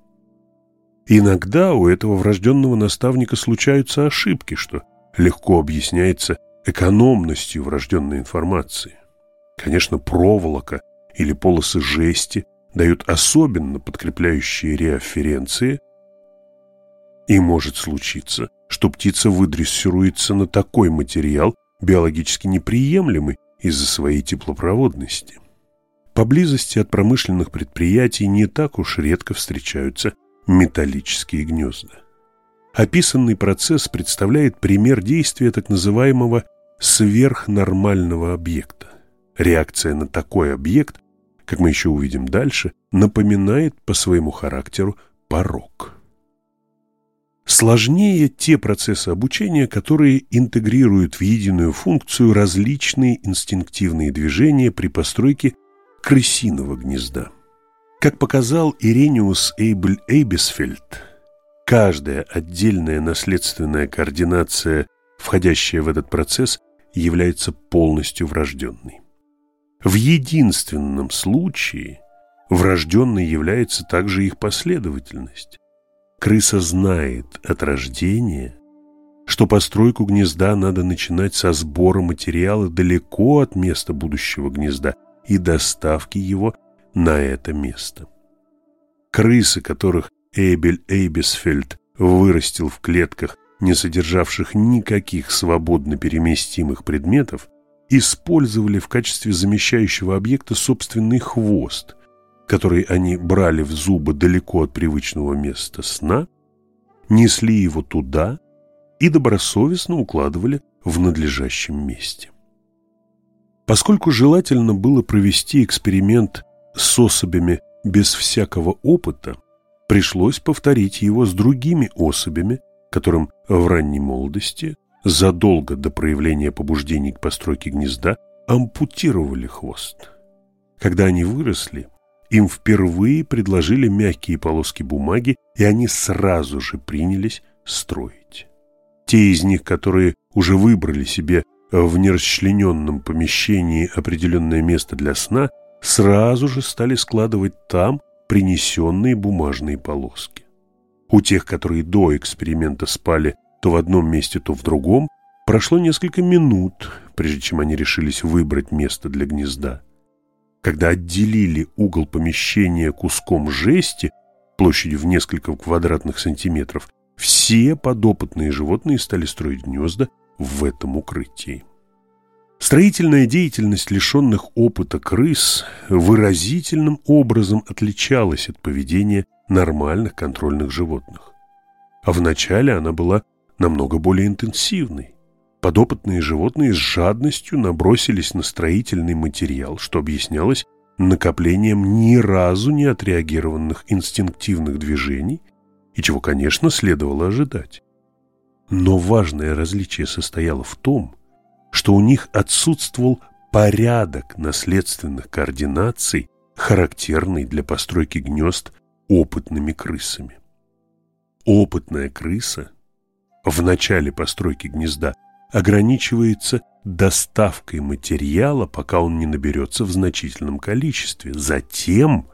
Speaker 1: Иногда у этого врожденного наставника случаются ошибки, что легко объясняется экономностью врожденной информации. Конечно, проволока или полосы жести дают особенно подкрепляющие реафференции, и может случиться, что птица выдрессируется на такой материал, биологически неприемлемый из-за своей теплопроводности. Поблизости от промышленных предприятий не так уж редко встречаются металлические гнезда. Описанный процесс представляет пример действия так называемого сверхнормального объекта. Реакция на такой объект, как мы еще увидим дальше, напоминает по своему характеру порог. Сложнее те процессы обучения, которые интегрируют в единую функцию различные инстинктивные движения при постройке крысиного гнезда. Как показал Ирениус Эйбль Эйбисфельд, каждая отдельная наследственная координация, входящая в этот процесс, является полностью врожденной. В единственном случае врожденной является также их последовательность. Крыса знает от рождения, что постройку гнезда надо начинать со сбора материала далеко от места будущего гнезда и доставки его на это место. Крысы, которых Эйбель Эйбисфельд вырастил в клетках, не содержавших никаких свободно переместимых предметов, использовали в качестве замещающего объекта собственный хвост, который они брали в зубы далеко от привычного места сна, несли его туда и добросовестно укладывали в надлежащем месте. Поскольку желательно было провести эксперимент с особями без всякого опыта, пришлось повторить его с другими особями, которым в ранней молодости задолго до проявления побуждений к постройке гнезда ампутировали хвост. Когда они выросли, им впервые предложили мягкие полоски бумаги, и они сразу же принялись строить. Те из них, которые уже выбрали себе в нерасчлененном помещении определенное место для сна, сразу же стали складывать там принесенные бумажные полоски. У тех, которые до эксперимента спали то в одном месте, то в другом, прошло несколько минут, прежде чем они решились выбрать место для гнезда. Когда отделили угол помещения куском жести площадью в несколько квадратных сантиметров, все подопытные животные стали строить гнезда в этом укрытии. Строительная деятельность лишенных опыта крыс выразительным образом отличалась от поведения нормальных контрольных животных. А вначале она была намного более интенсивной. Подопытные животные с жадностью набросились на строительный материал, что объяснялось накоплением ни разу не отреагированных инстинктивных движений и чего, конечно, следовало ожидать. Но важное различие состояло в том, что у них отсутствовал порядок наследственных координаций, характерный для постройки гнезд опытными крысами. Опытная крыса в начале постройки гнезда ограничивается доставкой материала, пока он не наберется в значительном количестве. Затем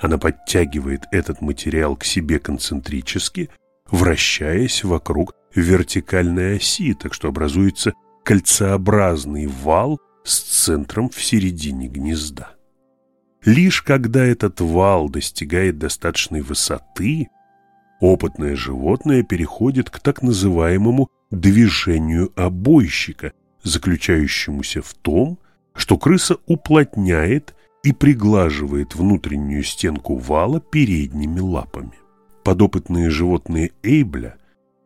Speaker 1: она подтягивает этот материал к себе концентрически, вращаясь вокруг вертикальной оси, так что образуется кольцеобразный вал с центром в середине гнезда. Лишь когда этот вал достигает достаточной высоты, опытное животное переходит к так называемому движению обойщика, заключающемуся в том, что крыса уплотняет и приглаживает внутреннюю стенку вала передними лапами. Подопытные животные Эйбля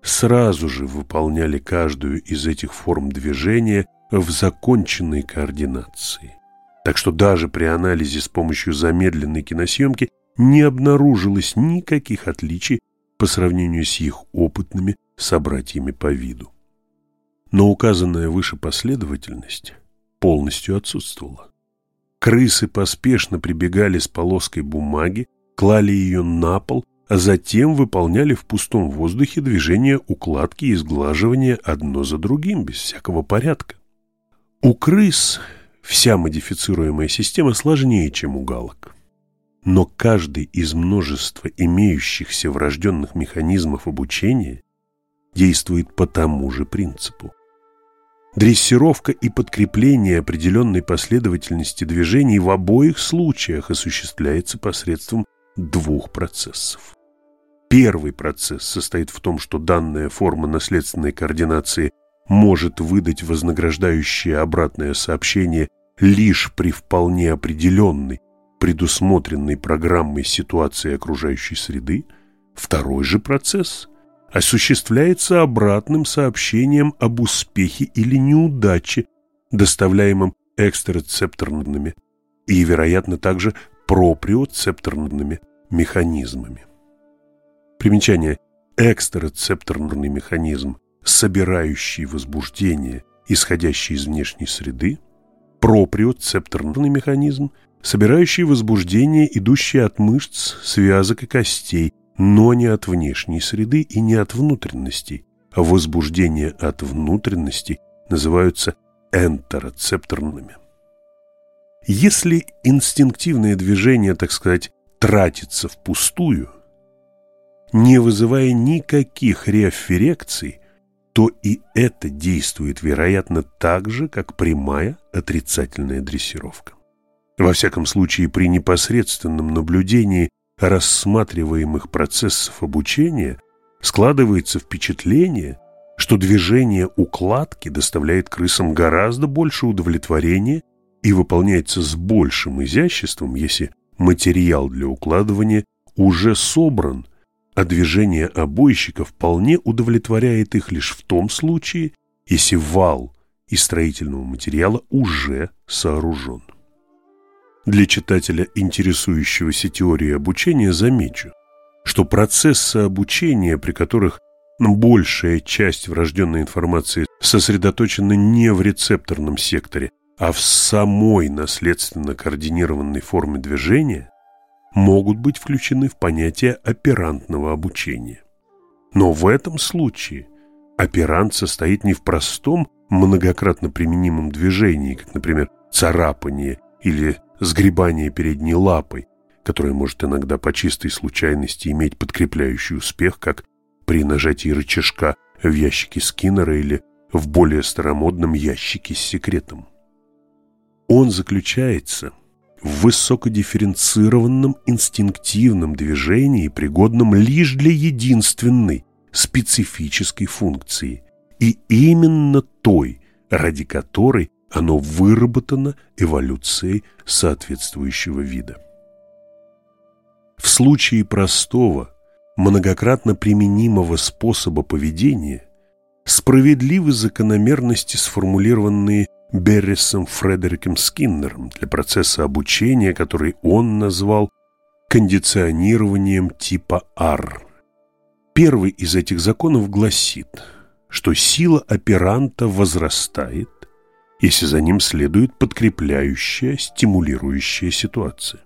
Speaker 1: сразу же выполняли каждую из этих форм движения в законченной координации. Так что даже при анализе с помощью замедленной киносъемки не обнаружилось никаких отличий по сравнению с их опытными собратьями по виду. Но указанная выше последовательность полностью отсутствовала. Крысы поспешно прибегали с полоской бумаги, клали ее на пол а затем выполняли в пустом воздухе движения укладки и сглаживания одно за другим, без всякого порядка. У крыс вся модифицируемая система сложнее, чем у галок. Но каждый из множества имеющихся врожденных механизмов обучения действует по тому же принципу. Дрессировка и подкрепление определенной последовательности движений в обоих случаях осуществляется посредством двух процессов. Первый процесс состоит в том, что данная форма наследственной координации может выдать вознаграждающее обратное сообщение лишь при вполне определенной, предусмотренной программой ситуации окружающей среды, второй же процесс осуществляется обратным сообщением об успехе или неудаче, доставляемым экстрацепторными и, вероятно, также проприоцепторными механизмами. Примечание. Экстрацепторный механизм, собирающий возбуждение, исходящее из внешней среды, проприоцепторный механизм, собирающий возбуждение, идущее от мышц, связок и костей, но не от внешней среды и не от внутренностей. А возбуждение от внутренностей называются энтероцепторными. Если инстинктивное движение, так сказать, тратится впустую, не вызывая никаких реафферекций, то и это действует, вероятно, так же, как прямая отрицательная дрессировка. Во всяком случае, при непосредственном наблюдении рассматриваемых процессов обучения складывается впечатление, что движение укладки доставляет крысам гораздо больше удовлетворения и выполняется с большим изяществом, если материал для укладывания уже собран, а движение обойщика вполне удовлетворяет их лишь в том случае, если вал из строительного материала уже сооружен. Для читателя, интересующегося теорией обучения, замечу, что процессы обучения, при которых большая часть врожденной информации сосредоточена не в рецепторном секторе, а в самой наследственно координированной форме движения, могут быть включены в понятие оперантного обучения. Но в этом случае оперант состоит не в простом многократно применимом движении, как, например, царапание или сгребание передней лапой, которое может иногда по чистой случайности иметь подкрепляющий успех, как при нажатии рычажка в ящике Скиннера или в более старомодном ящике с секретом. Он заключается в высокодифференцированном инстинктивном движении, пригодном лишь для единственной специфической функции, и именно той, ради которой оно выработано эволюцией соответствующего вида. В случае простого, многократно применимого способа поведения справедливы закономерности, сформулированные Беррисом Фредериком Скиннером для процесса обучения, который он назвал кондиционированием типа R. Первый из этих законов гласит, что сила операнта возрастает, если за ним следует подкрепляющая, стимулирующая ситуация.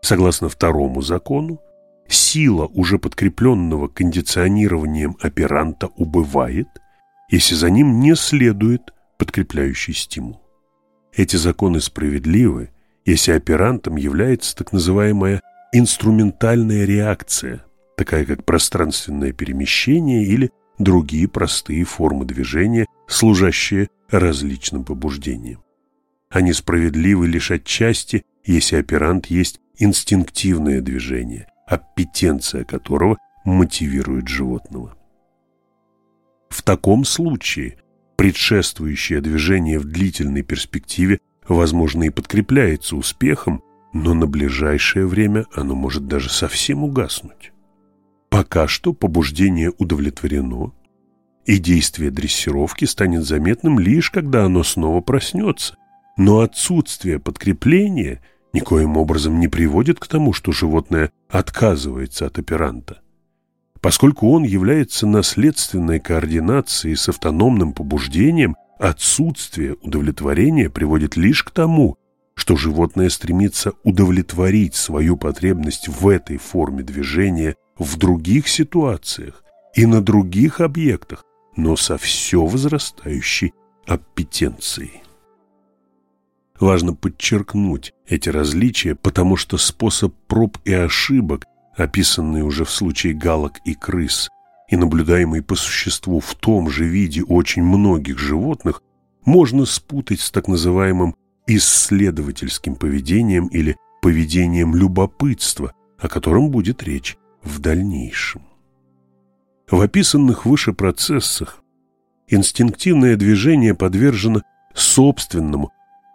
Speaker 1: Согласно второму закону, сила уже подкрепленного кондиционированием операнта убывает, если за ним не следует подкрепляющий стимул. Эти законы справедливы, если оперантом является так называемая инструментальная реакция, такая как пространственное перемещение или другие простые формы движения, служащие различным побуждениям. Они справедливы лишь отчасти, если оперант есть инстинктивное движение, аппетенция которого мотивирует животного. В таком случае предшествующее движение в длительной перспективе возможно и подкрепляется успехом, но на ближайшее время оно может даже совсем угаснуть. Пока что побуждение удовлетворено, и действие дрессировки станет заметным лишь когда оно снова проснется. Но отсутствие подкрепления никоим образом не приводит к тому, что животное отказывается от операнта. Поскольку он является наследственной координацией с автономным побуждением, отсутствие удовлетворения приводит лишь к тому, что животное стремится удовлетворить свою потребность в этой форме движения в других ситуациях и на других объектах, но со все возрастающей аппетенцией. Важно подчеркнуть эти различия, потому что способ проб и ошибок, описанный уже в случае галок и крыс, и наблюдаемый по существу в том же виде очень многих животных, можно спутать с так называемым исследовательским поведением или поведением любопытства, о котором будет речь в дальнейшем. В описанных выше процессах инстинктивное движение подвержено собственному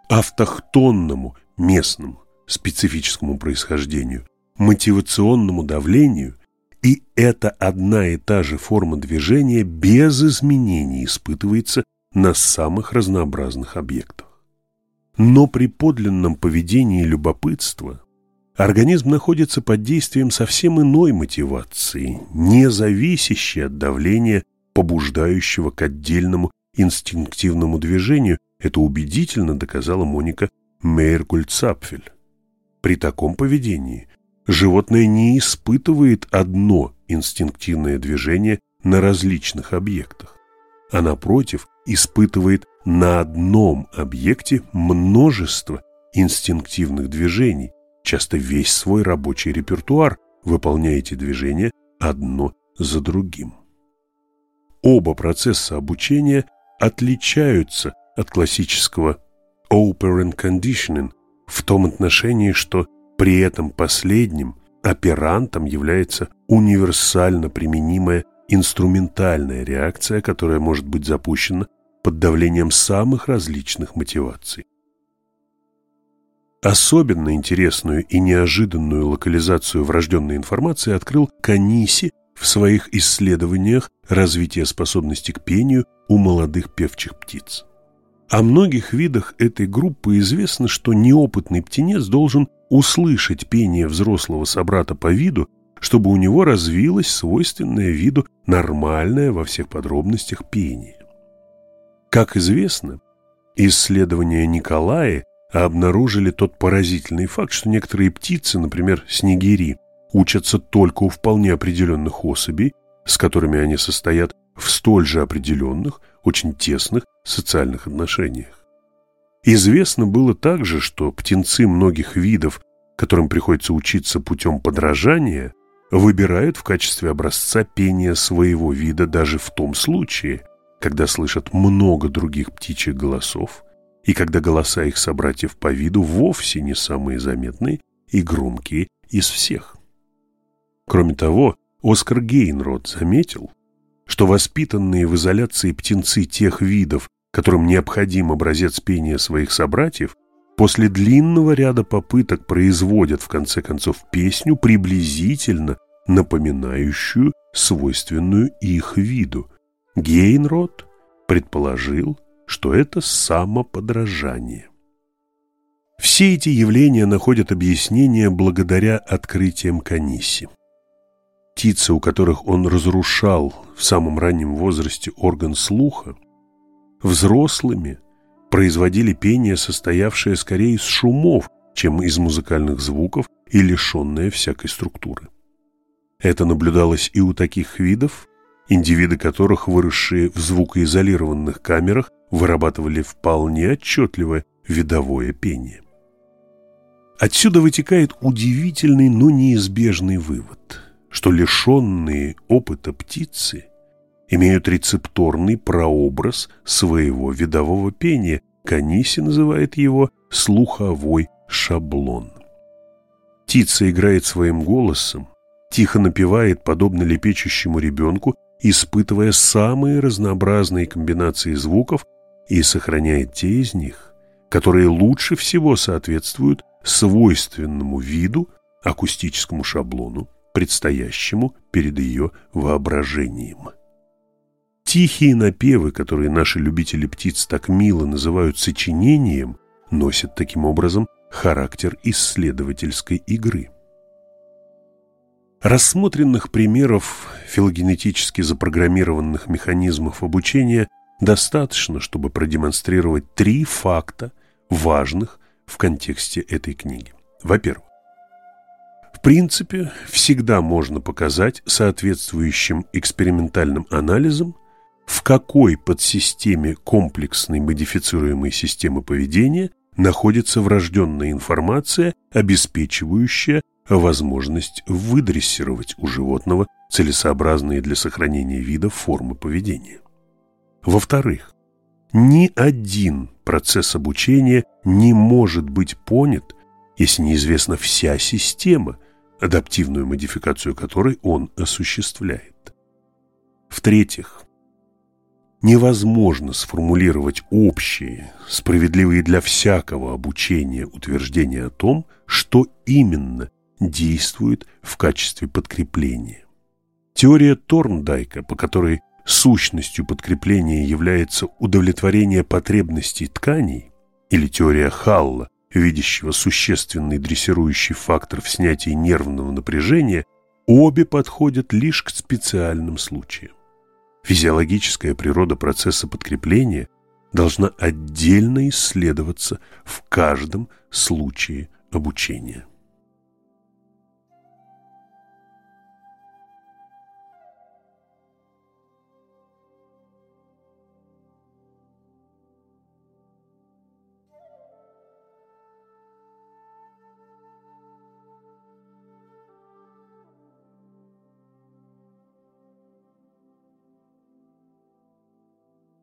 Speaker 1: автохтонному, местному, специфическому происхождению, мотивационному давлению, и эта одна и та же форма движения без изменений испытывается на самых разнообразных объектах. Но при подлинном поведении любопытства организм находится под действием совсем иной мотивации, не зависящей от давления, побуждающего к отдельному инстинктивному движению. Это убедительно доказала Моника Мейеркульцапфель. При таком поведении животное не испытывает одно инстинктивное движение на различных объектах, а напротив испытывает на одном объекте множество инстинктивных движений, часто весь свой рабочий репертуар, выполняя эти движения одно за другим. Оба процесса обучения отличаются от классического operant conditioning в том отношении, что при этом последнем оперантом является универсально применимая инструментальная реакция, которая может быть запущена под давлением самых различных мотиваций. Особенно интересную и неожиданную локализацию врожденной информации открыл Каниси в своих исследованиях развития способности к пению у молодых певчих птиц. О многих видах этой группы известно, что неопытный птенец должен услышать пение взрослого собрата по виду, чтобы у него развилось свойственное виду нормальное во всех подробностях пение. Как известно, исследования Николая обнаружили тот поразительный факт, что некоторые птицы, например, снегири, учатся только у вполне определенных особей, с которыми они состоят в столь же определенных, очень тесных социальных отношениях. Известно было также, что птенцы многих видов, которым приходится учиться путем подражания, выбирают в качестве образца пения своего вида даже в том случае, когда слышат много других птичьих голосов и когда голоса их собратьев по виду вовсе не самые заметные и громкие из всех. Кроме того, Оскар Гейнрод заметил, что воспитанные в изоляции птенцы тех видов, которым необходим образец пения своих собратьев, после длинного ряда попыток производят в конце концов песню, приблизительно напоминающую свойственную их виду. Гейнрод предположил, что это самоподражание. Все эти явления находят объяснение благодаря открытиям Каниси птицы, у которых он разрушал в самом раннем возрасте орган слуха, взрослыми производили пение, состоявшее скорее из шумов, чем из музыкальных звуков и лишенное всякой структуры. Это наблюдалось и у таких видов, индивиды которых, выросшие в звукоизолированных камерах, вырабатывали вполне отчетливое видовое пение. Отсюда вытекает удивительный, но неизбежный вывод – что лишенные опыта птицы имеют рецепторный прообраз своего видового пения. Каниси называет его слуховой шаблон. Птица играет своим голосом, тихо напевает, подобно лепечущему ребенку, испытывая самые разнообразные комбинации звуков и сохраняет те из них, которые лучше всего соответствуют свойственному виду, акустическому шаблону предстоящему перед ее воображением. Тихие напевы, которые наши любители птиц так мило называют сочинением, носят таким образом характер исследовательской игры. Рассмотренных примеров филогенетически запрограммированных механизмов обучения достаточно, чтобы продемонстрировать три факта, важных в контексте этой книги. Во-первых, в принципе, всегда можно показать соответствующим экспериментальным анализом, в какой подсистеме комплексной модифицируемой системы поведения находится врожденная информация, обеспечивающая возможность выдрессировать у животного целесообразные для сохранения вида формы поведения. Во-вторых, ни один процесс обучения не может быть понят, если неизвестна вся система, адаптивную модификацию которой он осуществляет. В-третьих, невозможно сформулировать общие, справедливые для всякого обучения утверждения о том, что именно действует в качестве подкрепления. Теория Торндайка, по которой сущностью подкрепления является удовлетворение потребностей тканей, или теория Халла, видящего существенный дрессирующий фактор в снятии нервного напряжения, обе подходят лишь к специальным случаям. Физиологическая природа процесса подкрепления должна отдельно исследоваться в каждом случае обучения.